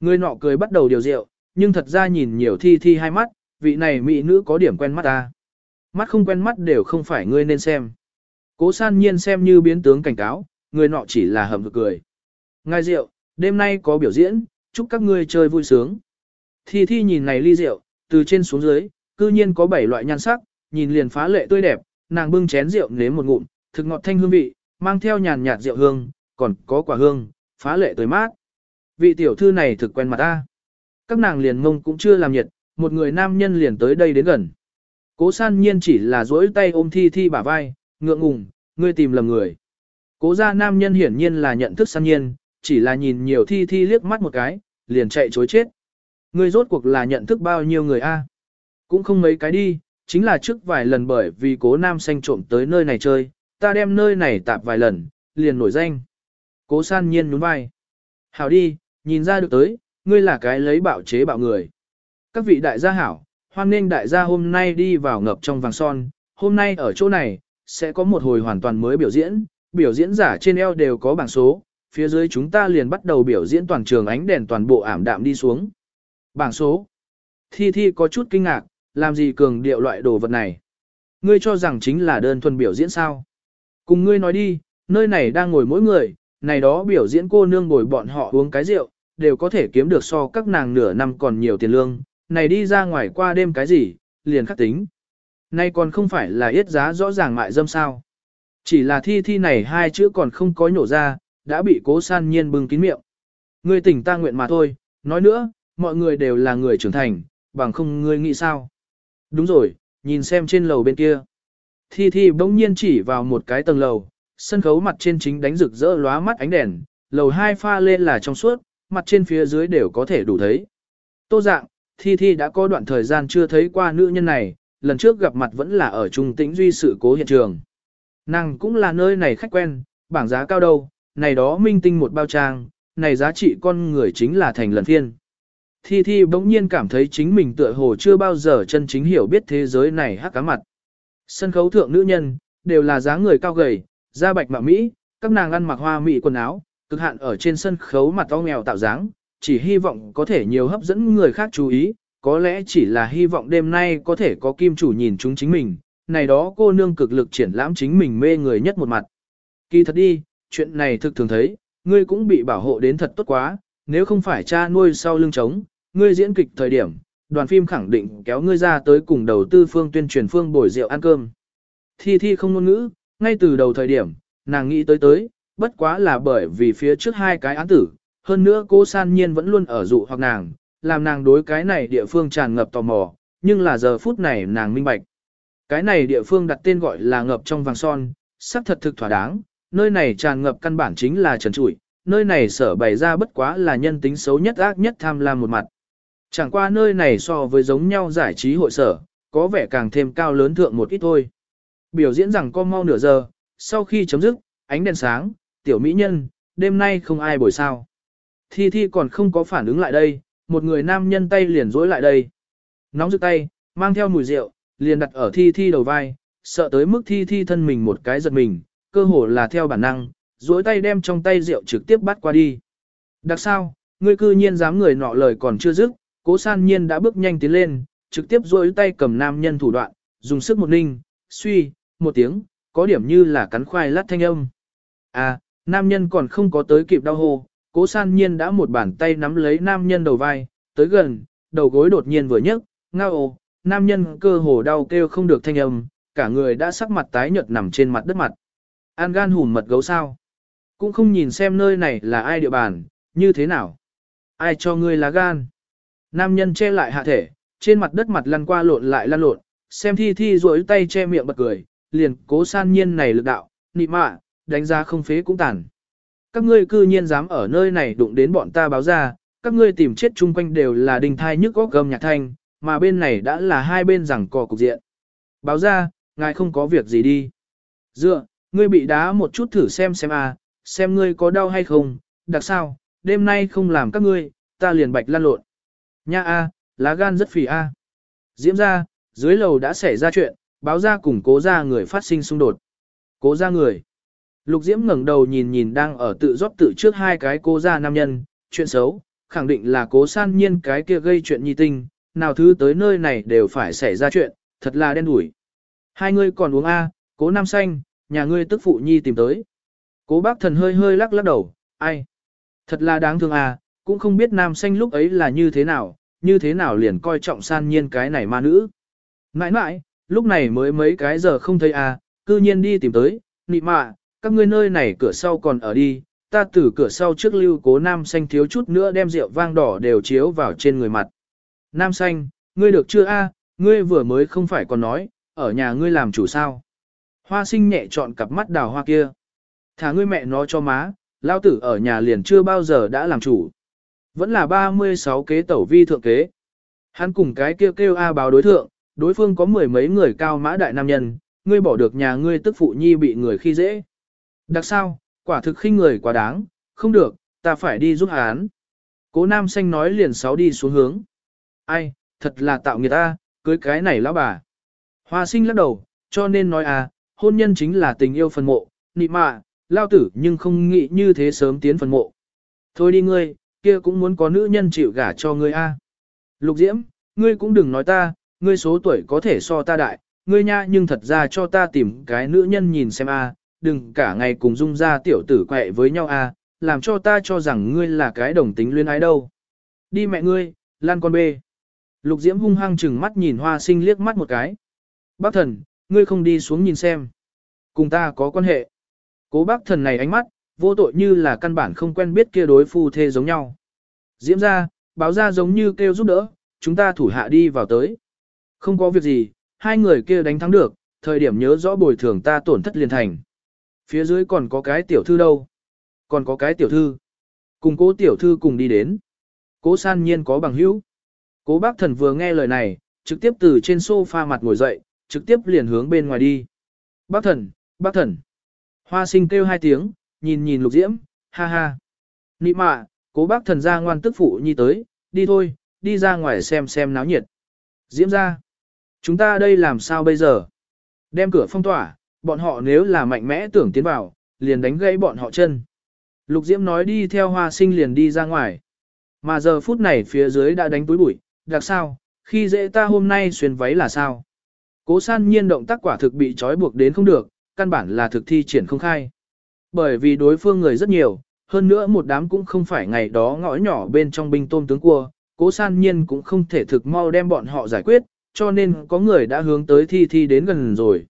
S1: Người nọ cười bắt đầu điều rượu, nhưng thật ra nhìn nhiều thi thi hai mắt, vị này mỹ nữ có điểm quen mắt ta. Mắt không quen mắt đều không phải ngươi nên xem. Cố san nhiên xem như biến tướng cảnh cáo, người nọ chỉ là hầm được cười. Ngài rượu, đêm nay có biểu diễn, chúc các ngươi chơi vui sướng. Thi thi nhìn này ly rượu, từ trên xuống dưới, cư nhiên có bảy loại nhan sắc, nhìn liền phá lệ tươi đẹp, nàng bưng chén rượu nếm một ngụm, thực ngọt thanh hương vị, mang theo nhàn nhạt rượu hương, còn có quả hương, phá lệ tươi mát. Vị tiểu thư này thực quen mặt ta. Các nàng liền ngông cũng chưa làm nhiệt, một người nam nhân liền tới đây đến gần. Cố san nhiên chỉ là duỗi tay ôm thi thi bả vai, ngượng ngùng, ngươi tìm lầm người. Cố gia nam nhân hiển nhiên là nhận thức san nhiên, chỉ là nhìn nhiều thi thi liếc mắt một cái, liền chạy chối chết. Ngươi rốt cuộc là nhận thức bao nhiêu người a? Cũng không mấy cái đi, chính là trước vài lần bởi vì cố nam xanh trộm tới nơi này chơi, ta đem nơi này tạp vài lần, liền nổi danh. Cố san nhiên nhún vai. Hảo đi, nhìn ra được tới, ngươi là cái lấy bạo chế bạo người. Các vị đại gia hảo, hoan nghênh đại gia hôm nay đi vào ngập trong vàng son, hôm nay ở chỗ này, sẽ có một hồi hoàn toàn mới biểu diễn, biểu diễn giả trên eo đều có bảng số, phía dưới chúng ta liền bắt đầu biểu diễn toàn trường ánh đèn toàn bộ ảm đạm đi xuống. Bảng số. Thi Thi có chút kinh ngạc, làm gì cường điệu loại đồ vật này. Ngươi cho rằng chính là đơn thuần biểu diễn sao. Cùng ngươi nói đi, nơi này đang ngồi mỗi người, này đó biểu diễn cô nương bồi bọn họ uống cái rượu, đều có thể kiếm được so các nàng nửa năm còn nhiều tiền lương, này đi ra ngoài qua đêm cái gì, liền khắc tính. Nay còn không phải là yết giá rõ ràng mại dâm sao. Chỉ là thi thi này hai chữ còn không có nhổ ra, đã bị cố san nhiên bưng kín miệng. Ngươi tỉnh ta nguyện mà thôi, nói nữa, mọi người đều là người trưởng thành, bằng không ngươi nghĩ sao. Đúng rồi, nhìn xem trên lầu bên kia. Thi thi bỗng nhiên chỉ vào một cái tầng lầu, sân khấu mặt trên chính đánh rực rỡ lóa mắt ánh đèn, lầu hai pha lên là trong suốt, mặt trên phía dưới đều có thể đủ thấy. Tô dạng, Thi Thi đã có đoạn thời gian chưa thấy qua nữ nhân này, lần trước gặp mặt vẫn là ở trung tĩnh duy sự cố hiện trường. Nàng cũng là nơi này khách quen, bảng giá cao đâu, này đó minh tinh một bao trang, này giá trị con người chính là thành lần phiên. Thi Thi bỗng nhiên cảm thấy chính mình tựa hồ chưa bao giờ chân chính hiểu biết thế giới này hắc cá mặt. Sân khấu thượng nữ nhân, đều là dáng người cao gầy, da bạch mạ Mỹ, các nàng ăn mặc hoa mỹ quần áo, cực hạn ở trên sân khấu mặt to nghèo tạo dáng, chỉ hy vọng có thể nhiều hấp dẫn người khác chú ý, có lẽ chỉ là hy vọng đêm nay có thể có kim chủ nhìn chúng chính mình, này đó cô nương cực lực triển lãm chính mình mê người nhất một mặt. Kỳ thật đi, chuyện này thực thường thấy, ngươi cũng bị bảo hộ đến thật tốt quá, nếu không phải cha nuôi sau lưng trống, ngươi diễn kịch thời điểm, đoàn phim khẳng định kéo ngươi ra tới cùng đầu tư phương tuyên truyền phương bồi rượu ăn cơm. Thi Thi không ngôn ngữ, ngay từ đầu thời điểm, nàng nghĩ tới tới, bất quá là bởi vì phía trước hai cái án tử, hơn nữa cô san nhiên vẫn luôn ở dụ hoặc nàng, làm nàng đối cái này địa phương tràn ngập tò mò, nhưng là giờ phút này nàng minh bạch. Cái này địa phương đặt tên gọi là ngập trong vàng son, sắc thật thực thỏa đáng, nơi này tràn ngập căn bản chính là trần trụi, nơi này sở bày ra bất quá là nhân tính xấu nhất ác nhất tham lam một mặt. Chẳng qua nơi này so với giống nhau giải trí hội sở, có vẻ càng thêm cao lớn thượng một ít thôi. Biểu diễn rằng có mau nửa giờ, sau khi chấm dứt, ánh đèn sáng, tiểu mỹ nhân, đêm nay không ai bồi sao. Thi Thi còn không có phản ứng lại đây, một người nam nhân tay liền dối lại đây. Nóng rực tay, mang theo mùi rượu, liền đặt ở Thi Thi đầu vai, sợ tới mức Thi Thi thân mình một cái giật mình, cơ hồ là theo bản năng, duỗi tay đem trong tay rượu trực tiếp bắt qua đi. Đặc sao, ngươi cư nhiên dám người nọ lời còn chưa dứt, cố san nhiên đã bước nhanh tiến lên, trực tiếp duỗi tay cầm nam nhân thủ đoạn, dùng sức một ninh, suy, một tiếng, có điểm như là cắn khoai lát thanh âm. À, nam nhân còn không có tới kịp đau hô, cố san nhiên đã một bàn tay nắm lấy nam nhân đầu vai, tới gần, đầu gối đột nhiên vừa nhấc, ngao ồ, nam nhân cơ hồ đau kêu không được thanh âm, cả người đã sắc mặt tái nhợt nằm trên mặt đất mặt. An gan hùn mật gấu sao? Cũng không nhìn xem nơi này là ai địa bàn, như thế nào? Ai cho ngươi lá gan? Nam nhân che lại hạ thể, trên mặt đất mặt lăn qua lộn lại lăn lộn, xem thi thi rối tay che miệng bật cười, liền cố san nhiên này lực đạo, nị mạ, đánh giá không phế cũng tàn. Các ngươi cư nhiên dám ở nơi này đụng đến bọn ta báo ra, các ngươi tìm chết chung quanh đều là đình thai nhức góc gầm nhạc thanh, mà bên này đã là hai bên rằng cò cục diện. Báo ra, ngài không có việc gì đi. Dựa, ngươi bị đá một chút thử xem xem à, xem ngươi có đau hay không, đặc sao, đêm nay không làm các ngươi, ta liền bạch lan lộn. Nha a, lá gan rất phì a. Diễm ra, dưới lầu đã xảy ra chuyện, báo ra cùng cố ra người phát sinh xung đột. Cố ra người. Lục Diễm ngẩng đầu nhìn nhìn đang ở tự rót tự trước hai cái cố ra nam nhân, chuyện xấu, khẳng định là cố san nhiên cái kia gây chuyện nhi tinh, nào thứ tới nơi này đều phải xảy ra chuyện, thật là đen đủi. Hai người còn uống A, cố nam xanh, nhà ngươi tức phụ nhi tìm tới. Cố bác thần hơi hơi lắc lắc đầu, ai? Thật là đáng thương à, cũng không biết nam xanh lúc ấy là như thế nào, như thế nào liền coi trọng san nhiên cái này ma nữ. Mãi mãi, lúc này mới mấy cái giờ không thấy A, cư nhiên đi tìm tới, nị mạ, các ngươi nơi này cửa sau còn ở đi, ta từ cửa sau trước lưu cố nam xanh thiếu chút nữa đem rượu vang đỏ đều chiếu vào trên người mặt. Nam xanh, ngươi được chưa a? ngươi vừa mới không phải còn nói, ở nhà ngươi làm chủ sao. Hoa sinh nhẹ chọn cặp mắt đào hoa kia. Thả ngươi mẹ nó cho má, lao tử ở nhà liền chưa bao giờ đã làm chủ. Vẫn là 36 kế tẩu vi thượng kế. Hắn cùng cái kêu kêu A báo đối thượng, đối phương có mười mấy người cao mã đại nam nhân, ngươi bỏ được nhà ngươi tức phụ nhi bị người khi dễ. Đặc sao, quả thực khinh người quá đáng, không được, ta phải đi giúp hắn. Cố nam xanh nói liền sáu đi xuống hướng. Ai, thật là tạo người ta, cưới cái này lão bà. Hoa sinh lắc đầu, cho nên nói à, hôn nhân chính là tình yêu phần mộ, nị mạ, lao tử nhưng không nghĩ như thế sớm tiến phần mộ. Thôi đi ngươi, kia cũng muốn có nữ nhân chịu gả cho ngươi a. Lục Diễm, ngươi cũng đừng nói ta, ngươi số tuổi có thể so ta đại, ngươi nha nhưng thật ra cho ta tìm cái nữ nhân nhìn xem a, đừng cả ngày cùng dung ra tiểu tử quậy với nhau a, làm cho ta cho rằng ngươi là cái đồng tính luyến ái đâu. Đi mẹ ngươi, lan con bê. Lục Diễm hung hăng chừng mắt nhìn hoa sinh liếc mắt một cái. Bác thần, ngươi không đi xuống nhìn xem. Cùng ta có quan hệ. Cố bác thần này ánh mắt, vô tội như là căn bản không quen biết kia đối phu thê giống nhau. Diễm ra, báo ra giống như kêu giúp đỡ, chúng ta thủ hạ đi vào tới. Không có việc gì, hai người kia đánh thắng được, thời điểm nhớ rõ bồi thường ta tổn thất liền thành. Phía dưới còn có cái tiểu thư đâu? Còn có cái tiểu thư. Cùng cố tiểu thư cùng đi đến. Cố san nhiên có bằng hữu. Cố bác thần vừa nghe lời này, trực tiếp từ trên sofa mặt ngồi dậy, trực tiếp liền hướng bên ngoài đi. Bác thần, bác thần. Hoa sinh kêu hai tiếng, nhìn nhìn lục diễm, ha ha. Nị mạ, cố bác thần ra ngoan tức phụ nhi tới, đi thôi, đi ra ngoài xem xem náo nhiệt. Diễm ra. Chúng ta đây làm sao bây giờ? Đem cửa phong tỏa, bọn họ nếu là mạnh mẽ tưởng tiến vào, liền đánh gãy bọn họ chân. Lục Diễm nói đi theo hoa sinh liền đi ra ngoài. Mà giờ phút này phía dưới đã đánh túi bụi, đặc sao, khi dễ ta hôm nay xuyên váy là sao? Cố san nhiên động tác quả thực bị trói buộc đến không được, căn bản là thực thi triển không khai. Bởi vì đối phương người rất nhiều, hơn nữa một đám cũng không phải ngày đó ngõ nhỏ bên trong binh tôm tướng cua, cố san nhiên cũng không thể thực mau đem bọn họ giải quyết, cho nên có người đã hướng tới thi thi đến gần rồi.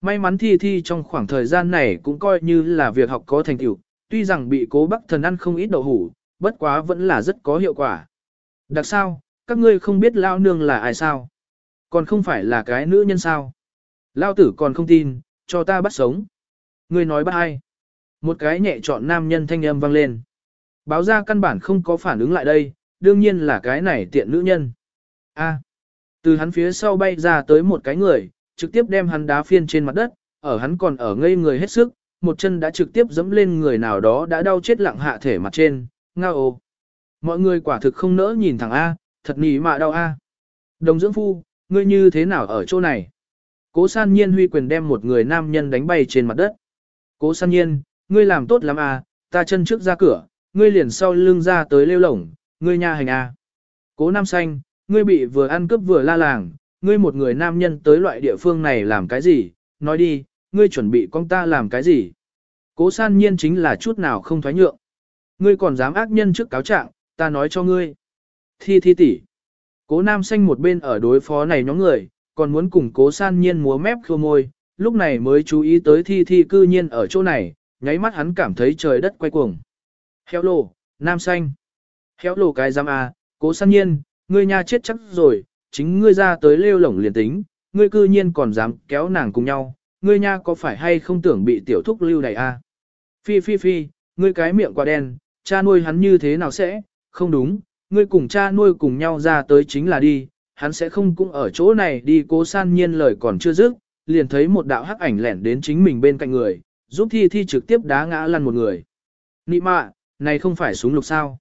S1: May mắn thi thi trong khoảng thời gian này cũng coi như là việc học có thành tựu, tuy rằng bị cố bắc thần ăn không ít đậu hủ, bất quá vẫn là rất có hiệu quả. Đặc sao, các ngươi không biết lao nương là ai sao? Còn không phải là cái nữ nhân sao? Lao tử còn không tin, cho ta bắt sống. Ngươi nói bắt ai? Một cái nhẹ chọn nam nhân thanh âm vang lên. Báo ra căn bản không có phản ứng lại đây, đương nhiên là cái này tiện nữ nhân. A. từ hắn phía sau bay ra tới một cái người, trực tiếp đem hắn đá phiên trên mặt đất, ở hắn còn ở ngây người hết sức, một chân đã trực tiếp dẫm lên người nào đó đã đau chết lặng hạ thể mặt trên, ngao ồ. Mọi người quả thực không nỡ nhìn thằng A, thật nỉ mạ đau A. Đồng dưỡng phu, ngươi như thế nào ở chỗ này? Cố san nhiên huy quyền đem một người nam nhân đánh bay trên mặt đất. Cố san nhiên, ngươi làm tốt lắm à? ta chân trước ra cửa, ngươi liền sau lưng ra tới lêu lổng, ngươi nha hành à? Cố nam xanh, ngươi bị vừa ăn cướp vừa la làng, ngươi một người nam nhân tới loại địa phương này làm cái gì, nói đi, ngươi chuẩn bị con ta làm cái gì? Cố san nhiên chính là chút nào không thoái nhượng. Ngươi còn dám ác nhân trước cáo trạng, ta nói cho ngươi. Thi thi tỷ. Cố nam xanh một bên ở đối phó này nhóm người, còn muốn cùng cố san nhiên múa mép khô môi, lúc này mới chú ý tới thi thi cư nhiên ở chỗ này, nháy mắt hắn cảm thấy trời đất quay cuồng. Héo lồ, nam xanh. Héo lồ cái giam à, cố san nhiên, ngươi nha chết chắc rồi, chính ngươi ra tới lêu lổng liền tính, ngươi cư nhiên còn dám kéo nàng cùng nhau, ngươi nha có phải hay không tưởng bị tiểu thúc lưu này? À? Phi phi phi, ngươi cái miệng quá đen, cha nuôi hắn như thế nào sẽ, không đúng, ngươi cùng cha nuôi cùng nhau ra tới chính là đi, hắn sẽ không cũng ở chỗ này đi cố san nhiên lời còn chưa dứt, liền thấy một đạo hắc ảnh lẻn đến chính mình bên cạnh người, giúp thi thi trực tiếp đá ngã lăn một người. Nị mạ, này không phải súng lục sao?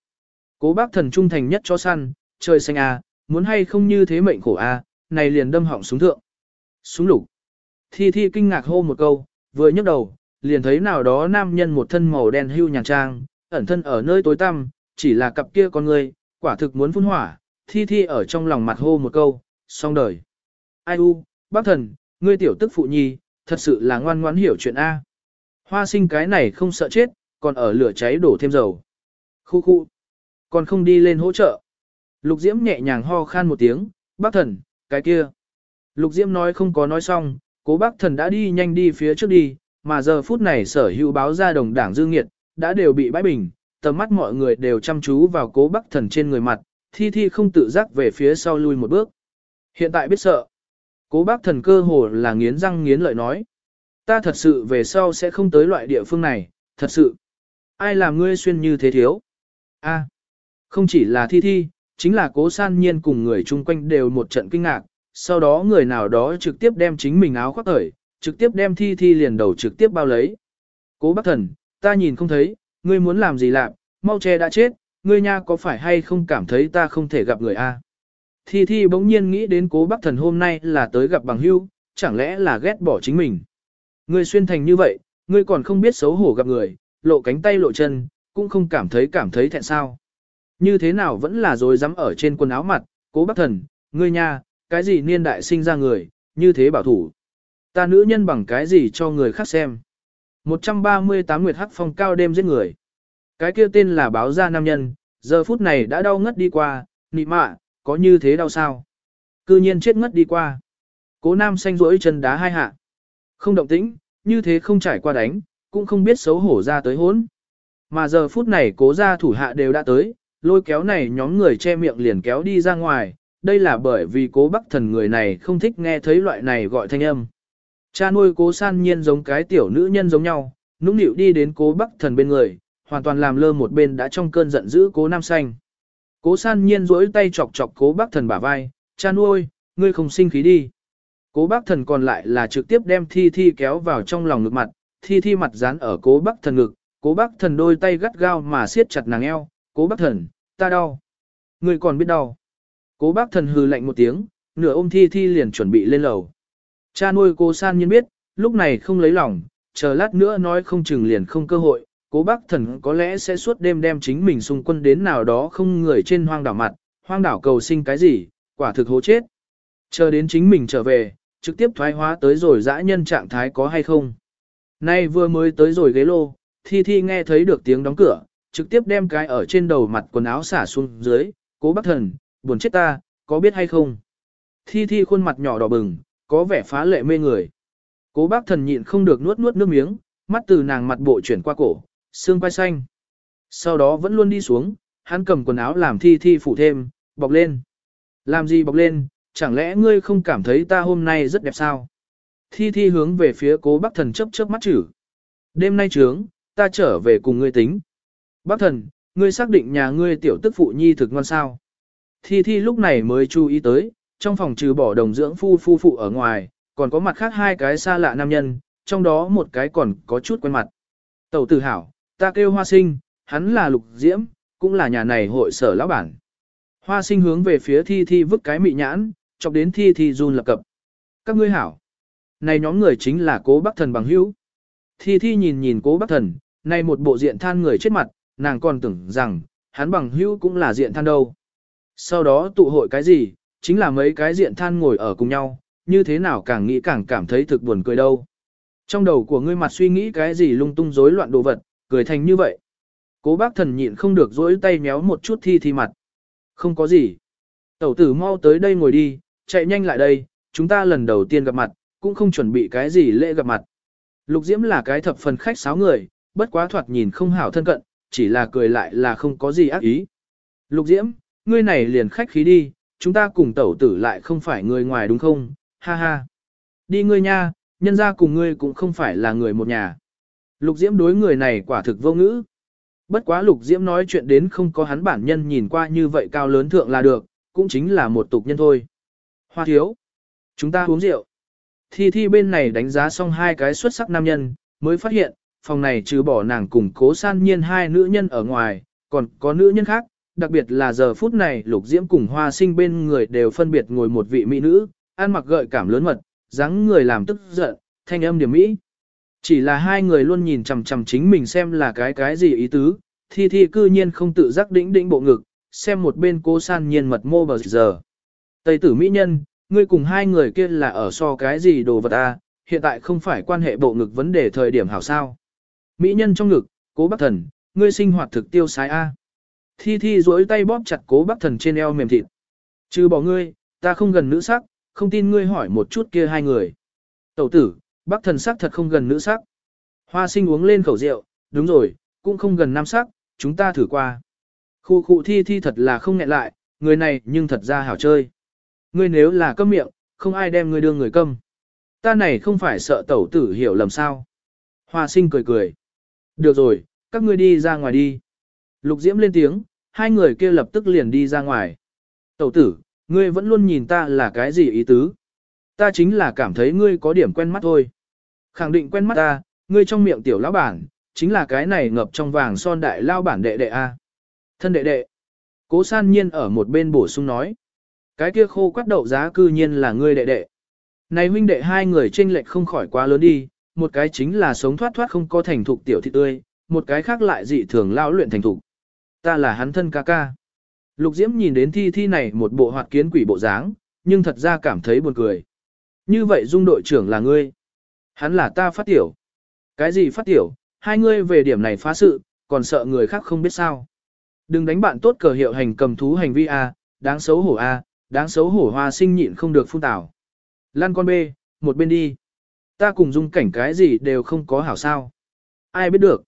S1: Cố bác thần trung thành nhất cho săn, trời xanh a, à, muốn hay không như thế mệnh khổ a, à, này liền đâm họng súng thượng. Súng lục. Thi Thi kinh ngạc hô một câu, vừa nhấc đầu, liền thấy nào đó nam nhân một thân màu đen hưu nhàn trang, ẩn thân ở nơi tối tăm, chỉ là cặp kia con người, quả thực muốn phun hỏa. Thi Thi ở trong lòng mặt hô một câu, xong đời. Ai u, bác thần, ngươi tiểu tức phụ nhi, thật sự là ngoan ngoãn hiểu chuyện A. Hoa sinh cái này không sợ chết, còn ở lửa cháy đổ thêm dầu. Khu khu, còn không đi lên hỗ trợ. Lục Diễm nhẹ nhàng ho khan một tiếng, bác thần, cái kia. Lục Diễm nói không có nói xong, cố bác thần đã đi nhanh đi phía trước đi, mà giờ phút này sở hữu báo ra đồng đảng dương nghiệt, đã đều bị bãi bình, tầm mắt mọi người đều chăm chú vào cố bác thần trên người mặt, thi thi không tự giác về phía sau lui một bước. Hiện tại biết sợ. Cố bác thần cơ hồ là nghiến răng nghiến lợi nói. Ta thật sự về sau sẽ không tới loại địa phương này, thật sự. Ai làm ngươi xuyên như thế thiếu? a không chỉ là thi thi, chính là cố san nhiên cùng người chung quanh đều một trận kinh ngạc, sau đó người nào đó trực tiếp đem chính mình áo khoác thời, trực tiếp đem thi thi liền đầu trực tiếp bao lấy. Cố bác thần, ta nhìn không thấy, ngươi muốn làm gì làm, mau che đã chết, ngươi nha có phải hay không cảm thấy ta không thể gặp người a? Thi thi bỗng nhiên nghĩ đến cố bác thần hôm nay là tới gặp bằng hưu, chẳng lẽ là ghét bỏ chính mình. Ngươi xuyên thành như vậy, ngươi còn không biết xấu hổ gặp người, lộ cánh tay lộ chân, cũng không cảm thấy cảm thấy thẹn sao. Như thế nào vẫn là rồi dám ở trên quần áo mặt, cố bác thần, ngươi nha, cái gì niên đại sinh ra người, như thế bảo thủ. Ta nữ nhân bằng cái gì cho người khác xem. 138 Nguyệt Hắc Phong cao đêm giết người. Cái kia tên là báo gia nam nhân, giờ phút này đã đau ngất đi qua, nị mạ, có như thế đau sao? Cư nhiên chết ngất đi qua. Cố nam xanh rỗi chân đá hai hạ. Không động tĩnh, như thế không trải qua đánh, cũng không biết xấu hổ ra tới hốn. Mà giờ phút này cố gia thủ hạ đều đã tới, lôi kéo này nhóm người che miệng liền kéo đi ra ngoài, đây là bởi vì cố bắc thần người này không thích nghe thấy loại này gọi thanh âm. Cha nuôi cố san nhiên giống cái tiểu nữ nhân giống nhau, nũng nịu đi đến cố bắc thần bên người, hoàn toàn làm lơ một bên đã trong cơn giận dữ cố nam xanh. Cố san nhiên rỗi tay chọc chọc cố bắc thần bả vai, cha nuôi, ngươi không sinh khí đi. Cố bác thần còn lại là trực tiếp đem thi thi kéo vào trong lòng ngực mặt, thi thi mặt dán ở cố bác thần ngực, cố bác thần đôi tay gắt gao mà siết chặt nàng eo, cố bác thần, ta đau. Ngươi còn biết đau. Cố bác thần hừ lạnh một tiếng, nửa ôm thi thi liền chuẩn bị lên lầu. Cha nuôi cô san nhiên biết, lúc này không lấy lòng, chờ lát nữa nói không chừng liền không cơ hội, cố bác thần có lẽ sẽ suốt đêm đem chính mình xung quân đến nào đó không người trên hoang đảo mặt, hoang đảo cầu sinh cái gì, quả thực hố chết. Chờ đến chính mình trở về, trực tiếp thoái hóa tới rồi dã nhân trạng thái có hay không. Nay vừa mới tới rồi ghế lô, Thi Thi nghe thấy được tiếng đóng cửa, trực tiếp đem cái ở trên đầu mặt quần áo xả xuống dưới, cố bác thần, buồn chết ta, có biết hay không. Thi Thi khuôn mặt nhỏ đỏ bừng, có vẻ phá lệ mê người. Cố bác thần nhịn không được nuốt nuốt nước miếng, mắt từ nàng mặt bộ chuyển qua cổ, xương quai xanh. Sau đó vẫn luôn đi xuống, hắn cầm quần áo làm Thi Thi phủ thêm, bọc lên. Làm gì bọc lên, chẳng lẽ ngươi không cảm thấy ta hôm nay rất đẹp sao? Thi Thi hướng về phía cố bác thần chấp chớp mắt chữ. Đêm nay trướng, ta trở về cùng ngươi tính. Bác thần, ngươi xác định nhà ngươi tiểu tức phụ nhi thực ngon sao? Thi Thi lúc này mới chú ý tới, trong phòng trừ bỏ đồng dưỡng phu phu phụ ở ngoài, còn có mặt khác hai cái xa lạ nam nhân, trong đó một cái còn có chút quen mặt. Tẩu tử hảo, ta kêu hoa sinh, hắn là lục diễm, cũng là nhà này hội sở lão bản. Hoa sinh hướng về phía thi thi vứt cái mị nhãn, chọc đến thi thi run lập cập. Các ngươi hảo. Này nhóm người chính là cố bác thần bằng hữu. Thi thi nhìn nhìn cố bác thần, này một bộ diện than người chết mặt, nàng còn tưởng rằng, hắn bằng hữu cũng là diện than đâu. Sau đó tụ hội cái gì, chính là mấy cái diện than ngồi ở cùng nhau, như thế nào càng nghĩ càng cảm thấy thực buồn cười đâu. Trong đầu của ngươi mặt suy nghĩ cái gì lung tung rối loạn đồ vật, cười thành như vậy. Cố bác thần nhịn không được dối tay méo một chút thi thi mặt. Không có gì. Tẩu tử mau tới đây ngồi đi, chạy nhanh lại đây, chúng ta lần đầu tiên gặp mặt, cũng không chuẩn bị cái gì lễ gặp mặt. Lục Diễm là cái thập phần khách sáo người, bất quá thoạt nhìn không hảo thân cận, chỉ là cười lại là không có gì ác ý. Lục Diễm, ngươi này liền khách khí đi, chúng ta cùng tẩu tử lại không phải người ngoài đúng không, ha ha. Đi ngươi nha, nhân ra cùng ngươi cũng không phải là người một nhà. Lục Diễm đối người này quả thực vô ngữ. Bất quá Lục Diễm nói chuyện đến không có hắn bản nhân nhìn qua như vậy cao lớn thượng là được, cũng chính là một tục nhân thôi. Hoa thiếu. Chúng ta uống rượu. Thi thi bên này đánh giá xong hai cái xuất sắc nam nhân, mới phát hiện, phòng này trừ bỏ nàng cùng cố san nhiên hai nữ nhân ở ngoài, còn có nữ nhân khác, đặc biệt là giờ phút này lục diễm cùng hoa sinh bên người đều phân biệt ngồi một vị mỹ nữ, ăn mặc gợi cảm lớn mật, dáng người làm tức giận, thanh âm điểm mỹ. Chỉ là hai người luôn nhìn chằm chằm chính mình xem là cái cái gì ý tứ, thi thi cư nhiên không tự giác đĩnh đĩnh bộ ngực, xem một bên cô san nhiên mật mô bờ giờ. Tây tử mỹ nhân, ngươi cùng hai người kia là ở so cái gì đồ vật a? hiện tại không phải quan hệ bộ ngực vấn đề thời điểm hảo sao. Mỹ nhân trong ngực, cố bác thần, ngươi sinh hoạt thực tiêu sái a. Thi thi duỗi tay bóp chặt cố bác thần trên eo mềm thịt. Chứ bỏ ngươi, ta không gần nữ sắc, không tin ngươi hỏi một chút kia hai người. Tẩu tử, bác thần sắc thật không gần nữ sắc. Hoa sinh uống lên khẩu rượu, đúng rồi, cũng không gần nam sắc, chúng ta thử qua. Khu khu thi thi thật là không ngẹn lại, người này nhưng thật ra hảo chơi. Ngươi nếu là câm miệng, không ai đem ngươi đưa người câm. Ta này không phải sợ tẩu tử hiểu lầm sao. Hoa sinh cười cười. Được rồi, các ngươi đi ra ngoài đi. Lục diễm lên tiếng, hai người kia lập tức liền đi ra ngoài. Tẩu tử, ngươi vẫn luôn nhìn ta là cái gì ý tứ? Ta chính là cảm thấy ngươi có điểm quen mắt thôi. Khẳng định quen mắt ta, ngươi trong miệng tiểu lão bản, chính là cái này ngập trong vàng son đại lao bản đệ đệ A. Thân đệ đệ. Cố san nhiên ở một bên bổ sung nói. Cái kia khô quát đậu giá cư nhiên là ngươi đệ đệ. Này huynh đệ hai người tranh lệch không khỏi quá lớn đi, một cái chính là sống thoát thoát không có thành thục tiểu thị tươi, một cái khác lại dị thường lao luyện thành thục. Ta là hắn thân ca ca. Lục Diễm nhìn đến thi thi này một bộ hoạt kiến quỷ bộ dáng, nhưng thật ra cảm thấy buồn cười. Như vậy dung đội trưởng là ngươi. Hắn là ta phát tiểu. Cái gì phát tiểu, hai ngươi về điểm này phá sự, còn sợ người khác không biết sao. Đừng đánh bạn tốt cờ hiệu hành cầm thú hành vi A, đáng xấu hổ A, đáng xấu hổ hoa sinh nhịn không được phun tảo. Lan con B, một bên đi. Ta cùng dung cảnh cái gì đều không có hảo sao. Ai biết được.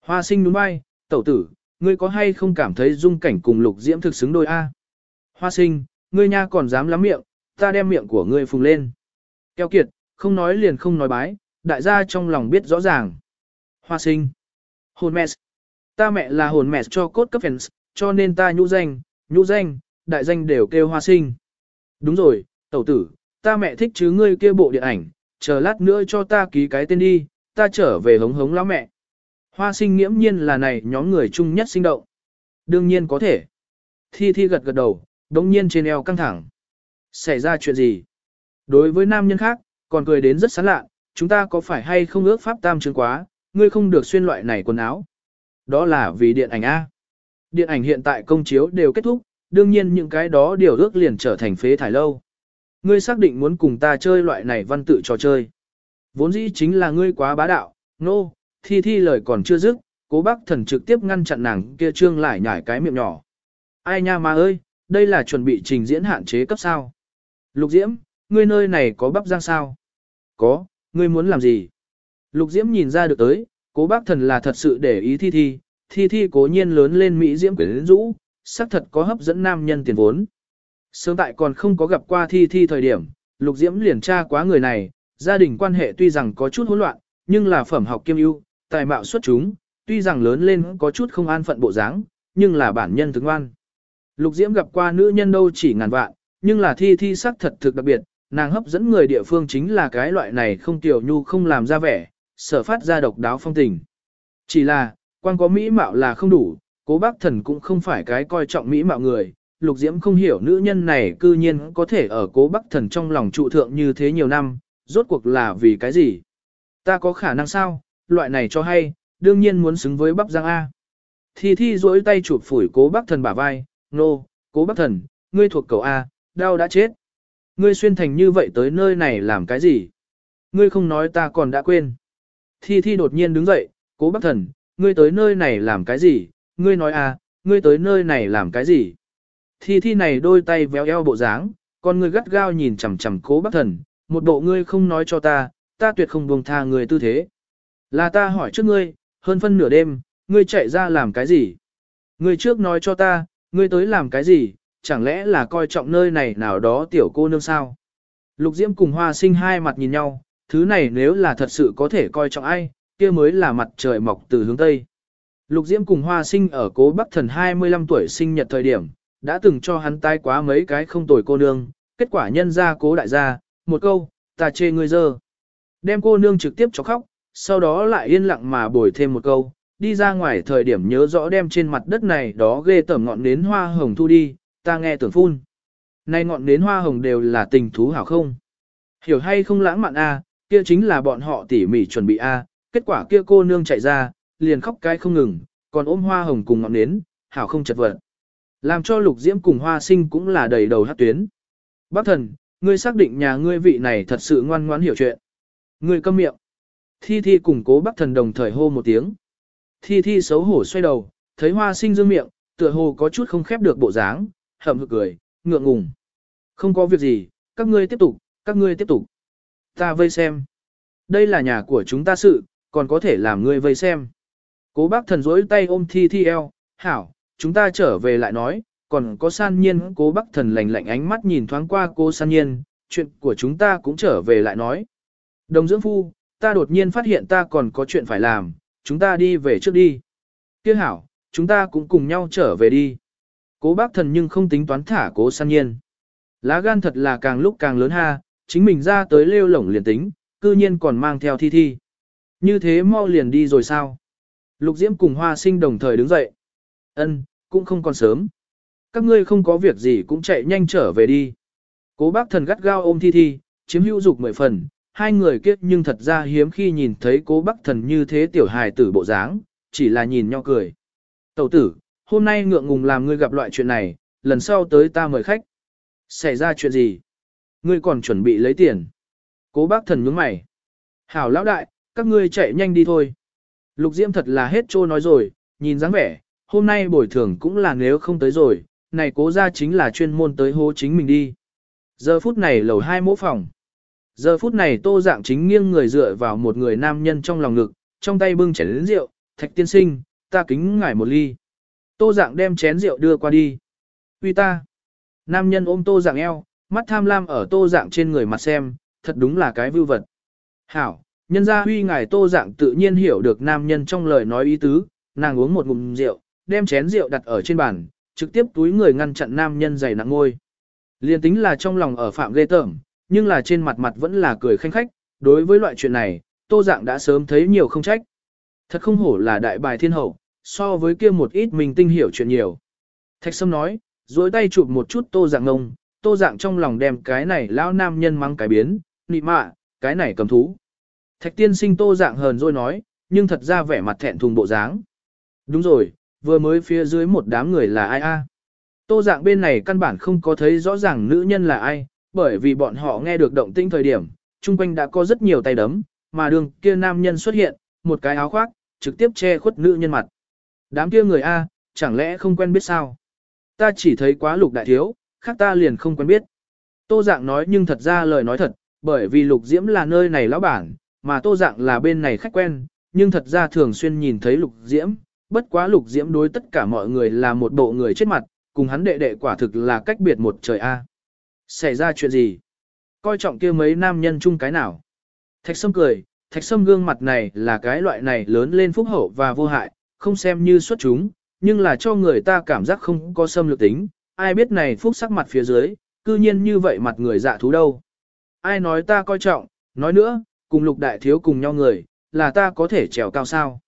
S1: Hoa sinh đúng bay, tẩu tử, ngươi có hay không cảm thấy dung cảnh cùng lục diễm thực xứng đôi A. Hoa sinh, ngươi nha còn dám lắm miệng, ta đem miệng của ngươi phùng lên. Keo kiệt, không nói liền không nói bái, đại gia trong lòng biết rõ ràng. Hoa sinh. Hồn mẹ. Ta mẹ là hồn mẹ cho cốt cấp fans, cho nên ta nhũ danh, nhũ danh, đại danh đều kêu hoa sinh. Đúng rồi, tẩu tử, ta mẹ thích chứ ngươi kia bộ điện ảnh, chờ lát nữa cho ta ký cái tên đi, ta trở về hống hống lão mẹ. Hoa sinh nghiễm nhiên là này nhóm người chung nhất sinh động. Đương nhiên có thể. Thi thi gật gật đầu, đống nhiên trên eo căng thẳng. Xảy ra chuyện gì? Đối với nam nhân khác, còn cười đến rất sán lạ, chúng ta có phải hay không ước pháp tam chứng quá, ngươi không được xuyên loại này quần áo. Đó là vì điện ảnh A. Điện ảnh hiện tại công chiếu đều kết thúc, đương nhiên những cái đó điều ước liền trở thành phế thải lâu. Ngươi xác định muốn cùng ta chơi loại này văn tự trò chơi. Vốn dĩ chính là ngươi quá bá đạo, nô, no, thi thi lời còn chưa dứt, cố bác thần trực tiếp ngăn chặn nàng kia trương lại nhảy cái miệng nhỏ. Ai nha mà ơi, đây là chuẩn bị trình diễn hạn chế cấp sao. Lục Diễm, ngươi nơi này có bắp giang sao? Có, ngươi muốn làm gì? Lục Diễm nhìn ra được tới, cố bác thần là thật sự để ý thi thi, thi thi cố nhiên lớn lên Mỹ Diễm quyến rũ, xác thật có hấp dẫn nam nhân tiền vốn. Sớm tại còn không có gặp qua thi thi thời điểm, Lục Diễm liền tra quá người này, gia đình quan hệ tuy rằng có chút hỗn loạn, nhưng là phẩm học kiêm ưu, tài mạo xuất chúng, tuy rằng lớn lên có chút không an phận bộ dáng, nhưng là bản nhân tướng ngoan. Lục Diễm gặp qua nữ nhân đâu chỉ ngàn vạn, nhưng là thi thi sắc thật thực đặc biệt, nàng hấp dẫn người địa phương chính là cái loại này không tiểu nhu không làm ra vẻ, sở phát ra độc đáo phong tình. Chỉ là, quan có mỹ mạo là không đủ, cố bác thần cũng không phải cái coi trọng mỹ mạo người, lục diễm không hiểu nữ nhân này cư nhiên có thể ở cố bác thần trong lòng trụ thượng như thế nhiều năm, rốt cuộc là vì cái gì? Ta có khả năng sao, loại này cho hay, đương nhiên muốn xứng với bắp giang A. Thi thi duỗi tay chụp phủi cố bác thần bả vai, nô, no, cố bác thần, ngươi thuộc cầu A, đau đã chết. Ngươi xuyên thành như vậy tới nơi này làm cái gì? Ngươi không nói ta còn đã quên. Thi Thi đột nhiên đứng dậy, cố bác thần, ngươi tới nơi này làm cái gì? Ngươi nói à, ngươi tới nơi này làm cái gì? Thi Thi này đôi tay véo eo bộ dáng, con ngươi gắt gao nhìn chằm chằm cố bác thần, một bộ ngươi không nói cho ta, ta tuyệt không buông tha người tư thế. Là ta hỏi trước ngươi, hơn phân nửa đêm, ngươi chạy ra làm cái gì? Ngươi trước nói cho ta, ngươi tới làm cái gì, chẳng lẽ là coi trọng nơi này nào đó tiểu cô nương sao? Lục Diễm cùng Hoa Sinh hai mặt nhìn nhau, thứ này nếu là thật sự có thể coi trọng ai, kia mới là mặt trời mọc từ hướng Tây. Lục Diễm cùng Hoa Sinh ở cố Bắc Thần 25 tuổi sinh nhật thời điểm, đã từng cho hắn tai quá mấy cái không tuổi cô nương, kết quả nhân ra cố đại gia, một câu, ta chê ngươi dơ. Đem cô nương trực tiếp cho khóc, sau đó lại yên lặng mà bồi thêm một câu, đi ra ngoài thời điểm nhớ rõ đem trên mặt đất này đó ghê tởm ngọn nến hoa hồng thu đi, ta nghe tưởng phun. Nay ngọn nến hoa hồng đều là tình thú hảo không? Hiểu hay không lãng mạn a, kia chính là bọn họ tỉ mỉ chuẩn bị a, kết quả kia cô nương chạy ra, liền khóc cái không ngừng, còn ôm hoa hồng cùng ngọn nến, hảo không chật vật. Làm cho lục diễm cùng hoa sinh cũng là đầy đầu hát tuyến. Bác thần, ngươi xác định nhà ngươi vị này thật sự ngoan ngoãn hiểu chuyện. Ngươi câm miệng. Thi thi cùng cố bác thần đồng thời hô một tiếng. Thi thi xấu hổ xoay đầu, thấy hoa sinh dương miệng, tựa hồ có chút không khép được bộ dáng, hậm hực cười, ngượng ngùng. Không có việc gì, các ngươi tiếp tục, các ngươi tiếp tục. Ta vây xem. Đây là nhà của chúng ta sự, còn có thể làm ngươi vây xem. Cố bác thần rỗi tay ôm thi thi eo, hảo, chúng ta trở về lại nói, còn có san nhiên cố bác thần lạnh lạnh ánh mắt nhìn thoáng qua cô san nhiên, chuyện của chúng ta cũng trở về lại nói. Đồng dưỡng phu, ta đột nhiên phát hiện ta còn có chuyện phải làm, chúng ta đi về trước đi. Tiếc hảo, chúng ta cũng cùng nhau trở về đi. Cố bác thần nhưng không tính toán thả cố san nhiên. Lá gan thật là càng lúc càng lớn ha, chính mình ra tới lêu lổng liền tính, cư nhiên còn mang theo thi thi. Như thế mau liền đi rồi sao? Lục Diễm cùng Hoa Sinh đồng thời đứng dậy. Ân, cũng không còn sớm. Các ngươi không có việc gì cũng chạy nhanh trở về đi. Cố bác thần gắt gao ôm thi thi, chiếm hữu dục mười phần, hai người kiếp nhưng thật ra hiếm khi nhìn thấy cố bác thần như thế tiểu hài tử bộ dáng, chỉ là nhìn nhau cười. Tẩu tử, hôm nay ngượng ngùng làm ngươi gặp loại chuyện này, lần sau tới ta mời khách. Xảy ra chuyện gì? Ngươi còn chuẩn bị lấy tiền. Cố bác thần nhướng mày. Hảo lão đại, các ngươi chạy nhanh đi thôi. Lục Diễm thật là hết trô nói rồi, nhìn dáng vẻ, hôm nay bồi thường cũng là nếu không tới rồi, này cố ra chính là chuyên môn tới hố chính mình đi. Giờ phút này lầu hai mỗ phòng. Giờ phút này tô dạng chính nghiêng người dựa vào một người nam nhân trong lòng ngực, trong tay bưng chén lớn rượu, thạch tiên sinh, ta kính ngải một ly. Tô dạng đem chén rượu đưa qua đi. Uy ta. Nam nhân ôm tô dạng eo, mắt tham lam ở tô dạng trên người mặt xem, thật đúng là cái vưu vật. Hảo, nhân gia huy ngài tô dạng tự nhiên hiểu được nam nhân trong lời nói ý tứ, nàng uống một ngụm rượu, đem chén rượu đặt ở trên bàn, trực tiếp túi người ngăn chặn nam nhân dày nặng ngôi. Liên tính là trong lòng ở phạm ghê tởm, nhưng là trên mặt mặt vẫn là cười khanh khách, đối với loại chuyện này, tô dạng đã sớm thấy nhiều không trách. Thật không hổ là đại bài thiên hậu, so với kia một ít mình tinh hiểu chuyện nhiều. Thạch Sâm nói, duỗi tay chụp một chút tô dạng ngông, tô dạng trong lòng đem cái này lão nam nhân mang cái biến, nị mạ, cái này cầm thú. Thạch tiên sinh tô dạng hờn rồi nói, nhưng thật ra vẻ mặt thẹn thùng bộ dáng. Đúng rồi, vừa mới phía dưới một đám người là ai a? Tô dạng bên này căn bản không có thấy rõ ràng nữ nhân là ai, bởi vì bọn họ nghe được động tĩnh thời điểm, chung quanh đã có rất nhiều tay đấm, mà đường kia nam nhân xuất hiện, một cái áo khoác, trực tiếp che khuất nữ nhân mặt. Đám kia người A, chẳng lẽ không quen biết sao? Ta chỉ thấy quá lục đại thiếu, khác ta liền không quen biết. Tô dạng nói nhưng thật ra lời nói thật, bởi vì lục diễm là nơi này lão bản, mà tô dạng là bên này khách quen, nhưng thật ra thường xuyên nhìn thấy lục diễm, bất quá lục diễm đối tất cả mọi người là một bộ người chết mặt, cùng hắn đệ đệ quả thực là cách biệt một trời A. Xảy ra chuyện gì? Coi trọng kia mấy nam nhân chung cái nào? Thạch Sâm cười, Thạch Sâm gương mặt này là cái loại này lớn lên phúc hậu và vô hại, không xem như xuất chúng, nhưng là cho người ta cảm giác không có xâm lược tính, ai biết này phúc sắc mặt phía dưới, cư nhiên như vậy mặt người dạ thú đâu. Ai nói ta coi trọng, nói nữa, cùng lục đại thiếu cùng nhau người, là ta có thể trèo cao sao.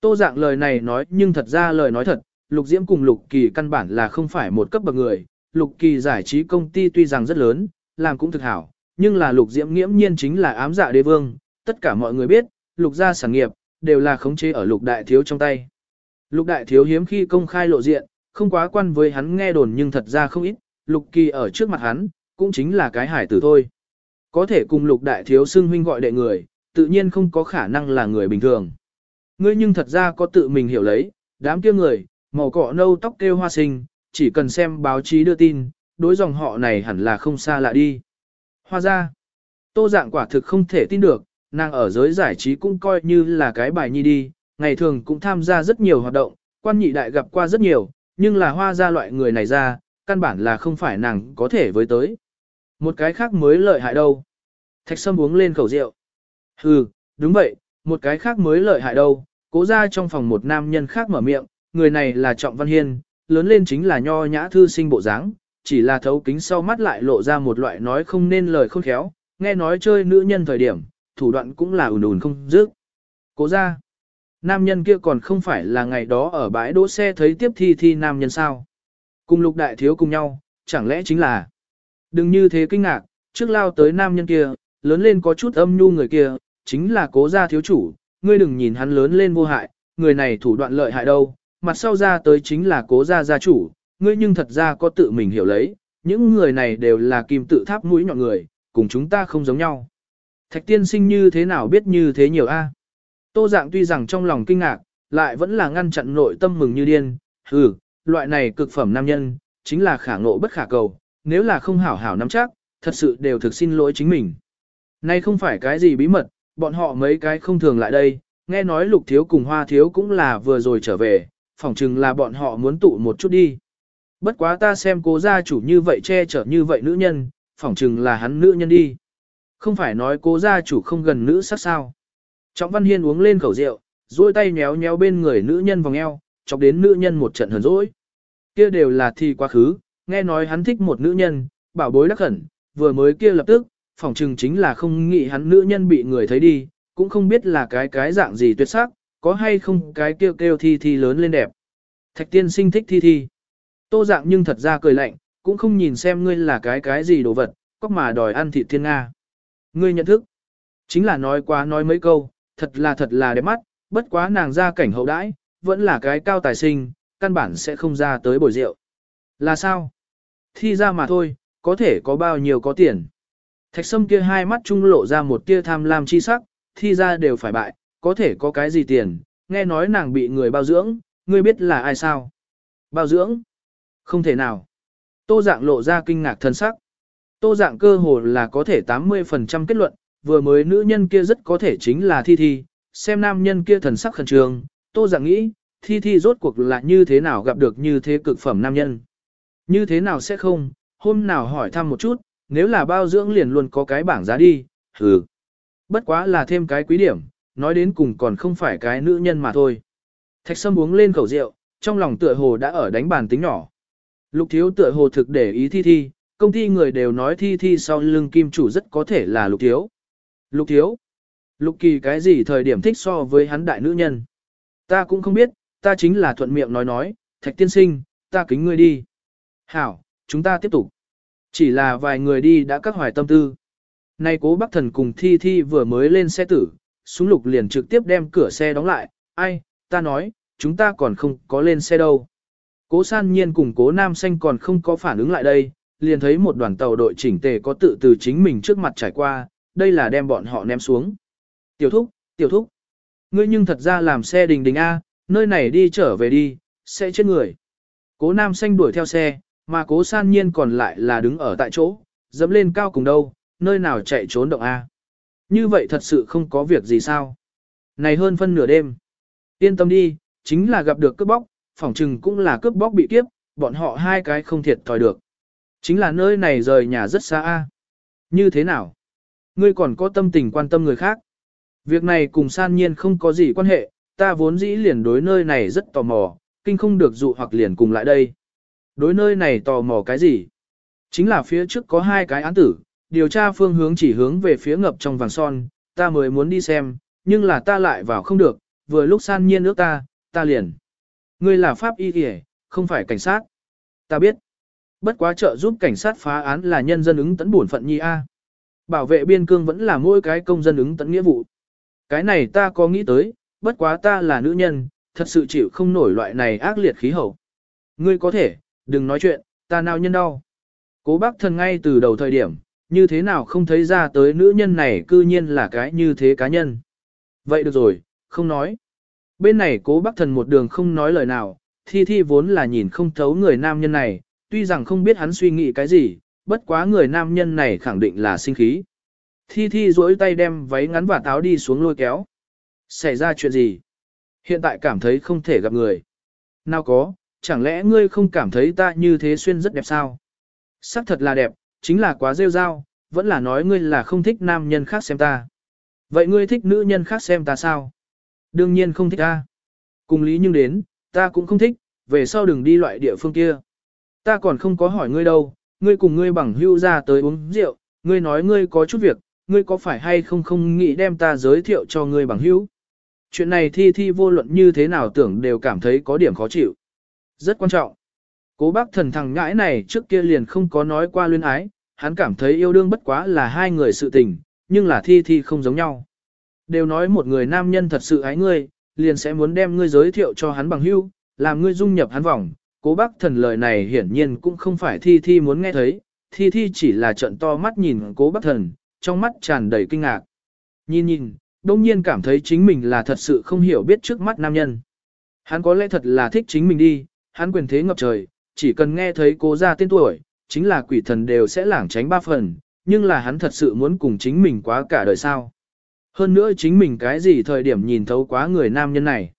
S1: Tô dạng lời này nói nhưng thật ra lời nói thật, lục diễm cùng lục kỳ căn bản là không phải một cấp bậc người, lục kỳ giải trí công ty tuy rằng rất lớn, làm cũng thực hảo, nhưng là lục diễm nghiễm nhiên chính là ám dạ đế vương, tất cả mọi người biết, lục gia sản nghiệp, đều là khống chế ở lục đại thiếu trong tay. Lục đại thiếu hiếm khi công khai lộ diện, không quá quan với hắn nghe đồn nhưng thật ra không ít, lục kỳ ở trước mặt hắn, cũng chính là cái hải tử thôi. Có thể cùng lục đại thiếu xưng huynh gọi đệ người, tự nhiên không có khả năng là người bình thường. Ngươi nhưng thật ra có tự mình hiểu lấy, đám kia người, màu cọ nâu tóc kêu hoa sinh, chỉ cần xem báo chí đưa tin, đối dòng họ này hẳn là không xa lạ đi. Hoa ra, tô dạng quả thực không thể tin được, nàng ở giới giải trí cũng coi như là cái bài nhi đi, ngày thường cũng tham gia rất nhiều hoạt động, quan nhị đại gặp qua rất nhiều, nhưng là hoa ra loại người này ra, căn bản là không phải nàng có thể với tới. Một cái khác mới lợi hại đâu. Thạch sâm uống lên khẩu rượu. ừ đúng vậy, một cái khác mới lợi hại đâu. Cố ra trong phòng một nam nhân khác mở miệng, người này là Trọng Văn Hiên, lớn lên chính là nho nhã thư sinh bộ dáng, chỉ là thấu kính sau mắt lại lộ ra một loại nói không nên lời khôn khéo, nghe nói chơi nữ nhân thời điểm, thủ đoạn cũng là ùn ùn không dứt. Cố ra, nam nhân kia còn không phải là ngày đó ở bãi đỗ xe thấy tiếp thi thi nam nhân sao. Cùng lục đại thiếu cùng nhau, chẳng lẽ chính là. Đừng như thế kinh ngạc, trước lao tới nam nhân kia, lớn lên có chút âm nhu người kia, chính là cố gia thiếu chủ, ngươi đừng nhìn hắn lớn lên vô hại, người này thủ đoạn lợi hại đâu, mặt sau ra tới chính là cố gia gia chủ, ngươi nhưng thật ra có tự mình hiểu lấy, những người này đều là kim tự tháp mũi nhọn người, cùng chúng ta không giống nhau. Thạch tiên sinh như thế nào biết như thế nhiều a? Tô dạng tuy rằng trong lòng kinh ngạc, lại vẫn là ngăn chặn nội tâm mừng như điên, hừ, loại này cực phẩm nam nhân, chính là khả ngộ bất khả cầu, nếu là không hảo hảo nắm chắc, thật sự đều thực xin lỗi chính mình. Nay không phải cái gì bí mật, bọn họ mấy cái không thường lại đây, nghe nói lục thiếu cùng hoa thiếu cũng là vừa rồi trở về, phỏng chừng là bọn họ muốn tụ một chút đi. Bất quá ta xem cố gia chủ như vậy che chở như vậy nữ nhân, phỏng chừng là hắn nữ nhân đi. Không phải nói cố gia chủ không gần nữ sắc sao. Trọng Văn Hiên uống lên khẩu rượu, duỗi tay nhéo nhéo bên người nữ nhân vòng eo, chọc đến nữ nhân một trận hờn dỗi. Kia đều là thi quá khứ, nghe nói hắn thích một nữ nhân, bảo bối đắc khẩn, vừa mới kia lập tức, phỏng chừng chính là không nghĩ hắn nữ nhân bị người thấy đi, cũng không biết là cái cái dạng gì tuyệt sắc, có hay không cái kêu kêu thi thi lớn lên đẹp. Thạch tiên sinh thích thi thi. Tô dạng nhưng thật ra cười lạnh, cũng không nhìn xem ngươi là cái cái gì đồ vật, có mà đòi ăn thịt thiên Nga. Ngươi nhận thức. Chính là nói quá nói mấy câu, thật là thật là đẹp mắt, bất quá nàng ra cảnh hậu đãi, vẫn là cái cao tài sinh, căn bản sẽ không ra tới bồi rượu. Là sao? Thi ra mà thôi, có thể có bao nhiêu có tiền. Thạch sâm kia hai mắt trung lộ ra một tia tham lam chi sắc, thi ra đều phải bại, có thể có cái gì tiền, nghe nói nàng bị người bao dưỡng, ngươi biết là ai sao? Bao dưỡng? Không thể nào. Tô dạng lộ ra kinh ngạc thân sắc. Tô dạng cơ hồ là có thể 80% kết luận, vừa mới nữ nhân kia rất có thể chính là thi thi, xem nam nhân kia thần sắc khẩn trương, tô dạng nghĩ, thi thi rốt cuộc là như thế nào gặp được như thế cực phẩm nam nhân. Như thế nào sẽ không, hôm nào hỏi thăm một chút, nếu là bao dưỡng liền luôn có cái bảng giá đi, hừ. Bất quá là thêm cái quý điểm, nói đến cùng còn không phải cái nữ nhân mà thôi. Thạch sâm uống lên khẩu rượu, trong lòng tựa hồ đã ở đánh bàn tính nhỏ. Lục thiếu tựa hồ thực để ý thi thi, công ty người đều nói thi thi sau lưng kim chủ rất có thể là lục thiếu. Lục thiếu. Lục kỳ cái gì thời điểm thích so với hắn đại nữ nhân. Ta cũng không biết, ta chính là thuận miệng nói nói, thạch tiên sinh, ta kính ngươi đi. Hảo, chúng ta tiếp tục. Chỉ là vài người đi đã các hoài tâm tư. Nay cố bác thần cùng thi thi vừa mới lên xe tử, súng lục liền trực tiếp đem cửa xe đóng lại, ai, ta nói, chúng ta còn không có lên xe đâu. Cố san nhiên cùng cố nam xanh còn không có phản ứng lại đây, liền thấy một đoàn tàu đội chỉnh tề có tự từ chính mình trước mặt trải qua, đây là đem bọn họ ném xuống. Tiểu thúc, tiểu thúc, ngươi nhưng thật ra làm xe đình đình A, nơi này đi trở về đi, sẽ chết người. Cố nam xanh đuổi theo xe, mà cố san nhiên còn lại là đứng ở tại chỗ, dẫm lên cao cùng đâu, nơi nào chạy trốn động A. Như vậy thật sự không có việc gì sao. Này hơn phân nửa đêm. Yên tâm đi, chính là gặp được cướp bóc, phỏng chừng cũng là cướp bóc bị kiếp, bọn họ hai cái không thiệt thòi được. Chính là nơi này rời nhà rất xa A. Như thế nào? Ngươi còn có tâm tình quan tâm người khác. Việc này cùng san nhiên không có gì quan hệ, ta vốn dĩ liền đối nơi này rất tò mò, kinh không được dụ hoặc liền cùng lại đây. Đối nơi này tò mò cái gì? Chính là phía trước có hai cái án tử, điều tra phương hướng chỉ hướng về phía ngập trong vàng son, ta mới muốn đi xem, nhưng là ta lại vào không được, vừa lúc san nhiên nước ta, ta liền. Ngươi là pháp y kìa, không phải cảnh sát. Ta biết. Bất quá trợ giúp cảnh sát phá án là nhân dân ứng tấn bổn phận nhi A. Bảo vệ biên cương vẫn là mỗi cái công dân ứng tấn nghĩa vụ. Cái này ta có nghĩ tới, bất quá ta là nữ nhân, thật sự chịu không nổi loại này ác liệt khí hậu. Ngươi có thể, đừng nói chuyện, ta nào nhân đau. Cố bác thần ngay từ đầu thời điểm, như thế nào không thấy ra tới nữ nhân này cư nhiên là cái như thế cá nhân. Vậy được rồi, không nói. Bên này cố bác thần một đường không nói lời nào, thi thi vốn là nhìn không thấu người nam nhân này, tuy rằng không biết hắn suy nghĩ cái gì, bất quá người nam nhân này khẳng định là sinh khí. Thi thi duỗi tay đem váy ngắn và táo đi xuống lôi kéo. Xảy ra chuyện gì? Hiện tại cảm thấy không thể gặp người. Nào có, chẳng lẽ ngươi không cảm thấy ta như thế xuyên rất đẹp sao? Sắc thật là đẹp, chính là quá rêu rao, vẫn là nói ngươi là không thích nam nhân khác xem ta. Vậy ngươi thích nữ nhân khác xem ta sao? Đương nhiên không thích ta. Cùng lý nhưng đến, ta cũng không thích, về sau đừng đi loại địa phương kia. Ta còn không có hỏi ngươi đâu, ngươi cùng ngươi bằng hưu ra tới uống rượu, ngươi nói ngươi có chút việc, ngươi có phải hay không không nghĩ đem ta giới thiệu cho ngươi bằng hữu? Chuyện này thi thi vô luận như thế nào tưởng đều cảm thấy có điểm khó chịu. Rất quan trọng. Cố bác thần thằng ngãi này trước kia liền không có nói qua luyên ái, hắn cảm thấy yêu đương bất quá là hai người sự tình, nhưng là thi thi không giống nhau. Đều nói một người nam nhân thật sự ái ngươi, liền sẽ muốn đem ngươi giới thiệu cho hắn bằng hữu, làm ngươi dung nhập hắn vòng. Cố bác thần lời này hiển nhiên cũng không phải thi thi muốn nghe thấy, thi thi chỉ là trận to mắt nhìn cố bác thần, trong mắt tràn đầy kinh ngạc. Nhìn nhìn, đông nhiên cảm thấy chính mình là thật sự không hiểu biết trước mắt nam nhân. Hắn có lẽ thật là thích chính mình đi, hắn quyền thế ngập trời, chỉ cần nghe thấy cố ra tên tuổi, chính là quỷ thần đều sẽ lảng tránh ba phần, nhưng là hắn thật sự muốn cùng chính mình quá cả đời sao. Hơn nữa chính mình cái gì thời điểm nhìn thấu quá người nam nhân này.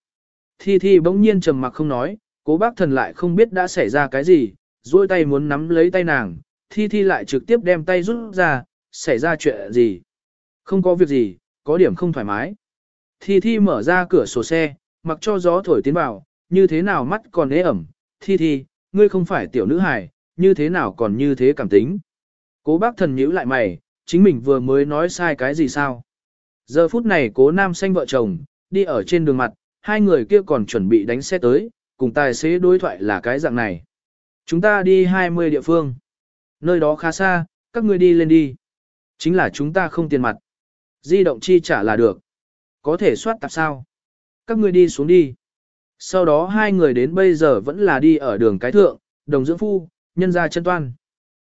S1: Thi Thi bỗng nhiên trầm mặc không nói, cố bác thần lại không biết đã xảy ra cái gì, duỗi tay muốn nắm lấy tay nàng, Thi Thi lại trực tiếp đem tay rút ra, xảy ra chuyện gì? Không có việc gì, có điểm không thoải mái. Thi Thi mở ra cửa sổ xe, mặc cho gió thổi tiến vào, như thế nào mắt còn ế ẩm. Thi Thi, ngươi không phải tiểu nữ hài, như thế nào còn như thế cảm tính. Cố bác thần nhíu lại mày, chính mình vừa mới nói sai cái gì sao? Giờ phút này cố nam xanh vợ chồng, đi ở trên đường mặt, hai người kia còn chuẩn bị đánh xe tới, cùng tài xế đối thoại là cái dạng này. Chúng ta đi 20 địa phương. Nơi đó khá xa, các ngươi đi lên đi. Chính là chúng ta không tiền mặt. Di động chi trả là được. Có thể soát tạp sao? Các ngươi đi xuống đi. Sau đó hai người đến bây giờ vẫn là đi ở đường cái thượng, đồng dưỡng phu, nhân ra chân toan.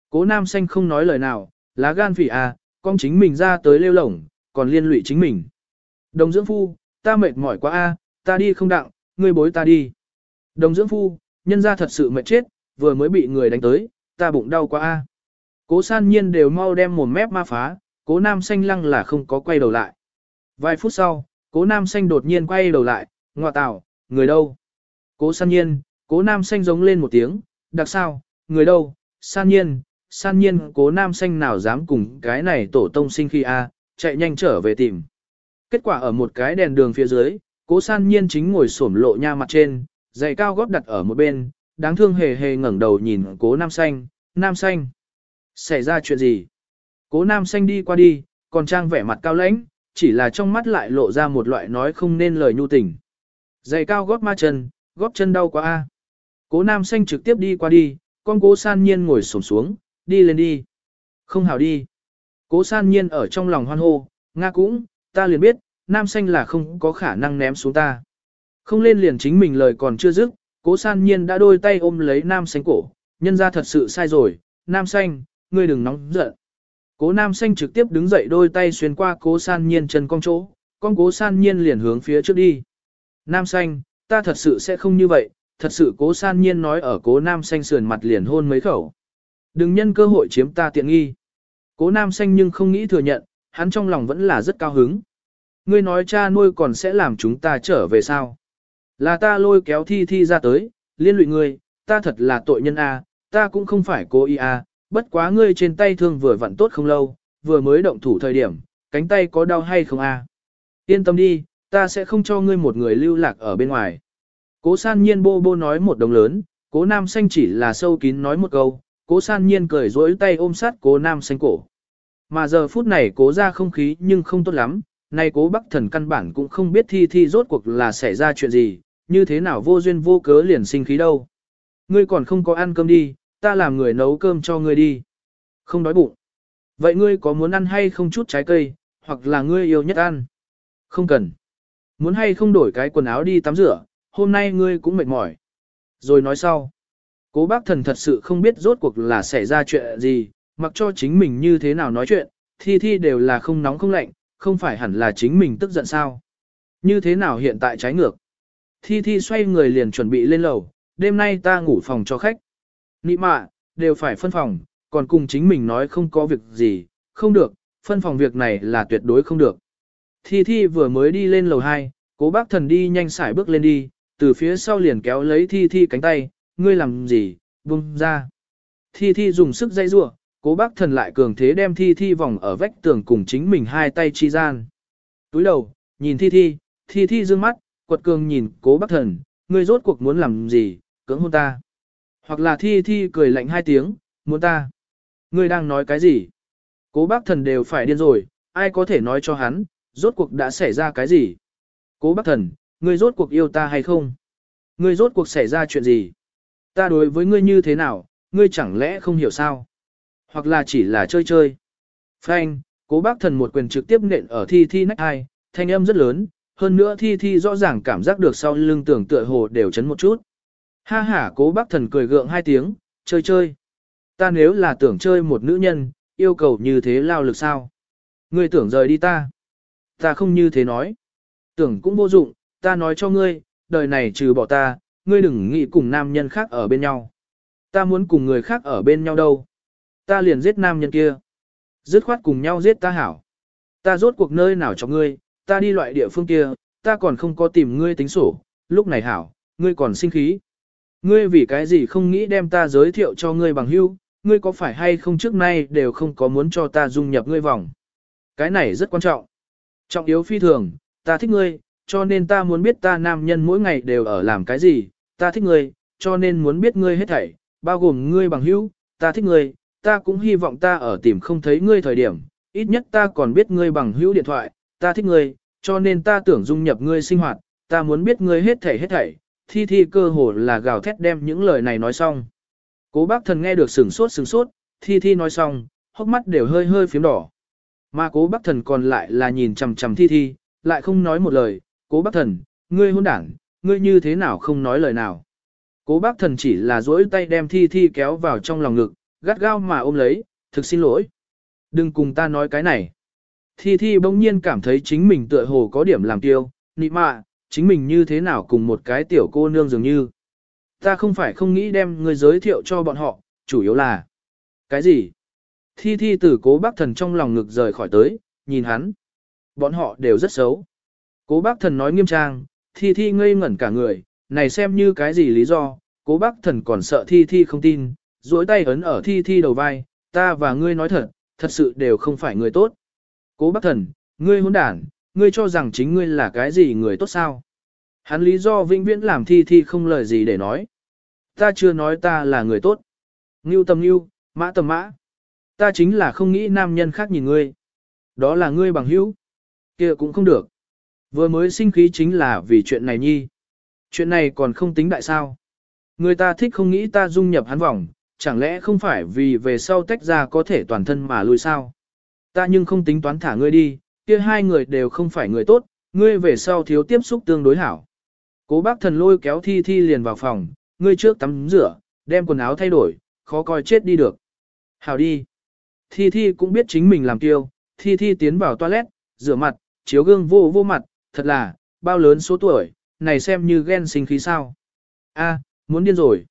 S1: Cố nam xanh không nói lời nào, lá gan phỉ à, con chính mình ra tới lêu lổng, còn liên lụy chính mình. Đồng dưỡng phu, ta mệt mỏi quá a, ta đi không đặng, ngươi bối ta đi. Đồng dưỡng phu, nhân ra thật sự mệt chết, vừa mới bị người đánh tới, ta bụng đau quá a. Cố san nhiên đều mau đem mồm mép ma phá, cố nam xanh lăng là không có quay đầu lại. Vài phút sau, cố nam xanh đột nhiên quay đầu lại, ngọa tạo, người đâu? Cố san nhiên, cố nam xanh giống lên một tiếng, đặc sao, người đâu? San nhiên, san nhiên cố nam xanh nào dám cùng cái này tổ tông sinh khi a chạy nhanh trở về tìm. Kết quả ở một cái đèn đường phía dưới, cố san nhiên chính ngồi xổm lộ nha mặt trên, giày cao gót đặt ở một bên, đáng thương hề hề ngẩng đầu nhìn cố nam xanh, nam xanh. Xảy ra chuyện gì? Cố nam xanh đi qua đi, còn trang vẻ mặt cao lãnh, chỉ là trong mắt lại lộ ra một loại nói không nên lời nhu tình. Giày cao gót ma chân, gót chân đau quá a. Cố nam xanh trực tiếp đi qua đi, con cố san nhiên ngồi xổm xuống, đi lên đi. Không hảo đi. Cố san nhiên ở trong lòng hoan hô, Nga cũng, ta liền biết, nam xanh là không có khả năng ném xuống ta. Không lên liền chính mình lời còn chưa dứt, cố san nhiên đã đôi tay ôm lấy nam xanh cổ, nhân ra thật sự sai rồi, nam xanh, ngươi đừng nóng giận. Cố nam xanh trực tiếp đứng dậy đôi tay xuyên qua cố san nhiên chân cong chỗ, con cố san nhiên liền hướng phía trước đi. Nam xanh, ta thật sự sẽ không như vậy, thật sự cố san nhiên nói ở cố nam xanh sườn mặt liền hôn mấy khẩu. Đừng nhân cơ hội chiếm ta tiện nghi. Cố nam xanh nhưng không nghĩ thừa nhận, hắn trong lòng vẫn là rất cao hứng. Ngươi nói cha nuôi còn sẽ làm chúng ta trở về sao? Là ta lôi kéo thi thi ra tới, liên lụy ngươi, ta thật là tội nhân a, ta cũng không phải cố ý a, bất quá ngươi trên tay thương vừa vặn tốt không lâu, vừa mới động thủ thời điểm, cánh tay có đau hay không a? Yên tâm đi, ta sẽ không cho ngươi một người lưu lạc ở bên ngoài. Cố san nhiên bô bô nói một đồng lớn, cố nam xanh chỉ là sâu kín nói một câu, cố san nhiên cười rỗi tay ôm sát cố nam xanh cổ. Mà giờ phút này cố ra không khí nhưng không tốt lắm, nay cố bắc thần căn bản cũng không biết thi thi rốt cuộc là xảy ra chuyện gì, như thế nào vô duyên vô cớ liền sinh khí đâu. Ngươi còn không có ăn cơm đi, ta làm người nấu cơm cho ngươi đi. Không đói bụng. Vậy ngươi có muốn ăn hay không chút trái cây, hoặc là ngươi yêu nhất ăn? Không cần. Muốn hay không đổi cái quần áo đi tắm rửa, hôm nay ngươi cũng mệt mỏi. Rồi nói sau. Cố bác thần thật sự không biết rốt cuộc là xảy ra chuyện gì, mặc cho chính mình như thế nào nói chuyện, thi thi đều là không nóng không lạnh, không phải hẳn là chính mình tức giận sao. Như thế nào hiện tại trái ngược. Thi thi xoay người liền chuẩn bị lên lầu, đêm nay ta ngủ phòng cho khách. Nị mạ, đều phải phân phòng, còn cùng chính mình nói không có việc gì, không được, phân phòng việc này là tuyệt đối không được. Thi Thi vừa mới đi lên lầu 2, cố bác thần đi nhanh xải bước lên đi, từ phía sau liền kéo lấy Thi Thi cánh tay, ngươi làm gì, buông ra. Thi Thi dùng sức dây rua, cố bác thần lại cường thế đem Thi Thi vòng ở vách tường cùng chính mình hai tay chi gian. Túi đầu, nhìn Thi Thi, Thi Thi dương mắt, quật cường nhìn cố bác thần, ngươi rốt cuộc muốn làm gì, cưỡng hôn ta. Hoặc là Thi Thi cười lạnh hai tiếng, muốn ta. Ngươi đang nói cái gì? Cố bác thần đều phải điên rồi, ai có thể nói cho hắn, rốt cuộc đã xảy ra cái gì? Cố bác thần, ngươi rốt cuộc yêu ta hay không? Ngươi rốt cuộc xảy ra chuyện gì? Ta đối với ngươi như thế nào, ngươi chẳng lẽ không hiểu sao? Hoặc là chỉ là chơi chơi? Frank, cố bác thần một quyền trực tiếp nện ở thi thi nách hai, thanh âm rất lớn, hơn nữa thi thi rõ ràng cảm giác được sau lưng tưởng tựa hồ đều chấn một chút. Ha ha cố bác thần cười gượng hai tiếng, chơi chơi. Ta nếu là tưởng chơi một nữ nhân, yêu cầu như thế lao lực sao? Ngươi tưởng rời đi ta. Ta không như thế nói. Tưởng cũng vô dụng, ta nói cho ngươi, đời này trừ bỏ ta, ngươi đừng nghĩ cùng nam nhân khác ở bên nhau. Ta muốn cùng người khác ở bên nhau đâu. Ta liền giết nam nhân kia. Dứt khoát cùng nhau giết ta hảo. Ta rốt cuộc nơi nào cho ngươi, ta đi loại địa phương kia, ta còn không có tìm ngươi tính sổ, lúc này hảo, ngươi còn sinh khí. Ngươi vì cái gì không nghĩ đem ta giới thiệu cho ngươi bằng hữu, ngươi có phải hay không trước nay đều không có muốn cho ta dung nhập ngươi vòng. Cái này rất quan trọng. Trọng yếu phi thường, ta thích ngươi, cho nên ta muốn biết ta nam nhân mỗi ngày đều ở làm cái gì, ta thích ngươi, cho nên muốn biết ngươi hết thảy, bao gồm ngươi bằng hữu, ta thích ngươi, ta cũng hy vọng ta ở tìm không thấy ngươi thời điểm, ít nhất ta còn biết ngươi bằng hữu điện thoại, ta thích ngươi, cho nên ta tưởng dung nhập ngươi sinh hoạt, ta muốn biết ngươi hết thảy hết thảy, thi thi cơ hồ là gào thét đem những lời này nói xong. Cố bác thần nghe được sừng sốt sừng sốt, thi thi nói xong, hốc mắt đều hơi hơi phím đỏ. Mà cố bác thần còn lại là nhìn chằm chằm thi thi, lại không nói một lời, cố bác thần, ngươi hôn đảng, ngươi như thế nào không nói lời nào. Cố bác thần chỉ là duỗi tay đem thi thi kéo vào trong lòng ngực, gắt gao mà ôm lấy, thực xin lỗi. Đừng cùng ta nói cái này. Thi Thi bỗng nhiên cảm thấy chính mình tựa hồ có điểm làm tiêu, nị mạ, chính mình như thế nào cùng một cái tiểu cô nương dường như. Ta không phải không nghĩ đem ngươi giới thiệu cho bọn họ, chủ yếu là... Cái gì? Thi Thi từ cố bác thần trong lòng ngực rời khỏi tới, nhìn hắn. Bọn họ đều rất xấu. Cố bác thần nói nghiêm trang, Thi Thi ngây ngẩn cả người, này xem như cái gì lý do, cố bác thần còn sợ Thi Thi không tin, duỗi tay ấn ở Thi Thi đầu vai, ta và ngươi nói thật, thật sự đều không phải người tốt. Cố bác thần, ngươi hỗn đản, ngươi cho rằng chính ngươi là cái gì người tốt sao? Hắn lý do vĩnh viễn làm Thi Thi không lời gì để nói. Ta chưa nói ta là người tốt. Ngưu tầm ngưu, mã tầm mã. Ta chính là không nghĩ nam nhân khác nhìn ngươi. Đó là ngươi bằng hữu. kia cũng không được. Vừa mới sinh khí chính là vì chuyện này nhi. Chuyện này còn không tính đại sao. Người ta thích không nghĩ ta dung nhập hắn vòng, chẳng lẽ không phải vì về sau tách ra có thể toàn thân mà lui sao? Ta nhưng không tính toán thả ngươi đi, kia hai người đều không phải người tốt, ngươi về sau thiếu tiếp xúc tương đối hảo. Cố bác thần lôi kéo thi thi liền vào phòng, ngươi trước tắm rửa, đem quần áo thay đổi, khó coi chết đi được. Hảo đi. Thi thi cũng biết chính mình làm tiêu, thi thi tiến vào toilet, rửa mặt, chiếu gương vô vô mặt, thật là, bao lớn số tuổi, này xem như ghen sinh khí sao. a muốn điên rồi.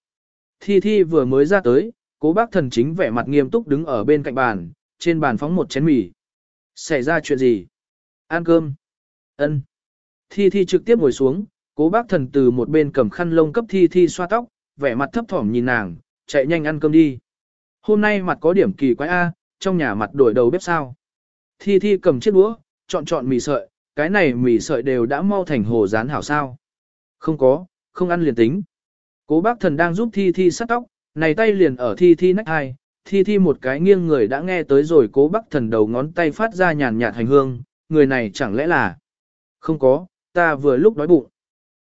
S1: Thi Thi vừa mới ra tới, cố bác thần chính vẻ mặt nghiêm túc đứng ở bên cạnh bàn, trên bàn phóng một chén mì. Xảy ra chuyện gì? Ăn cơm. ân Thi Thi trực tiếp ngồi xuống, cố bác thần từ một bên cầm khăn lông cấp Thi Thi xoa tóc, vẻ mặt thấp thỏm nhìn nàng, chạy nhanh ăn cơm đi. Hôm nay mặt có điểm kỳ quái A, trong nhà mặt đổi đầu bếp sao. Thi Thi cầm chiếc đũa, chọn chọn mì sợi, cái này mì sợi đều đã mau thành hồ rán hảo sao. Không có, không ăn liền tính. Cố bác thần đang giúp Thi Thi sắt tóc, này tay liền ở Thi Thi nách hai, Thi Thi một cái nghiêng người đã nghe tới rồi cố bác thần đầu ngón tay phát ra nhàn nhạt hành hương, người này chẳng lẽ là... Không có, ta vừa lúc đói bụng.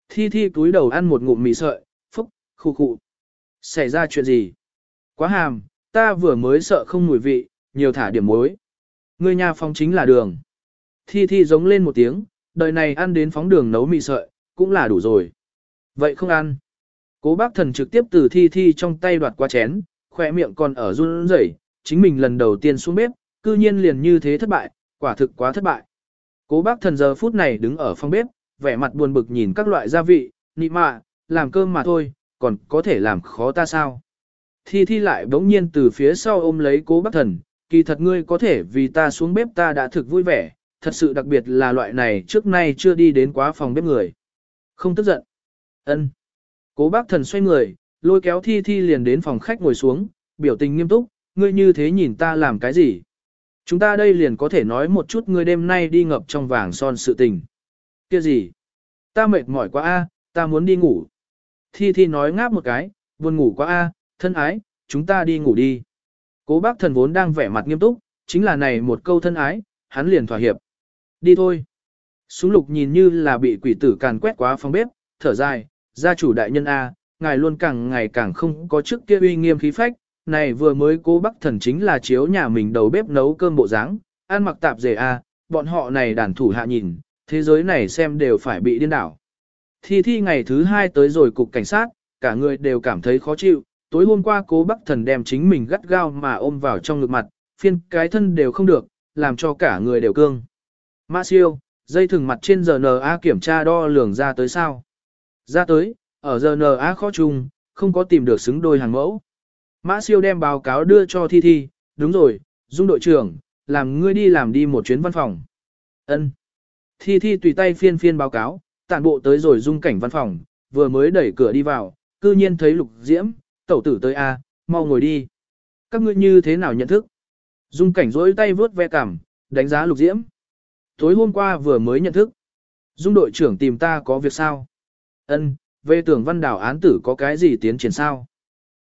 S1: Thi Thi túi đầu ăn một ngụm mì sợi, phúc, khu khu. Xảy ra chuyện gì? Quá hàm, ta vừa mới sợ không mùi vị, nhiều thả điểm muối. Người nhà phong chính là đường. Thi Thi giống lên một tiếng, đời này ăn đến phóng đường nấu mì sợi, cũng là đủ rồi. Vậy không ăn. Cố bác thần trực tiếp từ thi thi trong tay đoạt qua chén, khỏe miệng còn ở run rẩy, chính mình lần đầu tiên xuống bếp, cư nhiên liền như thế thất bại, quả thực quá thất bại. Cố bác thần giờ phút này đứng ở phòng bếp, vẻ mặt buồn bực nhìn các loại gia vị, nị mạ, làm cơm mà thôi, còn có thể làm khó ta sao. Thi thi lại bỗng nhiên từ phía sau ôm lấy cố bác thần, kỳ thật ngươi có thể vì ta xuống bếp ta đã thực vui vẻ, thật sự đặc biệt là loại này trước nay chưa đi đến quá phòng bếp người. Không tức giận. ân Cố bác thần xoay người, lôi kéo thi thi liền đến phòng khách ngồi xuống, biểu tình nghiêm túc, ngươi như thế nhìn ta làm cái gì? Chúng ta đây liền có thể nói một chút ngươi đêm nay đi ngập trong vàng son sự tình. Kia gì? Ta mệt mỏi quá a, ta muốn đi ngủ. Thi thi nói ngáp một cái, buồn ngủ quá a, thân ái, chúng ta đi ngủ đi. Cố bác thần vốn đang vẻ mặt nghiêm túc, chính là này một câu thân ái, hắn liền thỏa hiệp. Đi thôi. Súng lục nhìn như là bị quỷ tử càn quét quá phòng bếp, thở dài, gia chủ đại nhân A, ngài luôn càng ngày càng không có trước kia uy nghiêm khí phách, này vừa mới cố bác thần chính là chiếu nhà mình đầu bếp nấu cơm bộ dáng, ăn mặc tạp dề A, bọn họ này đàn thủ hạ nhìn, thế giới này xem đều phải bị điên đảo. Thi thi ngày thứ hai tới rồi cục cảnh sát, cả người đều cảm thấy khó chịu, tối hôm qua cố bắc thần đem chính mình gắt gao mà ôm vào trong ngực mặt, phiên cái thân đều không được, làm cho cả người đều cương. Mã siêu, dây thừng mặt trên GNA kiểm tra đo lường ra tới sao? Ra tới, ở GNA khó chung, không có tìm được xứng đôi hàng mẫu. Mã siêu đem báo cáo đưa cho Thi Thi, đúng rồi, Dung đội trưởng, làm ngươi đi làm đi một chuyến văn phòng. Ân. Thi Thi tùy tay phiên phiên báo cáo, tản bộ tới rồi Dung cảnh văn phòng, vừa mới đẩy cửa đi vào, cư nhiên thấy Lục Diễm, tẩu tử tới A, mau ngồi đi. Các ngươi như thế nào nhận thức? Dung cảnh rỗi tay vướt ve cảm đánh giá Lục Diễm. Tối hôm qua vừa mới nhận thức. Dung đội trưởng tìm ta có việc sao? Ân, về tưởng văn đảo án tử có cái gì tiến triển sao?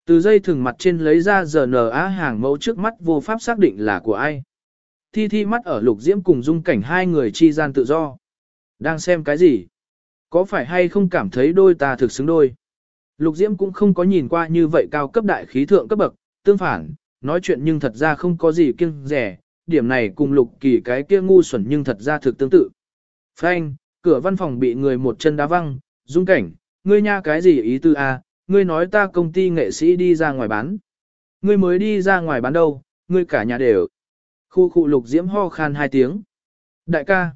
S1: Từ dây thừng mặt trên lấy ra giờ nờ á hàng mẫu trước mắt vô pháp xác định là của ai. Thi thi mắt ở lục diễm cùng dung cảnh hai người chi gian tự do. Đang xem cái gì? Có phải hay không cảm thấy đôi ta thực xứng đôi? Lục diễm cũng không có nhìn qua như vậy cao cấp đại khí thượng cấp bậc, tương phản, nói chuyện nhưng thật ra không có gì kiêng rẻ, điểm này cùng lục kỳ cái kia ngu xuẩn nhưng thật ra thực tương tự. Phanh, cửa văn phòng bị người một chân đá văng, dung cảnh, ngươi nha cái gì ý tư a? ngươi nói ta công ty nghệ sĩ đi ra ngoài bán. Ngươi mới đi ra ngoài bán đâu, ngươi cả nhà đều. Khu khu lục diễm ho khan hai tiếng. Đại ca,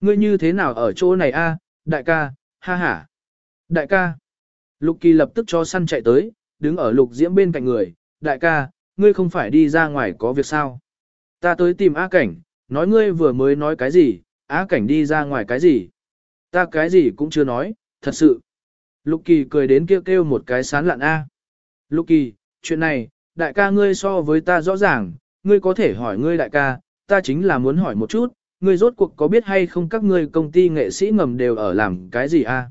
S1: ngươi như thế nào ở chỗ này a? đại ca, ha ha. Đại ca, lục kỳ lập tức cho săn chạy tới, đứng ở lục diễm bên cạnh người. Đại ca, ngươi không phải đi ra ngoài có việc sao? Ta tới tìm A cảnh, nói ngươi vừa mới nói cái gì, A cảnh đi ra ngoài cái gì? Ta cái gì cũng chưa nói, thật sự. Lục kỳ cười đến kêu kêu một cái sán lạn A. Lục kỳ, chuyện này, đại ca ngươi so với ta rõ ràng, ngươi có thể hỏi ngươi đại ca, ta chính là muốn hỏi một chút, ngươi rốt cuộc có biết hay không các ngươi công ty nghệ sĩ ngầm đều ở làm cái gì a?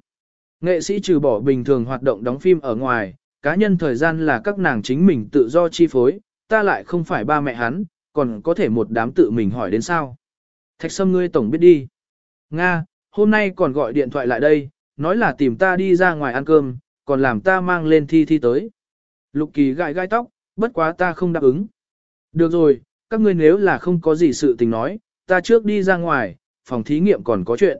S1: Nghệ sĩ trừ bỏ bình thường hoạt động đóng phim ở ngoài, cá nhân thời gian là các nàng chính mình tự do chi phối, ta lại không phải ba mẹ hắn, còn có thể một đám tự mình hỏi đến sao. Thạch sâm ngươi tổng biết đi. Nga, hôm nay còn gọi điện thoại lại đây, nói là tìm ta đi ra ngoài ăn cơm, còn làm ta mang lên thi thi tới. Lục kỳ gãi gai tóc, bất quá ta không đáp ứng. Được rồi, các ngươi nếu là không có gì sự tình nói, ta trước đi ra ngoài, phòng thí nghiệm còn có chuyện.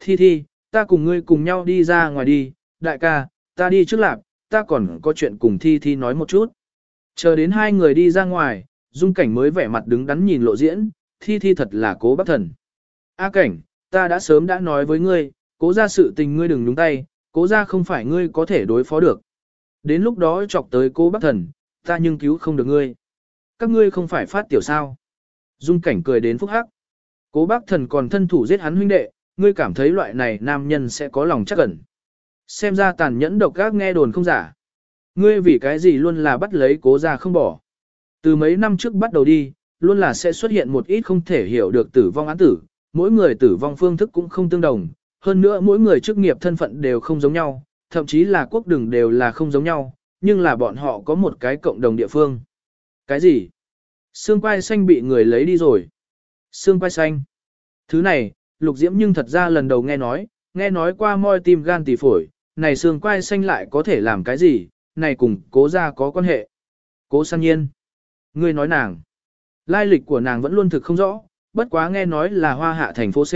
S1: Thi thi, ta cùng ngươi cùng nhau đi ra ngoài đi, đại ca, ta đi trước lạp, ta còn có chuyện cùng thi thi nói một chút. Chờ đến hai người đi ra ngoài, dung cảnh mới vẻ mặt đứng đắn nhìn lộ diễn, thi thi thật là cố bác thần. A cảnh, ta đã sớm đã nói với ngươi, cố ra sự tình ngươi đừng nhúng tay, cố ra không phải ngươi có thể đối phó được. Đến lúc đó chọc tới cố bác thần, ta nhưng cứu không được ngươi. Các ngươi không phải phát tiểu sao. Dung cảnh cười đến phúc hắc. Cố bác thần còn thân thủ giết hắn huynh đệ, ngươi cảm thấy loại này nam nhân sẽ có lòng chắc ẩn. Xem ra tàn nhẫn độc gác nghe đồn không giả. Ngươi vì cái gì luôn là bắt lấy cố ra không bỏ. Từ mấy năm trước bắt đầu đi, luôn là sẽ xuất hiện một ít không thể hiểu được tử vong án tử, mỗi người tử vong phương thức cũng không tương đồng, hơn nữa mỗi người chức nghiệp thân phận đều không giống nhau, thậm chí là quốc đường đều là không giống nhau, nhưng là bọn họ có một cái cộng đồng địa phương. Cái gì? Sương quai xanh bị người lấy đi rồi. Sương quai xanh. Thứ này, lục diễm nhưng thật ra lần đầu nghe nói, nghe nói qua moi tim gan tỳ phổi, này xương quai xanh lại có thể làm cái gì, này cùng cố ra có quan hệ. Cố san nhiên. Ngươi nói nàng. Lai lịch của nàng vẫn luôn thực không rõ, bất quá nghe nói là hoa hạ thành phố C,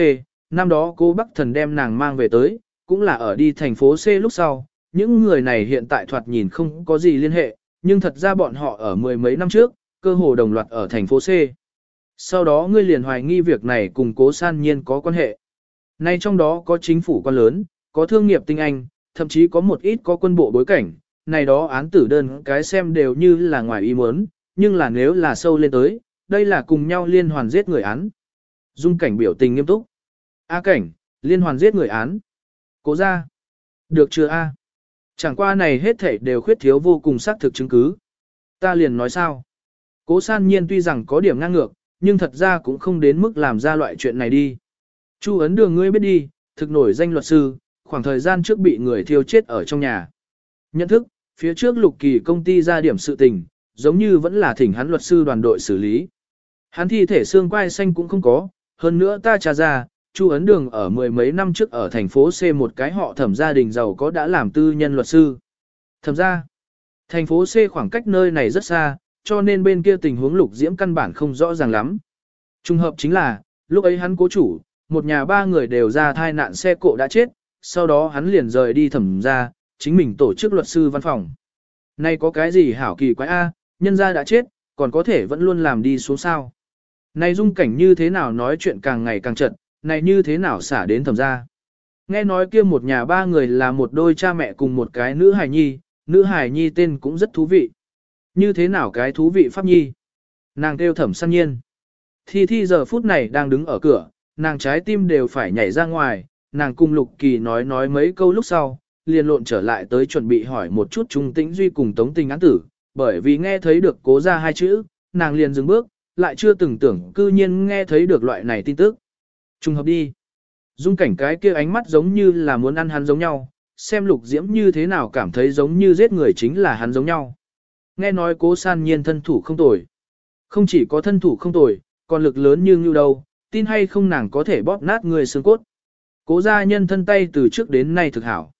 S1: năm đó cô Bắc Thần đem nàng mang về tới, cũng là ở đi thành phố C lúc sau. Những người này hiện tại thoạt nhìn không có gì liên hệ, nhưng thật ra bọn họ ở mười mấy năm trước, cơ hồ đồng loạt ở thành phố C. Sau đó ngươi liền hoài nghi việc này cùng cố san nhiên có quan hệ. Nay trong đó có chính phủ quan lớn, có thương nghiệp tinh anh, thậm chí có một ít có quân bộ bối cảnh, này đó án tử đơn cái xem đều như là ngoài ý muốn, nhưng là nếu là sâu lên tới, đây là cùng nhau liên hoàn giết người án. Dung cảnh biểu tình nghiêm túc. A cảnh, liên hoàn giết người án. Cố ra. Được chưa A? Chẳng qua này hết thảy đều khuyết thiếu vô cùng xác thực chứng cứ. Ta liền nói sao? Cố san nhiên tuy rằng có điểm ngang ngược, nhưng thật ra cũng không đến mức làm ra loại chuyện này đi. Chu ấn đường ngươi biết đi, thực nổi danh luật sư, khoảng thời gian trước bị người thiêu chết ở trong nhà. Nhận thức, phía trước lục kỳ công ty ra điểm sự tình, giống như vẫn là thỉnh hắn luật sư đoàn đội xử lý. Hắn thi thể xương quai xanh cũng không có, hơn nữa ta tra ra, Chu Ấn Đường ở mười mấy năm trước ở thành phố C một cái họ thẩm gia đình giàu có đã làm tư nhân luật sư. Thẩm gia, thành phố C khoảng cách nơi này rất xa, cho nên bên kia tình huống lục diễm căn bản không rõ ràng lắm. Trùng hợp chính là, lúc ấy hắn cố chủ, một nhà ba người đều ra thai nạn xe cộ đã chết, sau đó hắn liền rời đi thẩm ra, chính mình tổ chức luật sư văn phòng. Nay có cái gì hảo kỳ quái a, nhân gia đã chết, còn có thể vẫn luôn làm đi xuống sao. Này dung cảnh như thế nào nói chuyện càng ngày càng chật, này như thế nào xả đến thẩm ra. Nghe nói kia một nhà ba người là một đôi cha mẹ cùng một cái nữ hài nhi, nữ hài nhi tên cũng rất thú vị. Như thế nào cái thú vị pháp nhi? Nàng kêu thẩm săn nhiên. Thi thi giờ phút này đang đứng ở cửa, nàng trái tim đều phải nhảy ra ngoài, nàng cùng lục kỳ nói nói mấy câu lúc sau, liền lộn trở lại tới chuẩn bị hỏi một chút trung tĩnh duy cùng tống tình án tử, bởi vì nghe thấy được cố ra hai chữ, nàng liền dừng bước, lại chưa từng tưởng cư nhiên nghe thấy được loại này tin tức. trùng hợp đi. Dung cảnh cái kia ánh mắt giống như là muốn ăn hắn giống nhau, xem lục diễm như thế nào cảm thấy giống như giết người chính là hắn giống nhau. Nghe nói cố san nhiên thân thủ không tồi. Không chỉ có thân thủ không tồi, còn lực lớn như ngưu đâu, tin hay không nàng có thể bóp nát người xương cốt. Cố gia nhân thân tay từ trước đến nay thực hảo.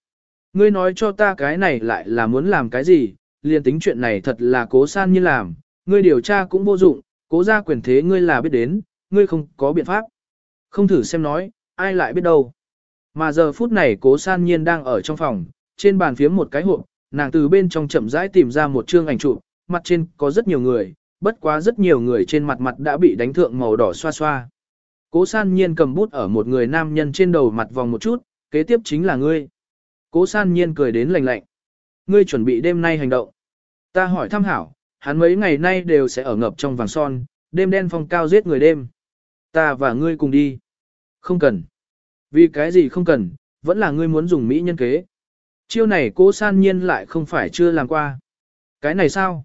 S1: Ngươi nói cho ta cái này lại là muốn làm cái gì, liền tính chuyện này thật là cố san nhiên làm, ngươi điều tra cũng vô dụng, cố gia quyền thế ngươi là biết đến, ngươi không có biện pháp. Không thử xem nói, ai lại biết đâu. Mà giờ phút này cố san nhiên đang ở trong phòng, trên bàn phía một cái hộp, nàng từ bên trong chậm rãi tìm ra một chương ảnh chụp, mặt trên có rất nhiều người, bất quá rất nhiều người trên mặt mặt đã bị đánh thượng màu đỏ xoa xoa. Cố san nhiên cầm bút ở một người nam nhân trên đầu mặt vòng một chút, kế tiếp chính là ngươi. Cố san nhiên cười đến lạnh lạnh. Ngươi chuẩn bị đêm nay hành động. Ta hỏi thăm hảo, hắn mấy ngày nay đều sẽ ở ngập trong vàng son, đêm đen phong cao giết người đêm. Ta và ngươi cùng đi. Không cần. Vì cái gì không cần, vẫn là ngươi muốn dùng mỹ nhân kế. Chiêu này cố san nhiên lại không phải chưa làm qua. Cái này sao?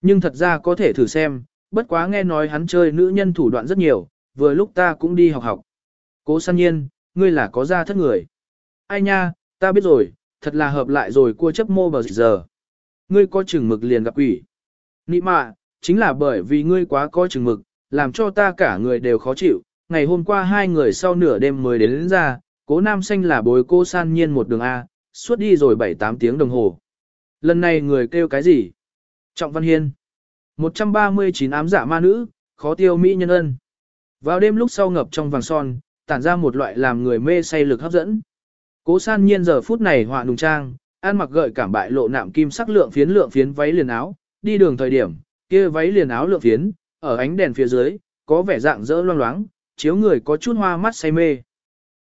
S1: Nhưng thật ra có thể thử xem, bất quá nghe nói hắn chơi nữ nhân thủ đoạn rất nhiều, vừa lúc ta cũng đi học học. Cố san nhiên, ngươi là có ra thất người. Ai nha, ta biết rồi, thật là hợp lại rồi cua chấp mô bờ giờ. Ngươi có chừng mực liền gặp quỷ. Nị mạ, chính là bởi vì ngươi quá có chừng mực, làm cho ta cả người đều khó chịu. Ngày hôm qua hai người sau nửa đêm mới đến, đến ra, cố nam xanh là bồi cô san nhiên một đường A, suốt đi rồi 7-8 tiếng đồng hồ. Lần này người kêu cái gì? Trọng Văn Hiên. 139 ám giả dạ ma nữ, khó tiêu mỹ nhân ân. Vào đêm lúc sau ngập trong vàng son, tản ra một loại làm người mê say lực hấp dẫn. Cố san nhiên giờ phút này họa nùng trang, ăn mặc gợi cảm bại lộ nạm kim sắc lượng phiến lượng phiến váy liền áo, đi đường thời điểm, kia váy liền áo lượng phiến, ở ánh đèn phía dưới, có vẻ dạng dỡ loang loáng, chiếu người có chút hoa mắt say mê.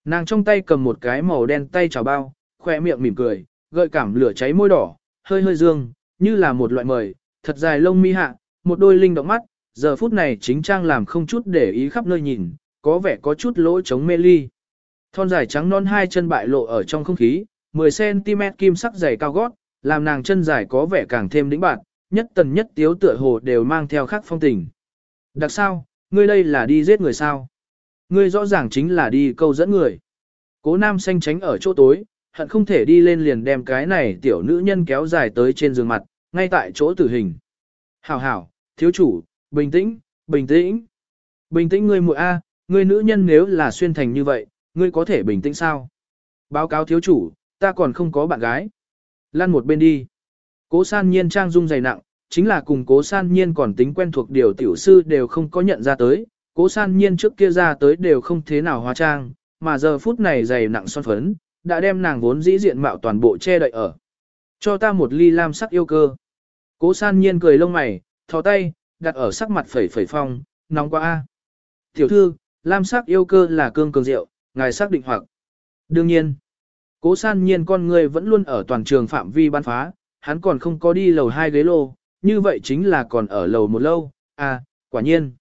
S1: Nàng trong tay cầm một cái màu đen tay trào bao, khoe miệng mỉm cười, gợi cảm lửa cháy môi đỏ, hơi hơi dương, như là một loại mời, thật dài lông mi hạ, một đôi linh động mắt, giờ phút này chính trang làm không chút để ý khắp nơi nhìn, có vẻ có chút lỗ chống mê ly. Thon dài trắng non hai chân bại lộ ở trong không khí, 10cm kim sắc dày cao gót, làm nàng chân dài có vẻ càng thêm đĩnh bạn, nhất tần nhất tiếu tựa hồ đều mang theo khắc phong tình. Đặc sao, ngươi đây là đi giết người sao? Ngươi rõ ràng chính là đi câu dẫn người. Cố nam xanh tránh ở chỗ tối, hận không thể đi lên liền đem cái này tiểu nữ nhân kéo dài tới trên giường mặt, ngay tại chỗ tử hình. Hảo hảo, thiếu chủ, bình tĩnh, bình tĩnh. Bình tĩnh ngươi muội A, ngươi nữ nhân nếu là xuyên thành như vậy, ngươi có thể bình tĩnh sao? Báo cáo thiếu chủ, ta còn không có bạn gái. Lăn một bên đi. Cố san nhiên trang dung dày nặng, chính là cùng cố san nhiên còn tính quen thuộc điều tiểu sư đều không có nhận ra tới. Cố san nhiên trước kia ra tới đều không thế nào hóa trang, mà giờ phút này dày nặng son phấn, đã đem nàng vốn dĩ diện mạo toàn bộ che đậy ở. Cho ta một ly lam sắc yêu cơ. Cố san nhiên cười lông mày, thò tay, đặt ở sắc mặt phẩy phẩy phong, nóng quá a. Tiểu thư, lam sắc yêu cơ là cương cường rượu, ngài xác định hoặc. Đương nhiên, cố san nhiên con người vẫn luôn ở toàn trường phạm vi ban phá, hắn còn không có đi lầu hai ghế lô, như vậy chính là còn ở lầu một lâu, à, quả nhiên.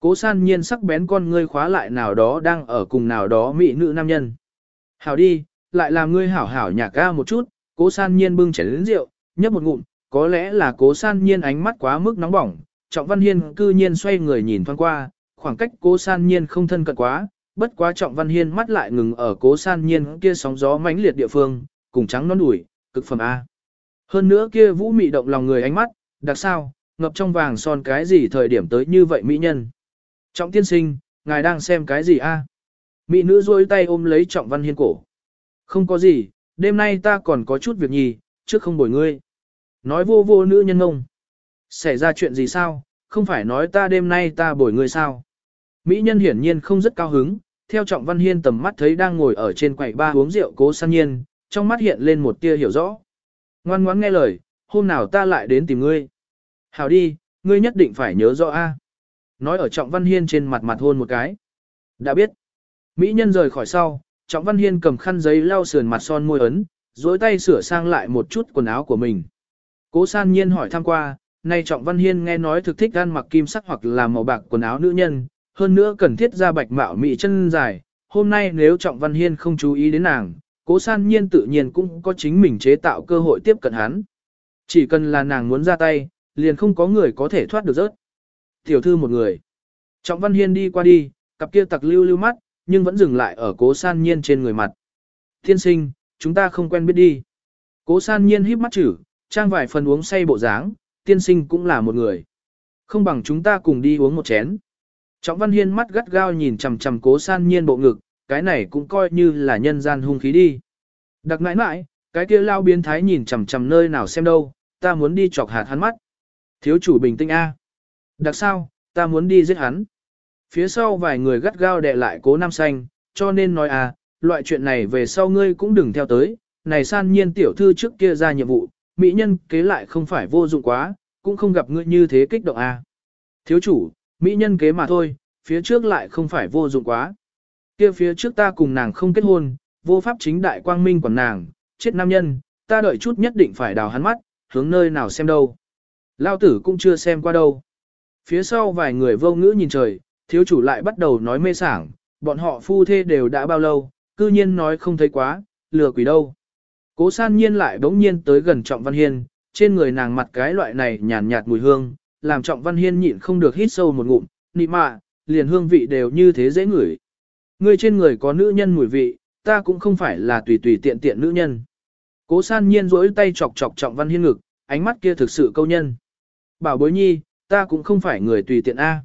S1: Cố san nhiên sắc bén con ngươi khóa lại nào đó đang ở cùng nào đó mỹ nữ nam nhân. Hảo đi, lại làm ngươi hảo hảo nhạc ca một chút, cố san nhiên bưng chén rượu, nhấp một ngụm, có lẽ là cố san nhiên ánh mắt quá mức nóng bỏng, trọng văn hiên cư nhiên xoay người nhìn thoáng qua, khoảng cách cố san nhiên không thân cận quá, bất quá trọng văn hiên mắt lại ngừng ở cố san nhiên kia sóng gió mãnh liệt địa phương, cùng trắng non đùi, cực phẩm A. Hơn nữa kia vũ mị động lòng người ánh mắt, đặc sao, ngập trong vàng son cái gì thời điểm tới như vậy mỹ nhân. Trọng tiên sinh, ngài đang xem cái gì a? Mỹ nữ duỗi tay ôm lấy trọng văn hiên cổ. Không có gì, đêm nay ta còn có chút việc nhì, trước không bồi ngươi. Nói vô vô nữ nhân ngông. Xảy ra chuyện gì sao, không phải nói ta đêm nay ta bồi ngươi sao. Mỹ nhân hiển nhiên không rất cao hứng, theo trọng văn hiên tầm mắt thấy đang ngồi ở trên quầy ba uống rượu cố san nhiên, trong mắt hiện lên một tia hiểu rõ. Ngoan ngoãn nghe lời, hôm nào ta lại đến tìm ngươi. Hảo đi, ngươi nhất định phải nhớ rõ a. Nói ở trọng văn hiên trên mặt mặt hôn một cái. Đã biết. Mỹ nhân rời khỏi sau, trọng văn hiên cầm khăn giấy lau sườn mặt son môi ấn, dối tay sửa sang lại một chút quần áo của mình. Cố san nhiên hỏi thăm qua, nay trọng văn hiên nghe nói thực thích ăn mặc kim sắc hoặc là màu bạc quần áo nữ nhân, hơn nữa cần thiết ra bạch mạo mị chân dài. Hôm nay nếu trọng văn hiên không chú ý đến nàng, cố san nhiên tự nhiên cũng có chính mình chế tạo cơ hội tiếp cận hắn. Chỉ cần là nàng muốn ra tay, liền không có người có thể thoát được rớt. Tiểu thư một người. Trọng văn hiên đi qua đi, cặp kia tặc lưu lưu mắt, nhưng vẫn dừng lại ở cố san nhiên trên người mặt. Thiên sinh, chúng ta không quen biết đi. Cố san nhiên híp mắt chữ, trang vài phần uống say bộ dáng, tiên sinh cũng là một người. Không bằng chúng ta cùng đi uống một chén. Trọng văn hiên mắt gắt gao nhìn chằm chằm cố san nhiên bộ ngực, cái này cũng coi như là nhân gian hung khí đi. Đặc nãi nãi, cái kia lao biến thái nhìn chằm chằm nơi nào xem đâu, ta muốn đi chọc hạt hắn mắt. Thiếu chủ bình tĩnh A. Đặc sao, ta muốn đi giết hắn. Phía sau vài người gắt gao đè lại cố nam xanh, cho nên nói à, loại chuyện này về sau ngươi cũng đừng theo tới, này san nhiên tiểu thư trước kia ra nhiệm vụ, mỹ nhân kế lại không phải vô dụng quá, cũng không gặp ngươi như thế kích động à. Thiếu chủ, mỹ nhân kế mà thôi, phía trước lại không phải vô dụng quá. Kia phía trước ta cùng nàng không kết hôn, vô pháp chính đại quang minh của nàng, chết nam nhân, ta đợi chút nhất định phải đào hắn mắt, hướng nơi nào xem đâu. Lao tử cũng chưa xem qua đâu. Phía sau vài người vô ngữ nhìn trời, thiếu chủ lại bắt đầu nói mê sảng, bọn họ phu thê đều đã bao lâu, cư nhiên nói không thấy quá, lừa quỷ đâu. Cố san nhiên lại bỗng nhiên tới gần Trọng Văn Hiên, trên người nàng mặt cái loại này nhàn nhạt mùi hương, làm Trọng Văn Hiên nhịn không được hít sâu một ngụm, nị mạ, liền hương vị đều như thế dễ ngửi. Người trên người có nữ nhân mùi vị, ta cũng không phải là tùy tùy tiện tiện nữ nhân. Cố san nhiên rỗi tay chọc chọc Trọng Văn Hiên ngực, ánh mắt kia thực sự câu nhân. Bảo bối nhi, ta cũng không phải người tùy tiện A.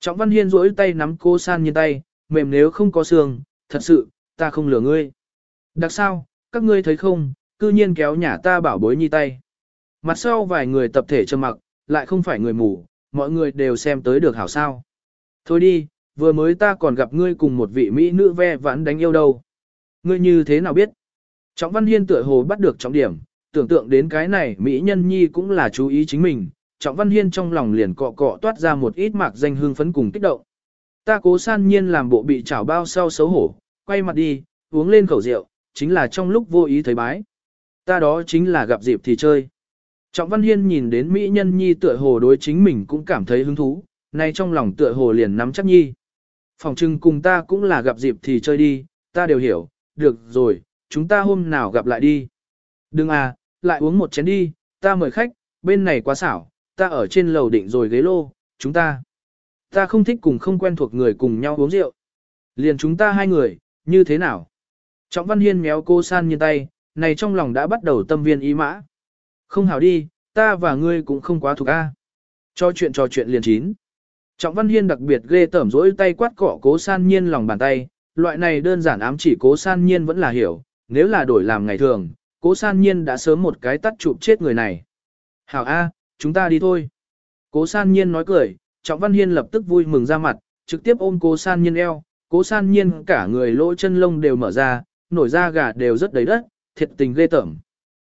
S1: Trọng Văn Hiên duỗi tay nắm cô san nhiên tay, mềm nếu không có xương, thật sự, ta không lừa ngươi. Đặc sao, các ngươi thấy không, cư nhiên kéo nhà ta bảo bối nhi tay. Mặt sau vài người tập thể trầm mặc, lại không phải người mù, mọi người đều xem tới được hảo sao. Thôi đi, vừa mới ta còn gặp ngươi cùng một vị mỹ nữ ve vãn đánh yêu đâu. Ngươi như thế nào biết? Trọng Văn Hiên tựa hồ bắt được trọng điểm, tưởng tượng đến cái này mỹ nhân nhi cũng là chú ý chính mình. Trọng Văn Hiên trong lòng liền cọ cọ toát ra một ít mạc danh hương phấn cùng kích động. Ta cố san nhiên làm bộ bị chảo bao sau xấu hổ, quay mặt đi, uống lên khẩu rượu, chính là trong lúc vô ý thấy bái. Ta đó chính là gặp dịp thì chơi. Trọng Văn Hiên nhìn đến Mỹ Nhân Nhi tựa hồ đối chính mình cũng cảm thấy hứng thú, nay trong lòng tựa hồ liền nắm chắc Nhi. Phòng trưng cùng ta cũng là gặp dịp thì chơi đi, ta đều hiểu, được rồi, chúng ta hôm nào gặp lại đi. Đừng à, lại uống một chén đi, ta mời khách, bên này quá xảo, ta ở trên lầu định rồi ghế lô, chúng ta. Ta không thích cùng không quen thuộc người cùng nhau uống rượu. Liền chúng ta hai người, như thế nào? Trọng Văn Hiên méo cô san như tay, này trong lòng đã bắt đầu tâm viên ý mã. Không hảo đi, ta và ngươi cũng không quá thuộc A. Cho chuyện trò chuyện liền chín. Trọng Văn Hiên đặc biệt ghê tởm rỗi tay quát cọ cố san nhiên lòng bàn tay, loại này đơn giản ám chỉ cố san nhiên vẫn là hiểu, nếu là đổi làm ngày thường, cố san nhiên đã sớm một cái tắt chụp chết người này. Hảo A, chúng ta đi thôi. Cố san nhiên nói cười, Trọng Văn Hiên lập tức vui mừng ra mặt, trực tiếp ôm cố san nhiên eo, cố san nhiên cả người lỗ chân lông đều mở ra, nổi da gà đều rất đầy đất, thiệt tình ghê tởm.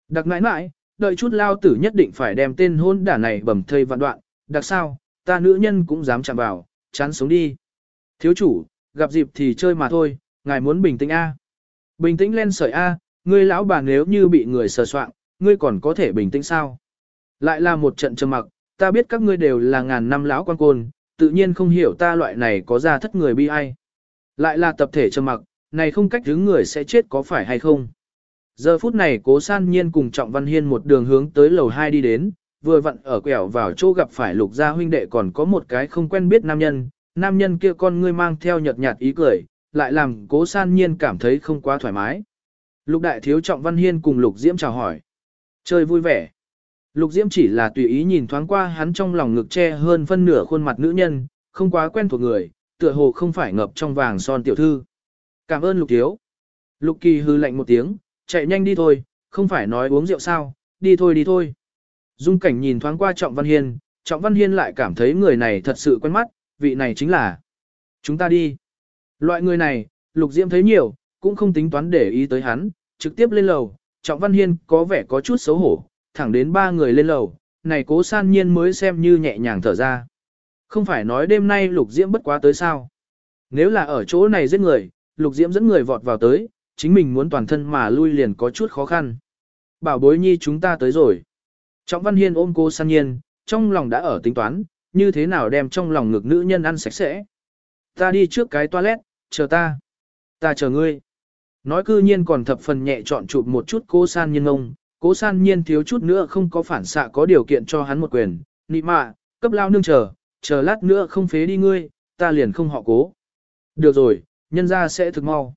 S1: Đặc nãi nãi, đợi chút lao tử nhất định phải đem tên hôn đả này bầm thây vạn đoạn, đặc sao, ta nữ nhân cũng dám chạm vào, chán sống đi. Thiếu chủ, gặp dịp thì chơi mà thôi, ngài muốn bình tĩnh A. Bình tĩnh lên sợi A, ngươi lão bà nếu như bị người sờ soạn, ngươi còn có thể bình tĩnh sao? Lại là một trận trầm mặc, ta biết các ngươi đều là ngàn năm lão quan côn, tự nhiên không hiểu ta loại này có ra thất người bi ai. Lại là tập thể trầm mặc, này không cách đứng người sẽ chết có phải hay không? Giờ phút này cố san nhiên cùng Trọng Văn Hiên một đường hướng tới lầu 2 đi đến, vừa vặn ở quẹo vào chỗ gặp phải lục gia huynh đệ còn có một cái không quen biết nam nhân, nam nhân kia con ngươi mang theo nhợt nhạt ý cười, lại làm cố san nhiên cảm thấy không quá thoải mái. Lục đại thiếu Trọng Văn Hiên cùng lục diễm chào hỏi. Chơi vui vẻ. Lục diễm chỉ là tùy ý nhìn thoáng qua hắn trong lòng ngực che hơn phân nửa khuôn mặt nữ nhân, không quá quen thuộc người, tựa hồ không phải ngập trong vàng son tiểu thư. Cảm ơn lục thiếu. Lục kỳ hư lạnh một tiếng, chạy nhanh đi thôi, không phải nói uống rượu sao, đi thôi đi thôi. Dung cảnh nhìn thoáng qua Trọng Văn Hiên, Trọng Văn Hiên lại cảm thấy người này thật sự quen mắt, vị này chính là. Chúng ta đi. Loại người này, Lục Diễm thấy nhiều, cũng không tính toán để ý tới hắn, trực tiếp lên lầu. Trọng Văn Hiên có vẻ có chút xấu hổ, thẳng đến ba người lên lầu, này cố san nhiên mới xem như nhẹ nhàng thở ra. Không phải nói đêm nay Lục Diễm bất quá tới sao. Nếu là ở chỗ này giết người, Lục Diễm dẫn người vọt vào tới, chính mình muốn toàn thân mà lui liền có chút khó khăn. Bảo bối nhi chúng ta tới rồi. Trọng Văn Hiên ôm cô san nhiên, trong lòng đã ở tính toán, như thế nào đem trong lòng ngực nữ nhân ăn sạch sẽ. Ta đi trước cái toilet, chờ ta. Ta chờ ngươi. Nói cư nhiên còn thập phần nhẹ chọn chụp một chút cô san nhiên ngông, cố san nhiên thiếu chút nữa không có phản xạ có điều kiện cho hắn một quyền. Nị mạ, cấp lao nương chờ, chờ lát nữa không phế đi ngươi, ta liền không họ cố. Được rồi, nhân ra sẽ thực mau.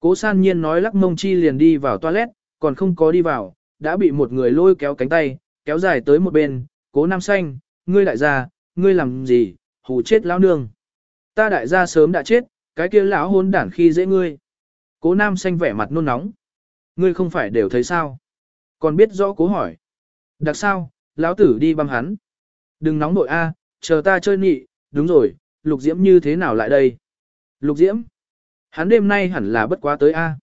S1: Cố san nhiên nói lắc mông chi liền đi vào toilet, còn không có đi vào, đã bị một người lôi kéo cánh tay, kéo dài tới một bên, cố nam xanh, ngươi đại gia, ngươi làm gì, hù chết lão nương. Ta đại gia sớm đã chết, cái kia lão hôn đản khi dễ ngươi. Cố nam xanh vẻ mặt nôn nóng. Ngươi không phải đều thấy sao. Còn biết rõ cố hỏi. Đặc sao, lão tử đi băm hắn. Đừng nóng nội A, chờ ta chơi nị, đúng rồi, lục diễm như thế nào lại đây? Lục diễm, Hắn đêm nay hẳn là bất quá tới A.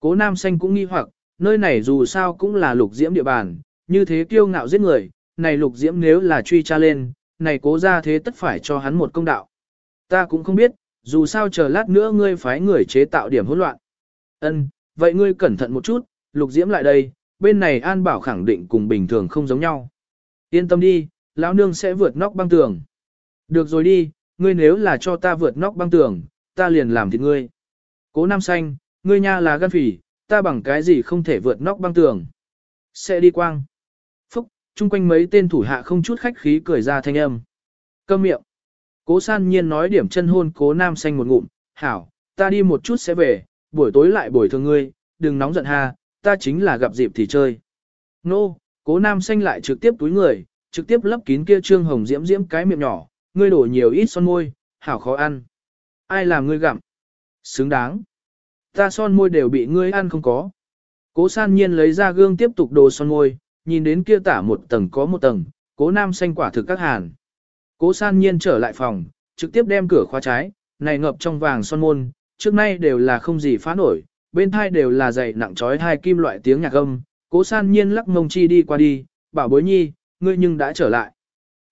S1: Cố nam xanh cũng nghi hoặc, nơi này dù sao cũng là lục diễm địa bàn, như thế kiêu ngạo giết người, này lục diễm nếu là truy tra lên, này cố ra thế tất phải cho hắn một công đạo. Ta cũng không biết, dù sao chờ lát nữa ngươi phái người chế tạo điểm hỗn loạn. Ân, vậy ngươi cẩn thận một chút, lục diễm lại đây, bên này an bảo khẳng định cùng bình thường không giống nhau. Yên tâm đi, lão nương sẽ vượt nóc băng tường. Được rồi đi, ngươi nếu là cho ta vượt nóc băng tường, ta liền làm thịt ngươi. Cố Nam Xanh, ngươi nha là gan phỉ, ta bằng cái gì không thể vượt nóc băng tường. Sẽ đi quang. Phúc, chung quanh mấy tên thủ hạ không chút khách khí cười ra thanh âm. Câm miệng. Cố san nhiên nói điểm chân hôn cố Nam Xanh một ngụm, hảo, ta đi một chút sẽ về, buổi tối lại bồi thường ngươi, đừng nóng giận ha, ta chính là gặp dịp thì chơi. Nô, cố Nam Xanh lại trực tiếp túi người, trực tiếp lấp kín kia trương hồng diễm diễm cái miệng nhỏ, ngươi đổ nhiều ít son môi, hảo khó ăn. Ai làm ngươi gặm? Xứng đáng. Ta son môi đều bị ngươi ăn không có. Cố san nhiên lấy ra gương tiếp tục đồ son môi, nhìn đến kia tả một tầng có một tầng, cố nam xanh quả thực các hàn. Cố san nhiên trở lại phòng, trực tiếp đem cửa khóa trái, này ngập trong vàng son môn, trước nay đều là không gì phá nổi, bên thai đều là dày nặng trói hai kim loại tiếng nhạc âm. Cố san nhiên lắc mông chi đi qua đi, bảo bối nhi, ngươi nhưng đã trở lại.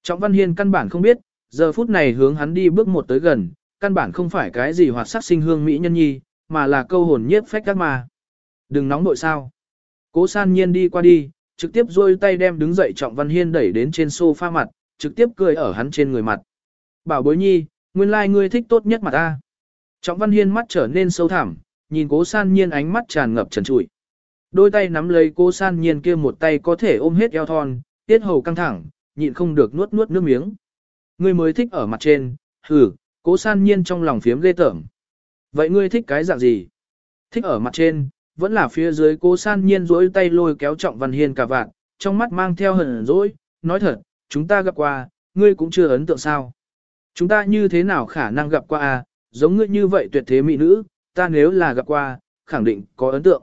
S1: Trọng Văn Hiên căn bản không biết, giờ phút này hướng hắn đi bước một tới gần, căn bản không phải cái gì hoạt sắc sinh hương mỹ nhân nhi, mà là câu hồn nhiếp phách các mà. Đừng nóng nội sao. Cố san nhiên đi qua đi, trực tiếp rôi tay đem đứng dậy Trọng Văn Hiên đẩy đến trên sofa mặt, trực tiếp cười ở hắn trên người mặt. Bảo bối nhi, nguyên lai like ngươi thích tốt nhất mặt ta. Trọng Văn Hiên mắt trở nên sâu thẳm, nhìn cố san nhiên ánh mắt tràn ngập trần trụi. Đôi tay nắm lấy cố san nhiên kia một tay có thể ôm hết eo thon, tiết hầu căng thẳng, nhịn không được nuốt nuốt nước miếng. Ngươi mới thích ở mặt trên, hừ, cố san nhiên trong lòng phiếm ghê tởm. Vậy ngươi thích cái dạng gì? Thích ở mặt trên, vẫn là phía dưới cố san nhiên rỗi tay lôi kéo trọng văn hiên cả vạn, trong mắt mang theo hờn dỗi, nói thật, chúng ta gặp qua, ngươi cũng chưa ấn tượng sao. Chúng ta như thế nào khả năng gặp qua à, giống ngươi như vậy tuyệt thế mỹ nữ, ta nếu là gặp qua, khẳng định có ấn tượng.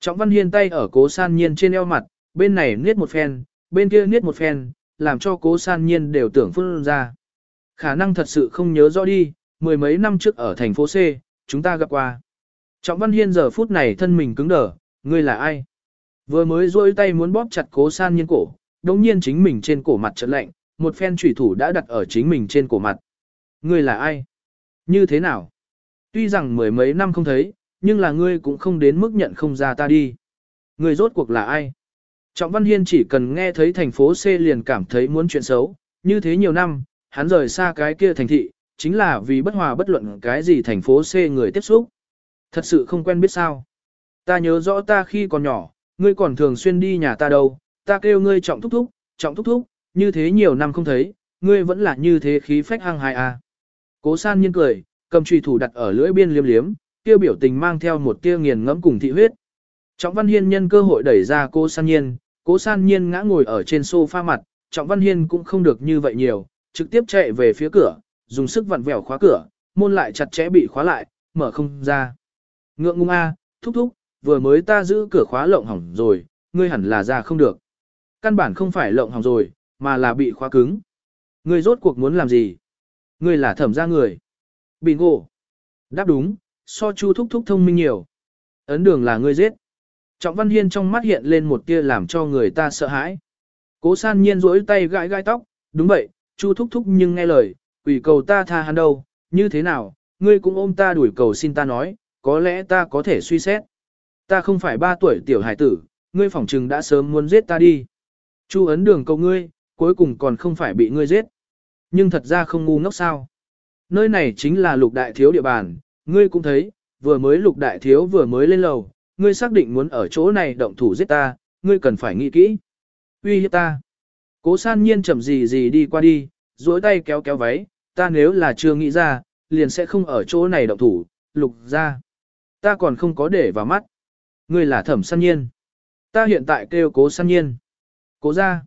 S1: Trọng văn hiên tay ở cố san nhiên trên eo mặt, bên này niết một phen, bên kia niết một phen, làm cho cố san nhiên đều tưởng phun ra. Khả năng thật sự không nhớ rõ đi, mười mấy năm trước ở thành phố C, chúng ta gặp qua. Trọng Văn Hiên giờ phút này thân mình cứng đờ, ngươi là ai? Vừa mới rôi tay muốn bóp chặt cố san nhiên cổ, đồng nhiên chính mình trên cổ mặt trận lạnh, một phen trùy thủ đã đặt ở chính mình trên cổ mặt. Ngươi là ai? Như thế nào? Tuy rằng mười mấy năm không thấy, nhưng là ngươi cũng không đến mức nhận không ra ta đi. Ngươi rốt cuộc là ai? Trọng Văn Hiên chỉ cần nghe thấy thành phố C liền cảm thấy muốn chuyện xấu, như thế nhiều năm, hắn rời xa cái kia thành thị, chính là vì bất hòa bất luận cái gì thành phố C người tiếp xúc. Thật sự không quen biết sao. Ta nhớ rõ ta khi còn nhỏ, ngươi còn thường xuyên đi nhà ta đâu, ta kêu ngươi trọng thúc thúc, trọng thúc thúc, như thế nhiều năm không thấy, ngươi vẫn là như thế khí phách hăng hài à. Cố san nhiên cười, cầm trùy thủ đặt ở lưỡi biên liêm liếm, tiêu biểu tình mang theo một tia nghiền ngẫm cùng thị huyết. Trọng Văn Hiên nhân cơ hội đẩy ra cô san nhiên, cố san nhiên ngã ngồi ở trên sofa mặt, Trọng Văn Hiên cũng không được như vậy nhiều, trực tiếp chạy về phía cửa, dùng sức vặn vẹo khóa cửa, môn lại chặt chẽ bị khóa lại, mở không ra. Ngượng ngung a, thúc thúc, vừa mới ta giữ cửa khóa lộng hỏng rồi, ngươi hẳn là ra không được. Căn bản không phải lộng hỏng rồi, mà là bị khóa cứng. Ngươi rốt cuộc muốn làm gì? Ngươi là thẩm gia người. Bingo. Đáp đúng, so chu thúc thúc thông minh nhiều. Ấn đường là ngươi giết. Trọng Văn Hiên trong mắt hiện lên một tia làm cho người ta sợ hãi. Cố san nhiên rỗi tay gãi gãi tóc, đúng vậy, chu thúc thúc nhưng nghe lời, quỷ cầu ta tha hắn đâu, như thế nào, ngươi cũng ôm ta đuổi cầu xin ta nói, có lẽ ta có thể suy xét. Ta không phải ba tuổi tiểu hải tử, ngươi phỏng trừng đã sớm muốn giết ta đi. Chu ấn đường cầu ngươi, cuối cùng còn không phải bị ngươi giết. Nhưng thật ra không ngu ngốc sao. Nơi này chính là lục đại thiếu địa bàn, ngươi cũng thấy, vừa mới lục đại thiếu vừa mới lên lầu, ngươi xác định muốn ở chỗ này động thủ giết ta, ngươi cần phải nghĩ kỹ. Uy hiếp ta. Cố san nhiên chậm gì gì đi qua đi, duỗi tay kéo kéo váy, ta nếu là chưa nghĩ ra, liền sẽ không ở chỗ này động thủ, lục ra. Ta còn không có để vào mắt. Ngươi là thẩm san nhiên. Ta hiện tại kêu cố san nhiên. Cố ra.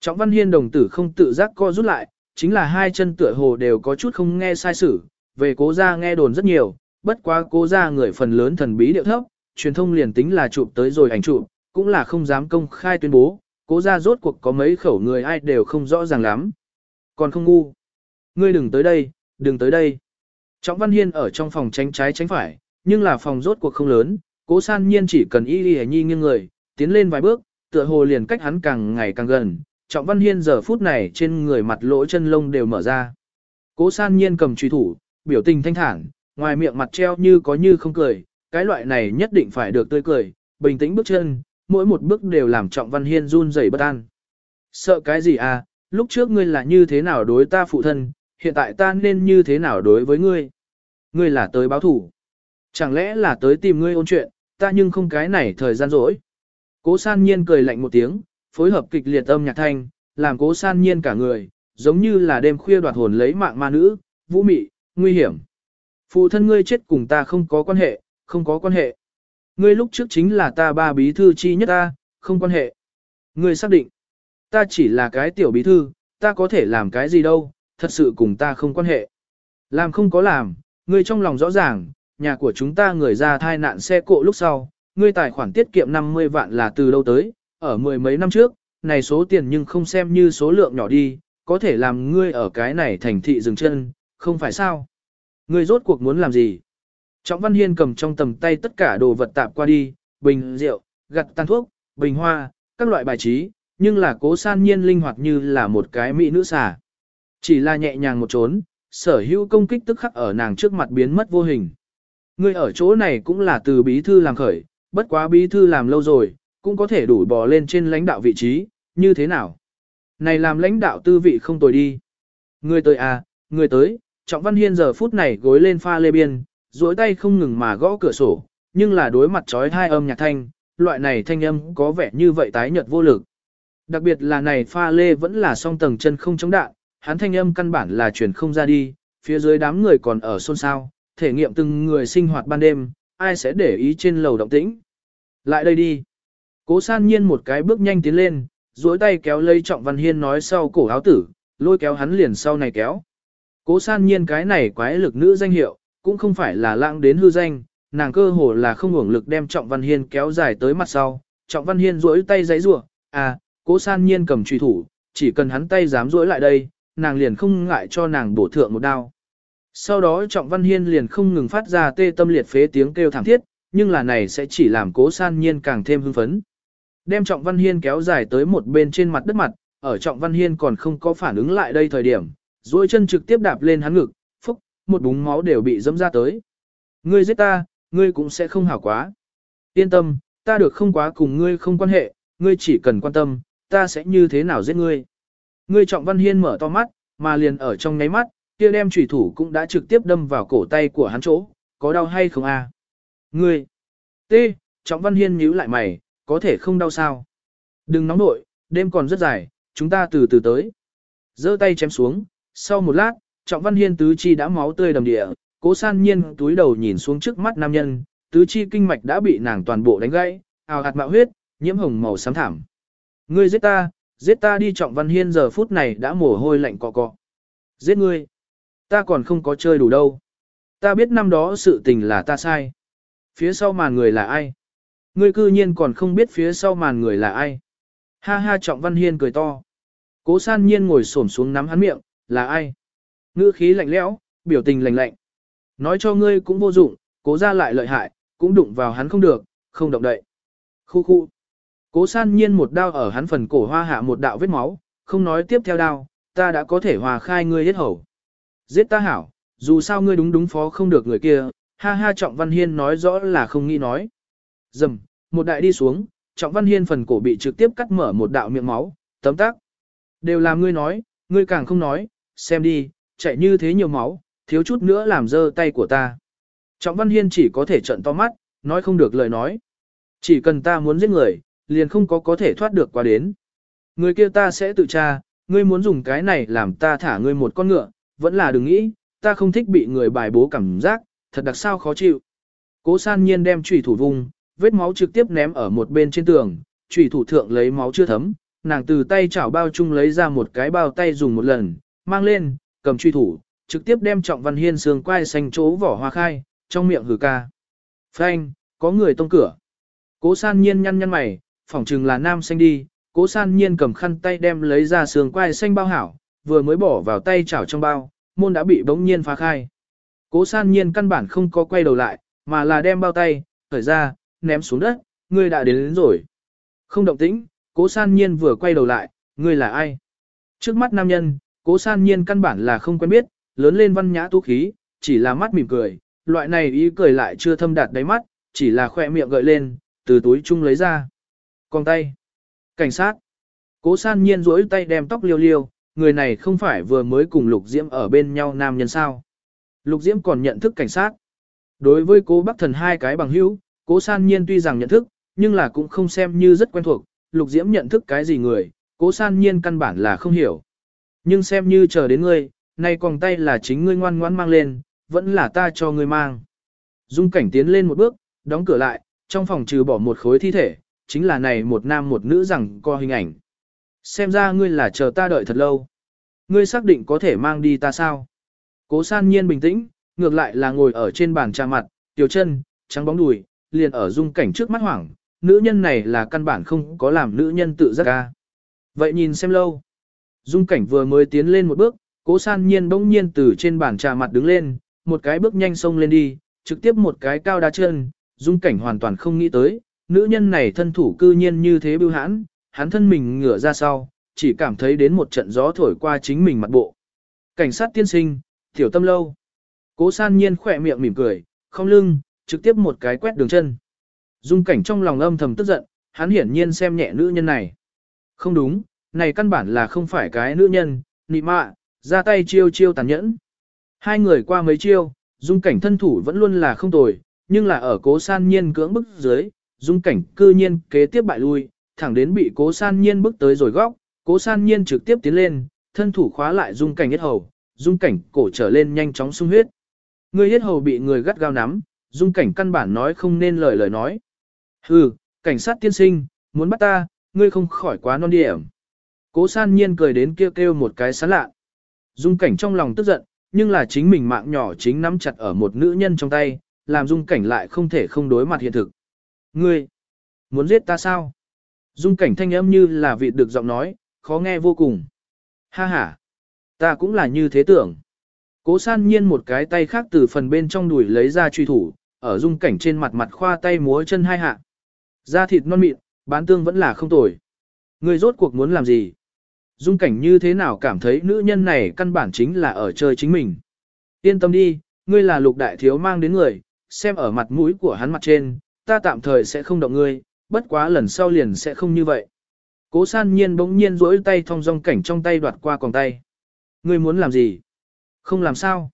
S1: Trọng văn hiên đồng tử không tự giác co rút lại, chính là hai chân tựa hồ đều có chút không nghe sai sử, về cố gia nghe đồn rất nhiều, bất quá cố gia người phần lớn thần bí điệu thấp, truyền thông liền tính là chụp tới rồi ảnh chụp, cũng là không dám công khai tuyên bố, cố gia rốt cuộc có mấy khẩu người ai đều không rõ ràng lắm. Còn không ngu. Ngươi đừng tới đây, đừng tới đây. Trọng Văn Hiên ở trong phòng tránh trái tránh phải, nhưng là phòng rốt cuộc không lớn, cố san nhiên chỉ cần y y nhi nghiêng người, tiến lên vài bước, tựa hồ liền cách hắn càng ngày càng gần, Trọng Văn Hiên giờ phút này trên người mặt lỗ chân lông đều mở ra. Cố san nhiên cầm truy thủ, biểu tình thanh thản, ngoài miệng mặt treo như có như không cười, cái loại này nhất định phải được tươi cười, bình tĩnh bước chân, mỗi một bước đều làm Trọng Văn Hiên run rẩy bất an. Sợ cái gì à, lúc trước ngươi là như thế nào đối ta phụ thân, hiện tại ta nên như thế nào đối với ngươi? Ngươi là tới báo thủ. Chẳng lẽ là tới tìm ngươi ôn chuyện, ta nhưng không cái này thời gian rỗi. Cố san nhiên cười lạnh một tiếng, phối hợp kịch liệt âm nhạc thanh, làm cố san nhiên cả người, giống như là đêm khuya đoạt hồn lấy mạng ma nữ, vũ mị, nguy hiểm. Phụ thân ngươi chết cùng ta không có quan hệ, không có quan hệ. Ngươi lúc trước chính là ta ba bí thư chi nhất ta, không quan hệ. Ngươi xác định, ta chỉ là cái tiểu bí thư, ta có thể làm cái gì đâu, thật sự cùng ta không quan hệ. Làm không có làm, ngươi trong lòng rõ ràng, nhà của chúng ta người ra thai nạn xe cộ lúc sau, ngươi tài khoản tiết kiệm 50 vạn là từ đâu tới, ở mười mấy năm trước, này số tiền nhưng không xem như số lượng nhỏ đi, có thể làm ngươi ở cái này thành thị dừng chân, không phải sao? Ngươi rốt cuộc muốn làm gì? Trọng Văn Hiên cầm trong tầm tay tất cả đồ vật tạp qua đi, bình rượu, gặt tan thuốc, bình hoa, các loại bài trí, nhưng là cố san nhiên linh hoạt như là một cái mỹ nữ xà. Chỉ là nhẹ nhàng một trốn, sở hữu công kích tức khắc ở nàng trước mặt biến mất vô hình. Ngươi ở chỗ này cũng là từ bí thư làm khởi, bất quá bí thư làm lâu rồi, cũng có thể đủ bò lên trên lãnh đạo vị trí, như thế nào? Này làm lãnh đạo tư vị không tồi đi. Người tới à, người tới, Trọng Văn Hiên giờ phút này gối lên pha lê biên, duỗi tay không ngừng mà gõ cửa sổ, nhưng là đối mặt trói hai âm nhạc thanh, loại này thanh âm có vẻ như vậy tái nhợt vô lực. Đặc biệt là này pha lê vẫn là song tầng chân không chống đạn, hắn thanh âm căn bản là truyền không ra đi, phía dưới đám người còn ở xôn xao, thể nghiệm từng người sinh hoạt ban đêm, ai sẽ để ý trên lầu động tĩnh. Lại đây đi. Cố san nhiên một cái bước nhanh tiến lên, duỗi tay kéo lấy Trọng Văn Hiên nói sau cổ áo tử, lôi kéo hắn liền sau này kéo. Cố san nhiên cái này quái lực nữ danh hiệu, cũng không phải là lãng đến hư danh, nàng cơ hồ là không hưởng lực đem Trọng Văn Hiên kéo dài tới mặt sau. Trọng Văn Hiên duỗi tay giấy rủa, à, cố san nhiên cầm truy thủ, chỉ cần hắn tay dám duỗi lại đây, nàng liền không ngại cho nàng bổ thượng một đao. Sau đó Trọng Văn Hiên liền không ngừng phát ra tê tâm liệt phế tiếng kêu thảm thiết, nhưng là này sẽ chỉ làm cố san nhiên càng thêm hưng phấn. Đem Trọng Văn Hiên kéo dài tới một bên trên mặt đất mặt, ở Trọng Văn Hiên còn không có phản ứng lại đây thời điểm, duỗi chân trực tiếp đạp lên hắn ngực, phúc, một búng máu đều bị dẫm ra tới. Ngươi giết ta, ngươi cũng sẽ không hảo quá. Yên tâm, ta được không quá cùng ngươi không quan hệ, ngươi chỉ cần quan tâm, ta sẽ như thế nào giết ngươi. Ngươi Trọng Văn Hiên mở to mắt, mà liền ở trong ngáy mắt, kia đem chủy thủ cũng đã trực tiếp đâm vào cổ tay của hắn chỗ, có đau hay không a? À? Ngươi! T. Trọng Văn Hiên nhíu lại mày, có thể không đau sao? Đừng nóng nội, đêm còn rất dài, chúng ta từ từ tới. giơ tay chém xuống, sau một lát, Trọng Văn Hiên tứ chi đã máu tươi đầm địa, cố san nhiên túi đầu nhìn xuống trước mắt nam nhân, tứ chi kinh mạch đã bị nàng toàn bộ đánh gãy, ào hạt mạo huyết, nhiễm hồng màu xám thảm. Ngươi giết ta, giết ta đi Trọng Văn Hiên giờ phút này đã mồ hôi lạnh cọ cọ. Giết ngươi. Ta còn không có chơi đủ đâu. Ta biết năm đó sự tình là ta sai. Phía sau màn người là ai? Ngươi cư nhiên còn không biết phía sau màn người là ai. Ha ha Trọng Văn Hiên cười to. Cố san nhiên ngồi xổm xuống nắm hắn miệng, là ai? Ngữ khí lạnh lẽo, biểu tình lạnh lạnh. Nói cho ngươi cũng vô dụng, cố ra lại lợi hại, cũng đụng vào hắn không được, không động đậy. Khu khu. Cố san nhiên một đao ở hắn phần cổ hoa hạ một đạo vết máu, không nói tiếp theo đao, ta đã có thể hòa khai ngươi hết hầu. Giết ta hảo, dù sao ngươi đúng đúng phó không được người kia, ha ha Trọng Văn Hiên nói rõ là không nghĩ nói. Dầm, một đại đi xuống, Trọng Văn Hiên phần cổ bị trực tiếp cắt mở một đạo miệng máu, tấm tắc. Đều làm ngươi nói, ngươi càng không nói, xem đi, chạy như thế nhiều máu, thiếu chút nữa làm dơ tay của ta. Trọng Văn Hiên chỉ có thể trận to mắt, nói không được lời nói. Chỉ cần ta muốn giết người, liền không có có thể thoát được qua đến. Người kia ta sẽ tự tra, ngươi muốn dùng cái này làm ta thả ngươi một con ngựa, vẫn là đừng nghĩ, ta không thích bị người bài bố cảm giác, thật đặc sao khó chịu. Cố san nhiên đem trùy thủ vùng, vết máu trực tiếp ném ở một bên trên tường, chủy thủ thượng lấy máu chưa thấm, nàng từ tay chảo bao chung lấy ra một cái bao tay dùng một lần, mang lên, cầm truy thủ, trực tiếp đem trọng văn hiên xương quai xanh chỗ vỏ hoa khai, trong miệng hừ ca. Phanh, có người tông cửa. Cố san nhiên nhăn nhăn mày, phỏng chừng là nam xanh đi, cố san nhiên cầm khăn tay đem lấy ra xương quai xanh bao hảo, vừa mới bỏ vào tay chảo trong bao, môn đã bị bỗng nhiên phá khai. Cố san nhiên căn bản không có quay đầu lại, mà là đem bao tay, khởi ra, ném xuống đất, ngươi đã đến, đến rồi. Không động tĩnh, cố san nhiên vừa quay đầu lại, ngươi là ai? Trước mắt nam nhân, cố san nhiên căn bản là không quen biết, lớn lên văn nhã tú khí, chỉ là mắt mỉm cười, loại này ý cười lại chưa thâm đạt đáy mắt, chỉ là khoe miệng gợi lên, từ túi chung lấy ra. Con tay. Cảnh sát. Cố san nhiên rỗi tay đem tóc liêu liêu, người này không phải vừa mới cùng Lục Diễm ở bên nhau nam nhân sao. Lục Diễm còn nhận thức cảnh sát. Đối với cố bác thần hai cái bằng hữu, cố san nhiên tuy rằng nhận thức, nhưng là cũng không xem như rất quen thuộc, Lục Diễm nhận thức cái gì người, cố san nhiên căn bản là không hiểu. Nhưng xem như chờ đến ngươi, nay còn tay là chính ngươi ngoan ngoãn mang lên, vẫn là ta cho ngươi mang. Dung cảnh tiến lên một bước, đóng cửa lại, trong phòng trừ bỏ một khối thi thể, chính là này một nam một nữ rằng co hình ảnh. Xem ra ngươi là chờ ta đợi thật lâu. Ngươi xác định có thể mang đi ta sao? Cố san nhiên bình tĩnh, ngược lại là ngồi ở trên bàn trà mặt, tiểu chân, trắng bóng đùi, liền ở dung cảnh trước mắt hoảng, nữ nhân này là căn bản không có làm nữ nhân tự giác ca. Vậy nhìn xem lâu. Dung cảnh vừa mới tiến lên một bước, cố san nhiên bỗng nhiên từ trên bàn trà mặt đứng lên, một cái bước nhanh xông lên đi, trực tiếp một cái cao đá chân, dung cảnh hoàn toàn không nghĩ tới, nữ nhân này thân thủ cư nhiên như thế bưu hãn, hắn thân mình ngửa ra sau, chỉ cảm thấy đến một trận gió thổi qua chính mình mặt bộ. Cảnh sát tiên sinh, tiểu tâm lâu. Cố san nhiên khỏe miệng mỉm cười, không lưng, trực tiếp một cái quét đường chân. Dung cảnh trong lòng âm thầm tức giận, hắn hiển nhiên xem nhẹ nữ nhân này. Không đúng, này căn bản là không phải cái nữ nhân, nị mạ, ra tay chiêu chiêu tàn nhẫn. Hai người qua mấy chiêu, dung cảnh thân thủ vẫn luôn là không tồi, nhưng là ở cố san nhiên cưỡng bức dưới, dung cảnh cư nhiên kế tiếp bại lui, thẳng đến bị cố san nhiên bức tới rồi góc, cố san nhiên trực tiếp tiến lên, thân thủ khóa lại dung cảnh hết hầu, dung cảnh cổ trở lên nhanh chóng sung huyết. Người hết hầu bị người gắt gao nắm, dung cảnh căn bản nói không nên lời lời nói. Hừ, cảnh sát tiên sinh, muốn bắt ta, ngươi không khỏi quá non điểm. Cố san nhiên cười đến kêu kêu một cái sán lạ. Dung cảnh trong lòng tức giận, nhưng là chính mình mạng nhỏ chính nắm chặt ở một nữ nhân trong tay, làm dung cảnh lại không thể không đối mặt hiện thực. Ngươi, muốn giết ta sao? Dung cảnh thanh âm như là vị được giọng nói, khó nghe vô cùng. Ha ha, ta cũng là như thế tưởng. Cố san nhiên một cái tay khác từ phần bên trong đùi lấy ra truy thủ, ở dung cảnh trên mặt mặt khoa tay múa chân hai hạ. Da thịt non mịn, bán tương vẫn là không tồi. người rốt cuộc muốn làm gì? Dung cảnh như thế nào cảm thấy nữ nhân này căn bản chính là ở chơi chính mình. Yên tâm đi, ngươi là lục đại thiếu mang đến người, xem ở mặt mũi của hắn mặt trên, ta tạm thời sẽ không động ngươi, bất quá lần sau liền sẽ không như vậy. Cố san nhiên bỗng nhiên rỗi tay thong dong cảnh trong tay đoạt qua còn tay. Ngươi muốn làm gì? Không làm sao.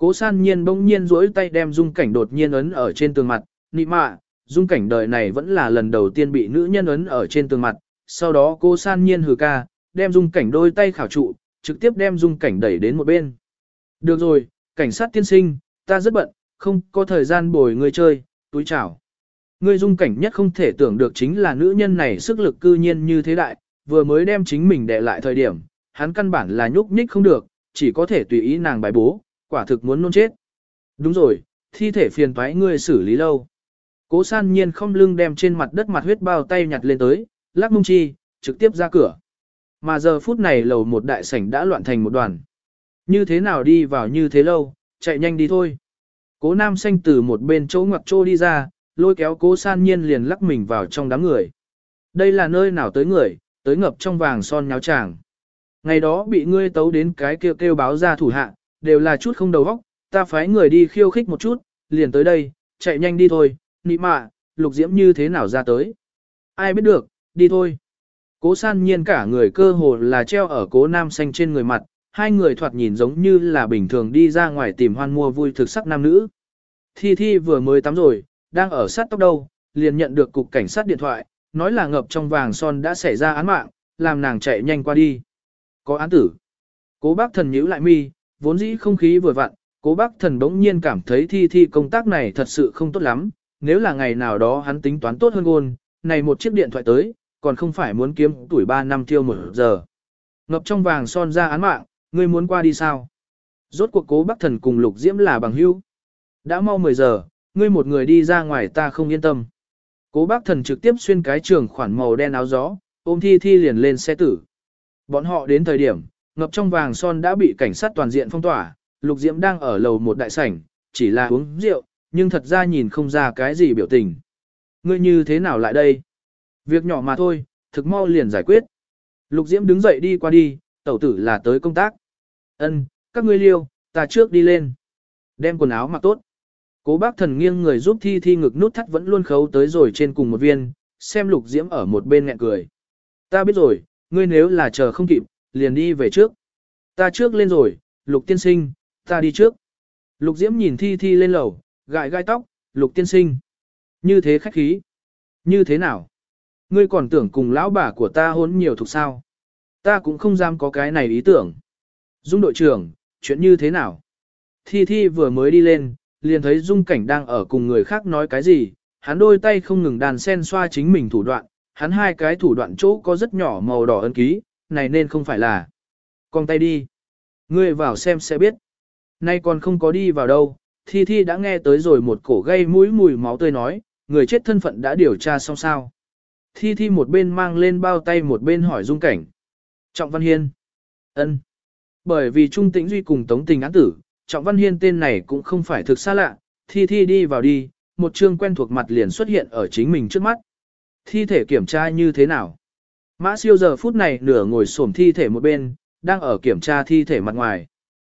S1: Cố san nhiên bỗng nhiên rỗi tay đem dung cảnh đột nhiên ấn ở trên tường mặt, nị mạ, dung cảnh đời này vẫn là lần đầu tiên bị nữ nhân ấn ở trên tường mặt, sau đó cô san nhiên hừ ca, đem dung cảnh đôi tay khảo trụ, trực tiếp đem dung cảnh đẩy đến một bên. Được rồi, cảnh sát tiên sinh, ta rất bận, không có thời gian bồi người chơi, túi chào. Người dung cảnh nhất không thể tưởng được chính là nữ nhân này sức lực cư nhiên như thế đại, vừa mới đem chính mình đệ lại thời điểm, hắn căn bản là nhúc nhích không được, chỉ có thể tùy ý nàng bài bố, quả thực muốn nôn chết. Đúng rồi, thi thể phiền thoái ngươi xử lý lâu. Cố san nhiên không lưng đem trên mặt đất mặt huyết bao tay nhặt lên tới, lắc mông chi, trực tiếp ra cửa. Mà giờ phút này lầu một đại sảnh đã loạn thành một đoàn. Như thế nào đi vào như thế lâu, chạy nhanh đi thôi. Cố nam xanh từ một bên chỗ ngoặc trô đi ra, lôi kéo cố san nhiên liền lắc mình vào trong đám người. Đây là nơi nào tới người, tới ngập trong vàng son nháo tràng. Ngày đó bị ngươi tấu đến cái kêu kêu báo ra thủ hạ, đều là chút không đầu óc, ta phái người đi khiêu khích một chút, liền tới đây, chạy nhanh đi thôi, nị mạ, lục diễm như thế nào ra tới. Ai biết được, đi thôi. Cố san nhiên cả người cơ hồ là treo ở cố nam xanh trên người mặt, hai người thoạt nhìn giống như là bình thường đi ra ngoài tìm hoan mua vui thực sắc nam nữ. Thi Thi vừa mới tắm rồi, đang ở sát tóc đâu, liền nhận được cục cảnh sát điện thoại, nói là ngập trong vàng son đã xảy ra án mạng, làm nàng chạy nhanh qua đi. Có án tử. Cố bác thần nhíu lại mi, vốn dĩ không khí vừa vặn, cố bác thần bỗng nhiên cảm thấy Thi Thi công tác này thật sự không tốt lắm, nếu là ngày nào đó hắn tính toán tốt hơn gôn, này một chiếc điện thoại tới, còn không phải muốn kiếm tuổi 3 năm tiêu một giờ. Ngập trong vàng son ra án mạng, ngươi muốn qua đi sao? Rốt cuộc cố bác thần cùng lục diễm là bằng hữu. Đã mau 10 giờ, ngươi một người đi ra ngoài ta không yên tâm. Cố bác thần trực tiếp xuyên cái trường khoản màu đen áo gió, ôm thi thi liền lên xe tử. Bọn họ đến thời điểm, ngập trong vàng son đã bị cảnh sát toàn diện phong tỏa, lục diễm đang ở lầu một đại sảnh, chỉ là uống rượu, nhưng thật ra nhìn không ra cái gì biểu tình. Ngươi như thế nào lại đây? Việc nhỏ mà thôi, thực mau liền giải quyết. Lục Diễm đứng dậy đi qua đi, tẩu tử là tới công tác. Ân, các ngươi liêu, ta trước đi lên. Đem quần áo mặc tốt. Cố bác thần nghiêng người giúp thi thi ngực nút thắt vẫn luôn khấu tới rồi trên cùng một viên, xem lục diễm ở một bên ngẹn cười. Ta biết rồi, ngươi nếu là chờ không kịp, liền đi về trước. Ta trước lên rồi, lục tiên sinh, ta đi trước. Lục diễm nhìn thi thi lên lầu, gãi gai tóc, lục tiên sinh. Như thế khách khí. Như thế nào? Ngươi còn tưởng cùng lão bà của ta hôn nhiều thuộc sao? Ta cũng không dám có cái này ý tưởng. Dung đội trưởng, chuyện như thế nào? Thi Thi vừa mới đi lên, liền thấy Dung Cảnh đang ở cùng người khác nói cái gì, hắn đôi tay không ngừng đàn sen xoa chính mình thủ đoạn, hắn hai cái thủ đoạn chỗ có rất nhỏ màu đỏ ân ký, này nên không phải là. Con tay đi. Ngươi vào xem sẽ biết. Nay còn không có đi vào đâu, Thi Thi đã nghe tới rồi một cổ gây mũi mùi máu tươi nói, người chết thân phận đã điều tra xong sao. Thi Thi một bên mang lên bao tay một bên hỏi Dung Cảnh. Trọng Văn Hiên. ân Bởi vì Trung Tĩnh Duy cùng Tống Tình án tử, Trọng Văn Hiên tên này cũng không phải thực xa lạ, Thi Thi đi vào đi, một chương quen thuộc mặt liền xuất hiện ở chính mình trước mắt. Thi thể kiểm tra như thế nào? Mã siêu giờ phút này nửa ngồi xổm thi thể một bên, đang ở kiểm tra thi thể mặt ngoài.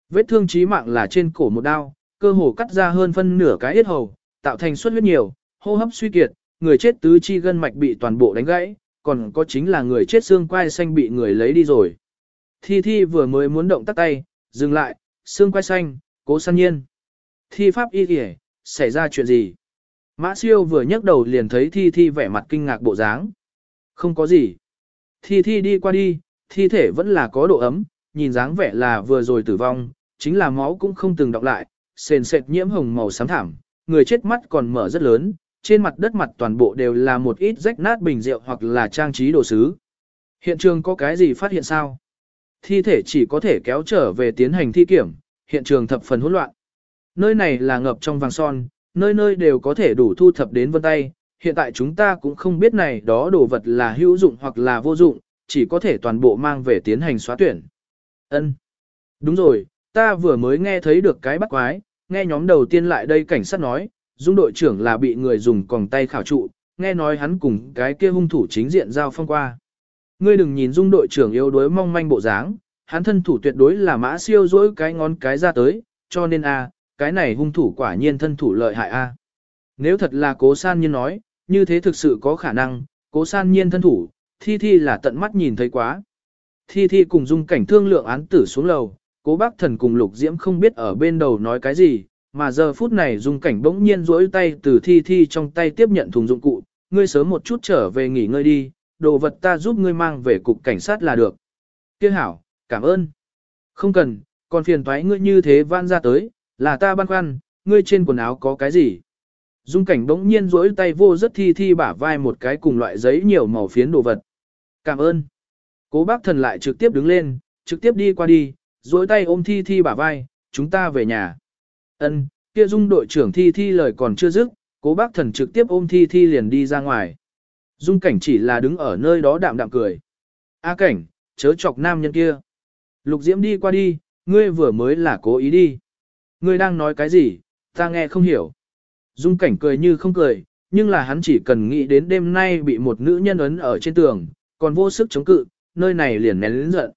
S1: Vết thương chí mạng là trên cổ một đao, cơ hồ cắt ra hơn phân nửa cái yết hầu, tạo thành suất huyết nhiều, hô hấp suy kiệt, người chết tứ chi gân mạch bị toàn bộ đánh gãy, còn có chính là người chết xương quai xanh bị người lấy đi rồi. Thi Thi vừa mới muốn động tắt tay, dừng lại, xương quai xanh, cố san nhiên. Thi pháp y kìa, xảy ra chuyện gì? Mã siêu vừa nhấc đầu liền thấy Thi Thi vẻ mặt kinh ngạc bộ dáng. Không có gì. Thi Thi đi qua đi, thi thể vẫn là có độ ấm, nhìn dáng vẻ là vừa rồi tử vong, chính là máu cũng không từng đọng lại, sền sệt nhiễm hồng màu xám thảm, người chết mắt còn mở rất lớn, trên mặt đất mặt toàn bộ đều là một ít rách nát bình rượu hoặc là trang trí đồ sứ. Hiện trường có cái gì phát hiện sao? Thi thể chỉ có thể kéo trở về tiến hành thi kiểm, hiện trường thập phần hỗn loạn. Nơi này là ngập trong vàng son, nơi nơi đều có thể đủ thu thập đến vân tay. Hiện tại chúng ta cũng không biết này đó đồ vật là hữu dụng hoặc là vô dụng, chỉ có thể toàn bộ mang về tiến hành xóa tuyển. Ân, Đúng rồi, ta vừa mới nghe thấy được cái bắt quái, nghe nhóm đầu tiên lại đây cảnh sát nói, dung đội trưởng là bị người dùng còng tay khảo trụ, nghe nói hắn cùng cái kia hung thủ chính diện giao phong qua. Ngươi đừng nhìn dung đội trưởng yếu đuối mong manh bộ dáng, hắn thân thủ tuyệt đối là mã siêu dỗi cái ngón cái ra tới, cho nên a, cái này hung thủ quả nhiên thân thủ lợi hại a. Nếu thật là cố san như nói, như thế thực sự có khả năng, cố san nhiên thân thủ, thi thi là tận mắt nhìn thấy quá. Thi thi cùng dung cảnh thương lượng án tử xuống lầu, cố bác thần cùng lục diễm không biết ở bên đầu nói cái gì, mà giờ phút này dung cảnh bỗng nhiên rỗi tay từ thi thi trong tay tiếp nhận thùng dụng cụ, ngươi sớm một chút trở về nghỉ ngơi đi, đồ vật ta giúp ngươi mang về cục cảnh sát là được. Kiếc hảo, cảm ơn. Không cần, còn phiền thoái ngươi như thế van ra tới, là ta băn khoăn, ngươi trên quần áo có cái gì? Dung cảnh bỗng nhiên rỗi tay vô rất thi thi bả vai một cái cùng loại giấy nhiều màu phiến đồ vật. Cảm ơn. Cố bác thần lại trực tiếp đứng lên, trực tiếp đi qua đi, rỗi tay ôm thi thi bả vai, chúng ta về nhà. Ân, kia dung đội trưởng thi thi lời còn chưa dứt, cố bác thần trực tiếp ôm thi thi liền đi ra ngoài. Dung cảnh chỉ là đứng ở nơi đó đạm đạm cười. A cảnh, chớ chọc nam nhân kia. Lục diễm đi qua đi, ngươi vừa mới là cố ý đi. Ngươi đang nói cái gì, ta nghe không hiểu. Dung cảnh cười như không cười, nhưng là hắn chỉ cần nghĩ đến đêm nay bị một nữ nhân ấn ở trên tường, còn vô sức chống cự, nơi này liền nén lĩnh giận.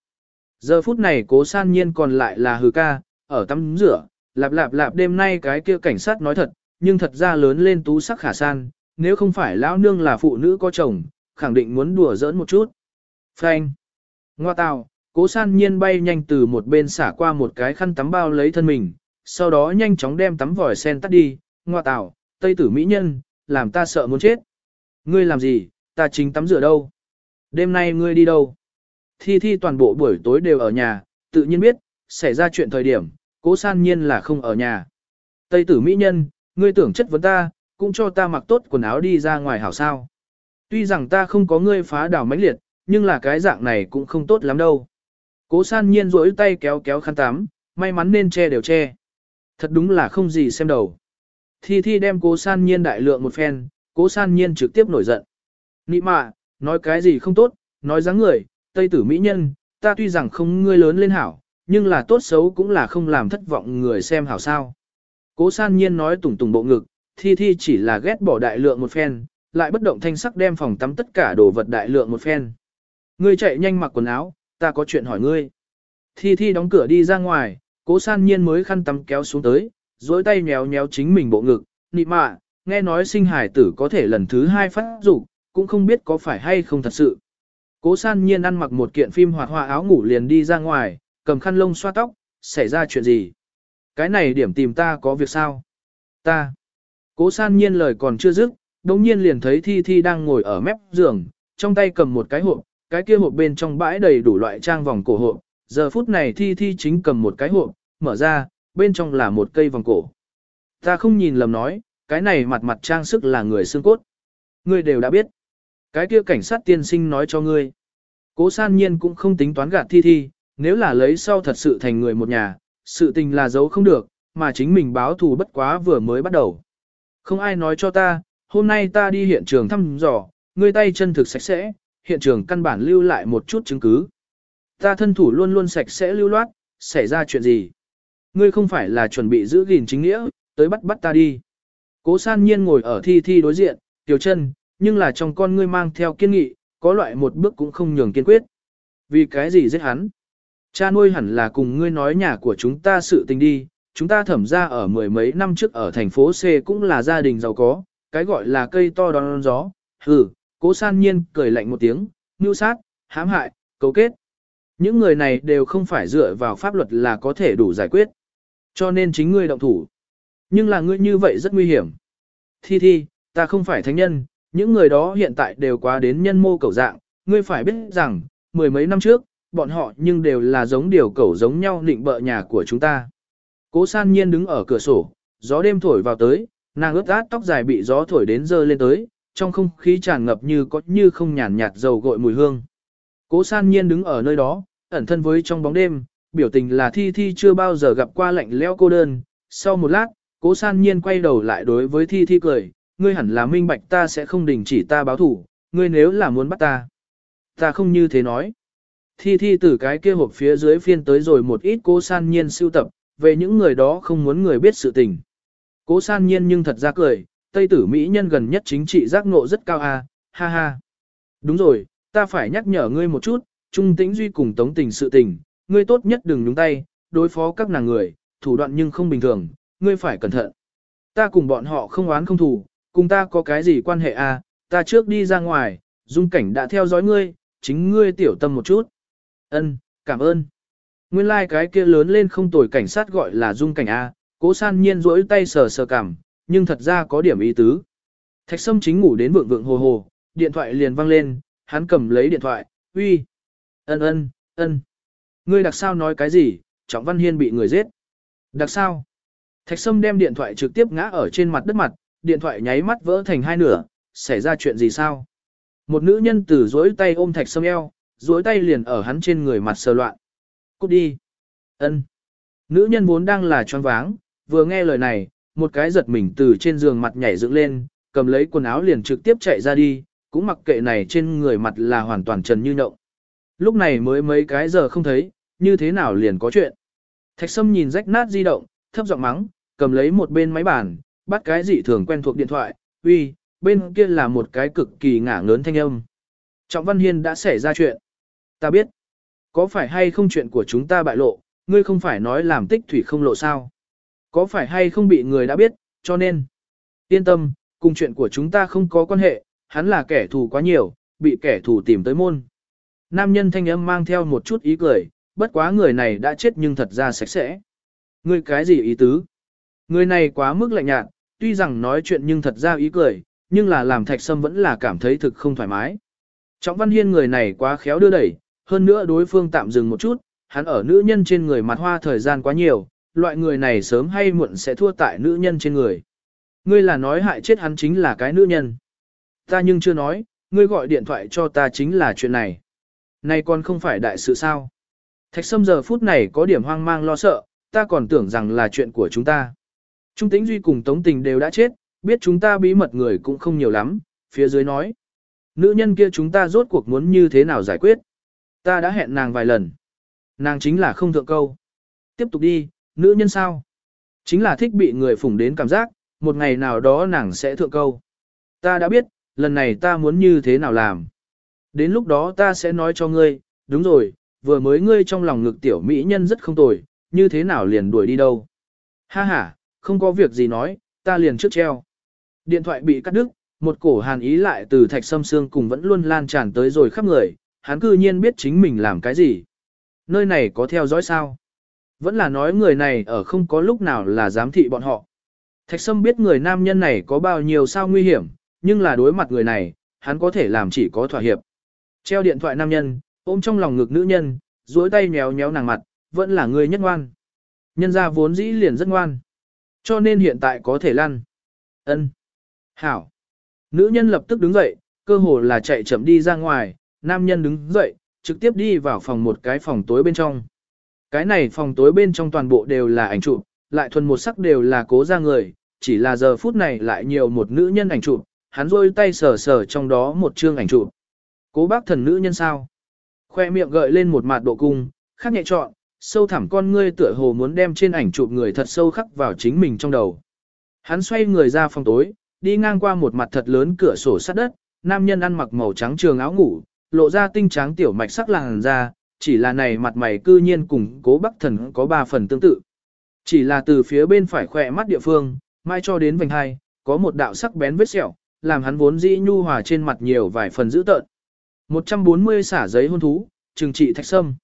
S1: Giờ phút này cố san nhiên còn lại là hừ ca, ở tắm rửa, lạp lạp lạp đêm nay cái kia cảnh sát nói thật, nhưng thật ra lớn lên tú sắc khả san, nếu không phải lão nương là phụ nữ có chồng, khẳng định muốn đùa giỡn một chút. Phanh. Ngoa tào, cố san nhiên bay nhanh từ một bên xả qua một cái khăn tắm bao lấy thân mình, sau đó nhanh chóng đem tắm vòi sen tắt đi, ngoa tạo, tây tử mỹ nhân, làm ta sợ muốn chết. Ngươi làm gì, ta chính tắm rửa đâu. Đêm nay ngươi đi đâu? Thi thi toàn bộ buổi tối đều ở nhà, tự nhiên biết, xảy ra chuyện thời điểm, cố san nhiên là không ở nhà. Tây tử mỹ nhân, ngươi tưởng chất vấn ta, cũng cho ta mặc tốt quần áo đi ra ngoài hảo sao. Tuy rằng ta không có ngươi phá đảo mãnh liệt, nhưng là cái dạng này cũng không tốt lắm đâu. Cố san nhiên rỗi tay kéo kéo khăn tắm, may mắn nên che đều che. Thật đúng là không gì xem đầu. Thi thi đem cố san nhiên đại lượng một phen, cố san nhiên trực tiếp nổi giận. Nị mạ, nói cái gì không tốt, nói dáng người, tây tử mỹ nhân, ta tuy rằng không ngươi lớn lên hảo, nhưng là tốt xấu cũng là không làm thất vọng người xem hảo sao. Cố san nhiên nói tùng tùng bộ ngực, thi thi chỉ là ghét bỏ đại lượng một phen, lại bất động thanh sắc đem phòng tắm tất cả đồ vật đại lượng một phen. Ngươi chạy nhanh mặc quần áo, ta có chuyện hỏi ngươi. Thi Thi đóng cửa đi ra ngoài, cố san nhiên mới khăn tắm kéo xuống tới, dối tay nhéo nhéo chính mình bộ ngực, nị mạ, nghe nói sinh hải tử có thể lần thứ hai phát dục cũng không biết có phải hay không thật sự. Cố san nhiên ăn mặc một kiện phim hoạt họa áo ngủ liền đi ra ngoài, cầm khăn lông xoa tóc, xảy ra chuyện gì? Cái này điểm tìm ta có việc sao? Ta. Cố san nhiên lời còn chưa dứt, đồng nhiên liền thấy Thi Thi đang ngồi ở mép giường, trong tay cầm một cái hộp, cái kia hộp bên trong bãi đầy đủ loại trang vòng cổ hộp. Giờ phút này Thi Thi chính cầm một cái hộp, mở ra, bên trong là một cây vòng cổ. Ta không nhìn lầm nói, cái này mặt mặt trang sức là người xương cốt. Ngươi đều đã biết. Cái kia cảnh sát tiên sinh nói cho ngươi. Cố san nhiên cũng không tính toán gạt thi thi, nếu là lấy sau thật sự thành người một nhà, sự tình là giấu không được, mà chính mình báo thù bất quá vừa mới bắt đầu. Không ai nói cho ta, hôm nay ta đi hiện trường thăm dò, ngươi tay chân thực sạch sẽ, hiện trường căn bản lưu lại một chút chứng cứ. Ta thân thủ luôn luôn sạch sẽ lưu loát, xảy ra chuyện gì? Ngươi không phải là chuẩn bị giữ gìn chính nghĩa, tới bắt bắt ta đi. Cố san nhiên ngồi ở thi thi đối diện, tiểu chân, nhưng là trong con ngươi mang theo kiên nghị, có loại một bước cũng không nhường kiên quyết. Vì cái gì giết hắn? Cha nuôi hẳn là cùng ngươi nói nhà của chúng ta sự tình đi, chúng ta thẩm ra ở mười mấy năm trước ở thành phố C cũng là gia đình giàu có, cái gọi là cây to đón gió, hừ, cố san nhiên cười lạnh một tiếng, mưu sát, hãm hại, cấu kết. Những người này đều không phải dựa vào pháp luật là có thể đủ giải quyết. Cho nên chính ngươi động thủ. Nhưng là ngươi như vậy rất nguy hiểm. Thi thi, ta không phải thánh nhân, những người đó hiện tại đều quá đến nhân mô cầu dạng, ngươi phải biết rằng, mười mấy năm trước, bọn họ nhưng đều là giống điều cẩu giống nhau định bợ nhà của chúng ta. Cố san nhiên đứng ở cửa sổ, gió đêm thổi vào tới, nàng ướt át tóc dài bị gió thổi đến dơ lên tới, trong không khí tràn ngập như có như không nhàn nhạt dầu gội mùi hương. Cố san nhiên đứng ở nơi đó, ẩn thân với trong bóng đêm, biểu tình là thi thi chưa bao giờ gặp qua lạnh lẽo cô đơn. Sau một lát, cố san nhiên quay đầu lại đối với thi thi cười, ngươi hẳn là minh bạch ta sẽ không đình chỉ ta báo thủ, ngươi nếu là muốn bắt ta. Ta không như thế nói. Thi thi từ cái kia hộp phía dưới phiên tới rồi một ít cố san nhiên siêu tập, về những người đó không muốn người biết sự tình. Cố san nhiên nhưng thật ra cười, Tây tử Mỹ nhân gần nhất chính trị giác ngộ rất cao à, ha ha. Đúng rồi, ta phải nhắc nhở ngươi một chút, trung tĩnh duy cùng tống tình sự tình, ngươi tốt nhất đừng nhúng tay, đối phó các nàng người, thủ đoạn nhưng không bình thường, ngươi phải cẩn thận. Ta cùng bọn họ không oán không thù, cùng ta có cái gì quan hệ à, ta trước đi ra ngoài, dung cảnh đã theo dõi ngươi, chính ngươi tiểu tâm một chút. Ân, cảm ơn. Nguyên lai like cái kia lớn lên không tồi cảnh sát gọi là dung cảnh A, cố san nhiên rỗi tay sờ sờ cảm, nhưng thật ra có điểm ý tứ. Thạch sâm chính ngủ đến vượng vượng hồ hồ, điện thoại liền vang lên, hắn cầm lấy điện thoại, uy. Ân ân, ân. Ngươi đặc sao nói cái gì, Trọng Văn Hiên bị người giết. Đặc sao? Thạch sâm đem điện thoại trực tiếp ngã ở trên mặt đất mặt, điện thoại nháy mắt vỡ thành hai nửa, xảy ra chuyện gì sao? Một nữ nhân từ dối tay ôm thạch sâm eo, dối tay liền ở hắn trên người mặt sờ loạn. Cút đi. ân Nữ nhân vốn đang là choáng váng, vừa nghe lời này, một cái giật mình từ trên giường mặt nhảy dựng lên, cầm lấy quần áo liền trực tiếp chạy ra đi, cũng mặc kệ này trên người mặt là hoàn toàn trần như nhộng. Lúc này mới mấy cái giờ không thấy, như thế nào liền có chuyện. Thạch Sâm nhìn rách nát di động, thấp giọng mắng, cầm lấy một bên máy bàn, bắt cái dị thường quen thuộc điện thoại, uy, bên kia là một cái cực kỳ ngả ngớn thanh âm. Trọng Văn Hiên đã xảy ra chuyện. Ta biết. Có phải hay không chuyện của chúng ta bại lộ, ngươi không phải nói làm tích thủy không lộ sao? Có phải hay không bị người đã biết, cho nên. Yên tâm, cùng chuyện của chúng ta không có quan hệ, hắn là kẻ thù quá nhiều, bị kẻ thù tìm tới môn. Nam nhân thanh âm mang theo một chút ý cười, bất quá người này đã chết nhưng thật ra sạch sẽ. Ngươi cái gì ý tứ? Người này quá mức lạnh nhạt, tuy rằng nói chuyện nhưng thật ra ý cười, nhưng là làm thạch sâm vẫn là cảm thấy thực không thoải mái. Trọng Văn Hiên người này quá khéo đưa đẩy, hơn nữa đối phương tạm dừng một chút, hắn ở nữ nhân trên người mặt hoa thời gian quá nhiều, loại người này sớm hay muộn sẽ thua tại nữ nhân trên người. Ngươi là nói hại chết hắn chính là cái nữ nhân. Ta nhưng chưa nói, ngươi gọi điện thoại cho ta chính là chuyện này. Này còn không phải đại sự sao. Thạch sâm giờ phút này có điểm hoang mang lo sợ, ta còn tưởng rằng là chuyện của chúng ta. Trung tĩnh duy cùng tống tình đều đã chết, biết chúng ta bí mật người cũng không nhiều lắm, phía dưới nói. Nữ nhân kia chúng ta rốt cuộc muốn như thế nào giải quyết. Ta đã hẹn nàng vài lần. Nàng chính là không thượng câu. Tiếp tục đi, nữ nhân sao? Chính là thích bị người phủng đến cảm giác, một ngày nào đó nàng sẽ thượng câu. Ta đã biết, lần này ta muốn như thế nào làm. Đến lúc đó ta sẽ nói cho ngươi, đúng rồi, vừa mới ngươi trong lòng ngực tiểu mỹ nhân rất không tồi, như thế nào liền đuổi đi đâu. Ha ha, không có việc gì nói, ta liền trước treo. Điện thoại bị cắt đứt, một cổ hàn ý lại từ thạch sâm xương cùng vẫn luôn lan tràn tới rồi khắp người, hắn cư nhiên biết chính mình làm cái gì. Nơi này có theo dõi sao? Vẫn là nói người này ở không có lúc nào là giám thị bọn họ. Thạch sâm biết người nam nhân này có bao nhiêu sao nguy hiểm, nhưng là đối mặt người này, hắn có thể làm chỉ có thỏa hiệp. Treo điện thoại nam nhân, ôm trong lòng ngực nữ nhân, duỗi tay nhéo nhéo nàng mặt, vẫn là người nhất ngoan. Nhân ra vốn dĩ liền rất ngoan. Cho nên hiện tại có thể lăn. ân Hảo. Nữ nhân lập tức đứng dậy, cơ hồ là chạy chậm đi ra ngoài, nam nhân đứng dậy, trực tiếp đi vào phòng một cái phòng tối bên trong. Cái này phòng tối bên trong toàn bộ đều là ảnh chụp, lại thuần một sắc đều là cố ra người, chỉ là giờ phút này lại nhiều một nữ nhân ảnh chụp, hắn rôi tay sờ sờ trong đó một chương ảnh chụp. Cố bác thần nữ nhân sao? Khoe miệng gợi lên một mặt độ cung, khác nhẹ trọn, sâu thẳm con ngươi tựa hồ muốn đem trên ảnh chụp người thật sâu khắc vào chính mình trong đầu. Hắn xoay người ra phòng tối, đi ngang qua một mặt thật lớn cửa sổ sắt đất, nam nhân ăn mặc màu trắng trường áo ngủ, lộ ra tinh trắng tiểu mạch sắc làn da, chỉ là này mặt mày cư nhiên cùng cố bắc thần có ba phần tương tự. Chỉ là từ phía bên phải khỏe mắt địa phương, mai cho đến vành hai, có một đạo sắc bén vết sẹo, làm hắn vốn dĩ nhu hòa trên mặt nhiều vài phần dữ tợn. 140 xả giấy hôn thú, trừng trị thạch sâm.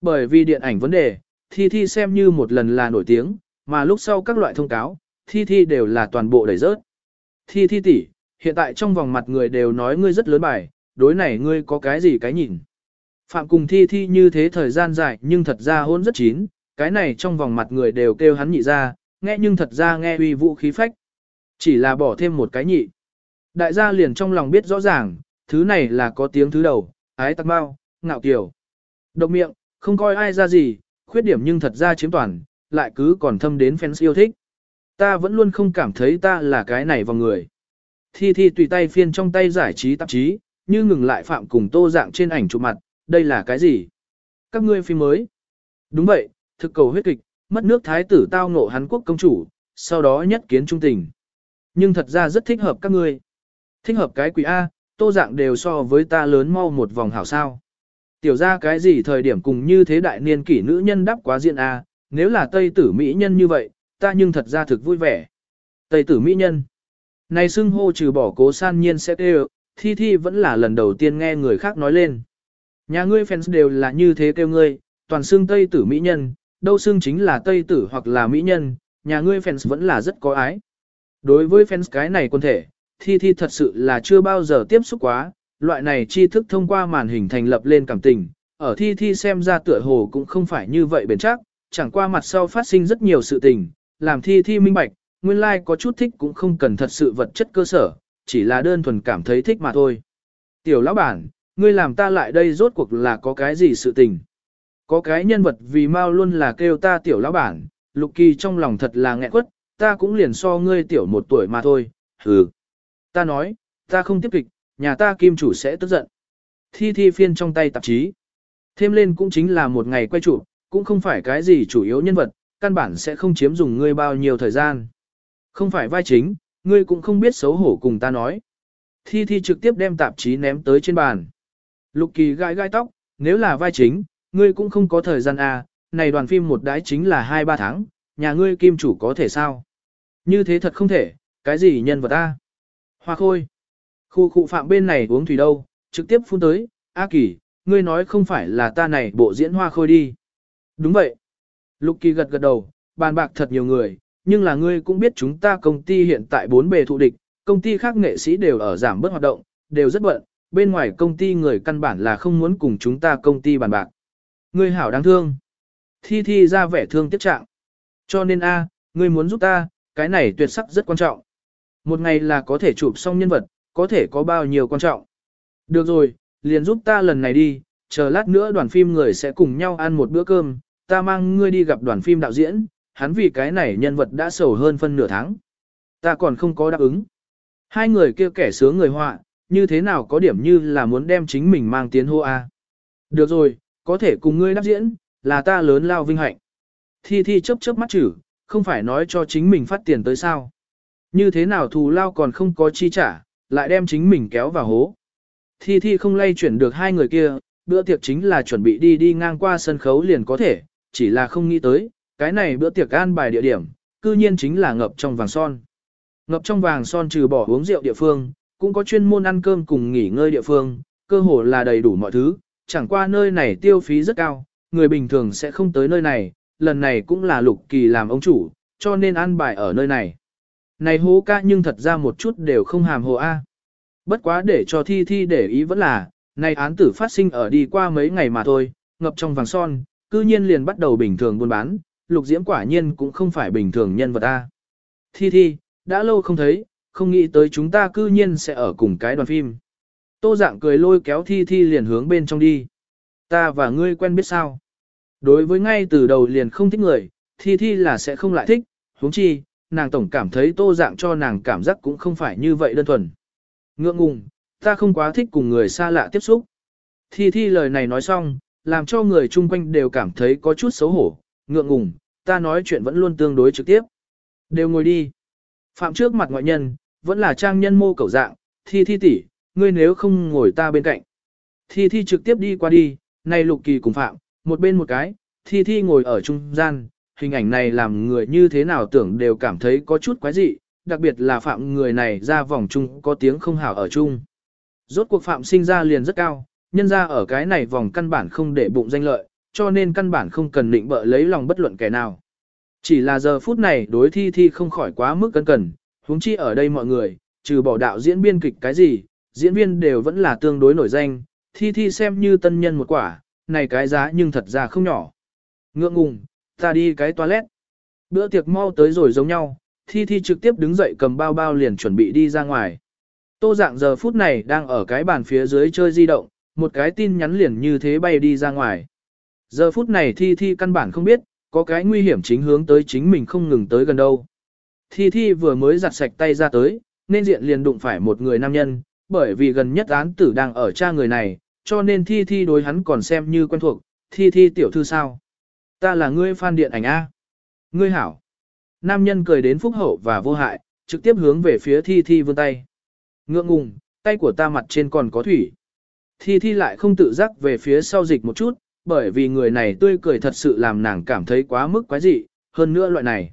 S1: Bởi vì điện ảnh vấn đề, Thi Thi xem như một lần là nổi tiếng, mà lúc sau các loại thông cáo, Thi Thi đều là toàn bộ đẩy rớt. Thi Thi tỷ, hiện tại trong vòng mặt người đều nói ngươi rất lớn bài, đối này ngươi có cái gì cái nhìn. Phạm cùng Thi Thi như thế thời gian dài nhưng thật ra hôn rất chín, cái này trong vòng mặt người đều kêu hắn nhị ra, nghe nhưng thật ra nghe uy vũ khí phách. Chỉ là bỏ thêm một cái nhị. Đại gia liền trong lòng biết rõ ràng, thứ này là có tiếng thứ đầu, ái tắc bao, ngạo kiểu. Độc miệng, không coi ai ra gì, khuyết điểm nhưng thật ra chiếm toàn, lại cứ còn thâm đến fans yêu thích. Ta vẫn luôn không cảm thấy ta là cái này vào người. Thi Thi tùy tay phiên trong tay giải trí tạp chí, như ngừng lại phạm cùng tô dạng trên ảnh chụp mặt, đây là cái gì? Các ngươi phim mới. Đúng vậy, thực cầu huyết kịch, mất nước thái tử tao ngộ Hàn Quốc công chủ, sau đó nhất kiến trung tình. Nhưng thật ra rất thích hợp các ngươi. Thích hợp cái quỷ A, tô dạng đều so với ta lớn mau một vòng hảo sao. Tiểu ra cái gì thời điểm cùng như thế đại niên kỷ nữ nhân đắp quá diện A, nếu là Tây tử Mỹ nhân như vậy, ta nhưng thật ra thực vui vẻ. Tây tử Mỹ nhân. Này xưng hô trừ bỏ cố san nhiên sẽ kêu, thi thi vẫn là lần đầu tiên nghe người khác nói lên. Nhà ngươi fans đều là như thế kêu ngươi, toàn xưng Tây tử Mỹ nhân, đâu xưng chính là Tây tử hoặc là Mỹ nhân, nhà ngươi fans vẫn là rất có ái. Đối với fans cái này quân thể, thi thi thật sự là chưa bao giờ tiếp xúc quá, loại này tri thức thông qua màn hình thành lập lên cảm tình, ở thi thi xem ra tựa hồ cũng không phải như vậy bền chắc, chẳng qua mặt sau phát sinh rất nhiều sự tình, làm thi thi minh bạch, nguyên lai like có chút thích cũng không cần thật sự vật chất cơ sở, chỉ là đơn thuần cảm thấy thích mà thôi. Tiểu lão bản, ngươi làm ta lại đây rốt cuộc là có cái gì sự tình? Có cái nhân vật vì mau luôn là kêu ta tiểu lão bản, lục kỳ trong lòng thật là nghẹn quất, ta cũng liền so ngươi tiểu một tuổi mà thôi, hừ. Ta nói, ta không tiếp kịch, nhà ta kim chủ sẽ tức giận. Thi thi phiên trong tay tạp chí. Thêm lên cũng chính là một ngày quay chủ, cũng không phải cái gì chủ yếu nhân vật, căn bản sẽ không chiếm dùng ngươi bao nhiêu thời gian. Không phải vai chính, ngươi cũng không biết xấu hổ cùng ta nói. Thi Thi trực tiếp đem tạp chí ném tới trên bàn. Lục Kỳ gai gai tóc, nếu là vai chính, ngươi cũng không có thời gian à, này đoàn phim một đái chính là 2-3 tháng, nhà ngươi kim chủ có thể sao? Như thế thật không thể, cái gì nhân vật ta? Hoa khôi. Khu khu phạm bên này uống thủy đâu, trực tiếp phun tới, A Kỳ, ngươi nói không phải là ta này bộ diễn hoa khôi đi. Đúng vậy. Lục Kỳ gật gật đầu, bàn bạc thật nhiều người, nhưng là ngươi cũng biết chúng ta công ty hiện tại bốn bề thụ địch, công ty khác nghệ sĩ đều ở giảm bớt hoạt động, đều rất bận, bên ngoài công ty người căn bản là không muốn cùng chúng ta công ty bàn bạc. Ngươi hảo đáng thương. Thi thi ra vẻ thương tiếc trạng. Cho nên a, ngươi muốn giúp ta, cái này tuyệt sắc rất quan trọng. Một ngày là có thể chụp xong nhân vật, có thể có bao nhiêu quan trọng. Được rồi, liền giúp ta lần này đi, chờ lát nữa đoàn phim người sẽ cùng nhau ăn một bữa cơm, ta mang ngươi đi gặp đoàn phim đạo diễn, hắn vì cái này nhân vật đã sầu hơn phân nửa tháng. Ta còn không có đáp ứng. Hai người kia kẻ sướng người họa, như thế nào có điểm như là muốn đem chính mình mang tiến hô A. Được rồi, có thể cùng ngươi đáp diễn, là ta lớn lao vinh hạnh. Thi Thi chớp chớp mắt chữ, không phải nói cho chính mình phát tiền tới sao. Như thế nào thù lao còn không có chi trả, lại đem chính mình kéo vào hố. Thi Thi không lay chuyển được hai người kia, bữa tiệc chính là chuẩn bị đi đi ngang qua sân khấu liền có thể, chỉ là không nghĩ tới, cái này bữa tiệc an bài địa điểm, cư nhiên chính là ngập trong vàng son. Ngập trong vàng son trừ bỏ uống rượu địa phương, cũng có chuyên môn ăn cơm cùng nghỉ ngơi địa phương, cơ hồ là đầy đủ mọi thứ, chẳng qua nơi này tiêu phí rất cao, người bình thường sẽ không tới nơi này, lần này cũng là lục kỳ làm ông chủ, cho nên ăn bài ở nơi này. Này hố ca nhưng thật ra một chút đều không hàm hồ A. Bất quá để cho thi thi để ý vẫn là, này án tử phát sinh ở đi qua mấy ngày mà thôi, ngập trong vàng son, cư nhiên liền bắt đầu bình thường buôn bán, lục diễm quả nhiên cũng không phải bình thường nhân vật A. Thi thi, đã lâu không thấy, không nghĩ tới chúng ta cư nhiên sẽ ở cùng cái đoàn phim. Tô dạng cười lôi kéo thi thi liền hướng bên trong đi. Ta và ngươi quen biết sao? Đối với ngay từ đầu liền không thích người, thi thi là sẽ không lại thích, huống chi, nàng tổng cảm thấy tô dạng cho nàng cảm giác cũng không phải như vậy đơn thuần. Ngượng ngùng, ta không quá thích cùng người xa lạ tiếp xúc. Thi thi lời này nói xong, làm cho người chung quanh đều cảm thấy có chút xấu hổ, ngượng ngùng, ta nói chuyện vẫn luôn tương đối trực tiếp. Đều ngồi đi. Phạm trước mặt ngoại nhân, vẫn là trang nhân mô cầu dạng, thi thi tỷ, ngươi nếu không ngồi ta bên cạnh. Thi thi trực tiếp đi qua đi, này lục kỳ cùng Phạm, một bên một cái, thi thi ngồi ở trung gian, hình ảnh này làm người như thế nào tưởng đều cảm thấy có chút quái dị, đặc biệt là Phạm người này ra vòng chung có tiếng không hảo ở chung. Rốt cuộc Phạm sinh ra liền rất cao, nhân ra ở cái này vòng căn bản không để bụng danh lợi, cho nên căn bản không cần định bợ lấy lòng bất luận kẻ nào. Chỉ là giờ phút này đối thi thi không khỏi quá mức cân cần, huống chi ở đây mọi người, trừ bỏ đạo diễn biên kịch cái gì, diễn viên đều vẫn là tương đối nổi danh, thi thi xem như tân nhân một quả, này cái giá nhưng thật ra không nhỏ. Ngượng ngùng, ta đi cái toilet. Bữa tiệc mau tới rồi giống nhau, thi thi trực tiếp đứng dậy cầm bao bao liền chuẩn bị đi ra ngoài. Tô dạng giờ phút này đang ở cái bàn phía dưới chơi di động, một cái tin nhắn liền như thế bay đi ra ngoài. Giờ phút này thi thi căn bản không biết, có cái nguy hiểm chính hướng tới chính mình không ngừng tới gần đâu. Thi Thi vừa mới giặt sạch tay ra tới, nên diện liền đụng phải một người nam nhân, bởi vì gần nhất án tử đang ở cha người này, cho nên Thi Thi đối hắn còn xem như quen thuộc, Thi Thi tiểu thư sao? Ta là ngươi fan điện ảnh A. Ngươi hảo. Nam nhân cười đến phúc hậu và vô hại, trực tiếp hướng về phía Thi Thi vươn tay. Ngượng ngùng, tay của ta mặt trên còn có thủy. Thi Thi lại không tự giác về phía sau dịch một chút, bởi vì người này tươi cười thật sự làm nàng cảm thấy quá mức quái dị, hơn nữa loại này.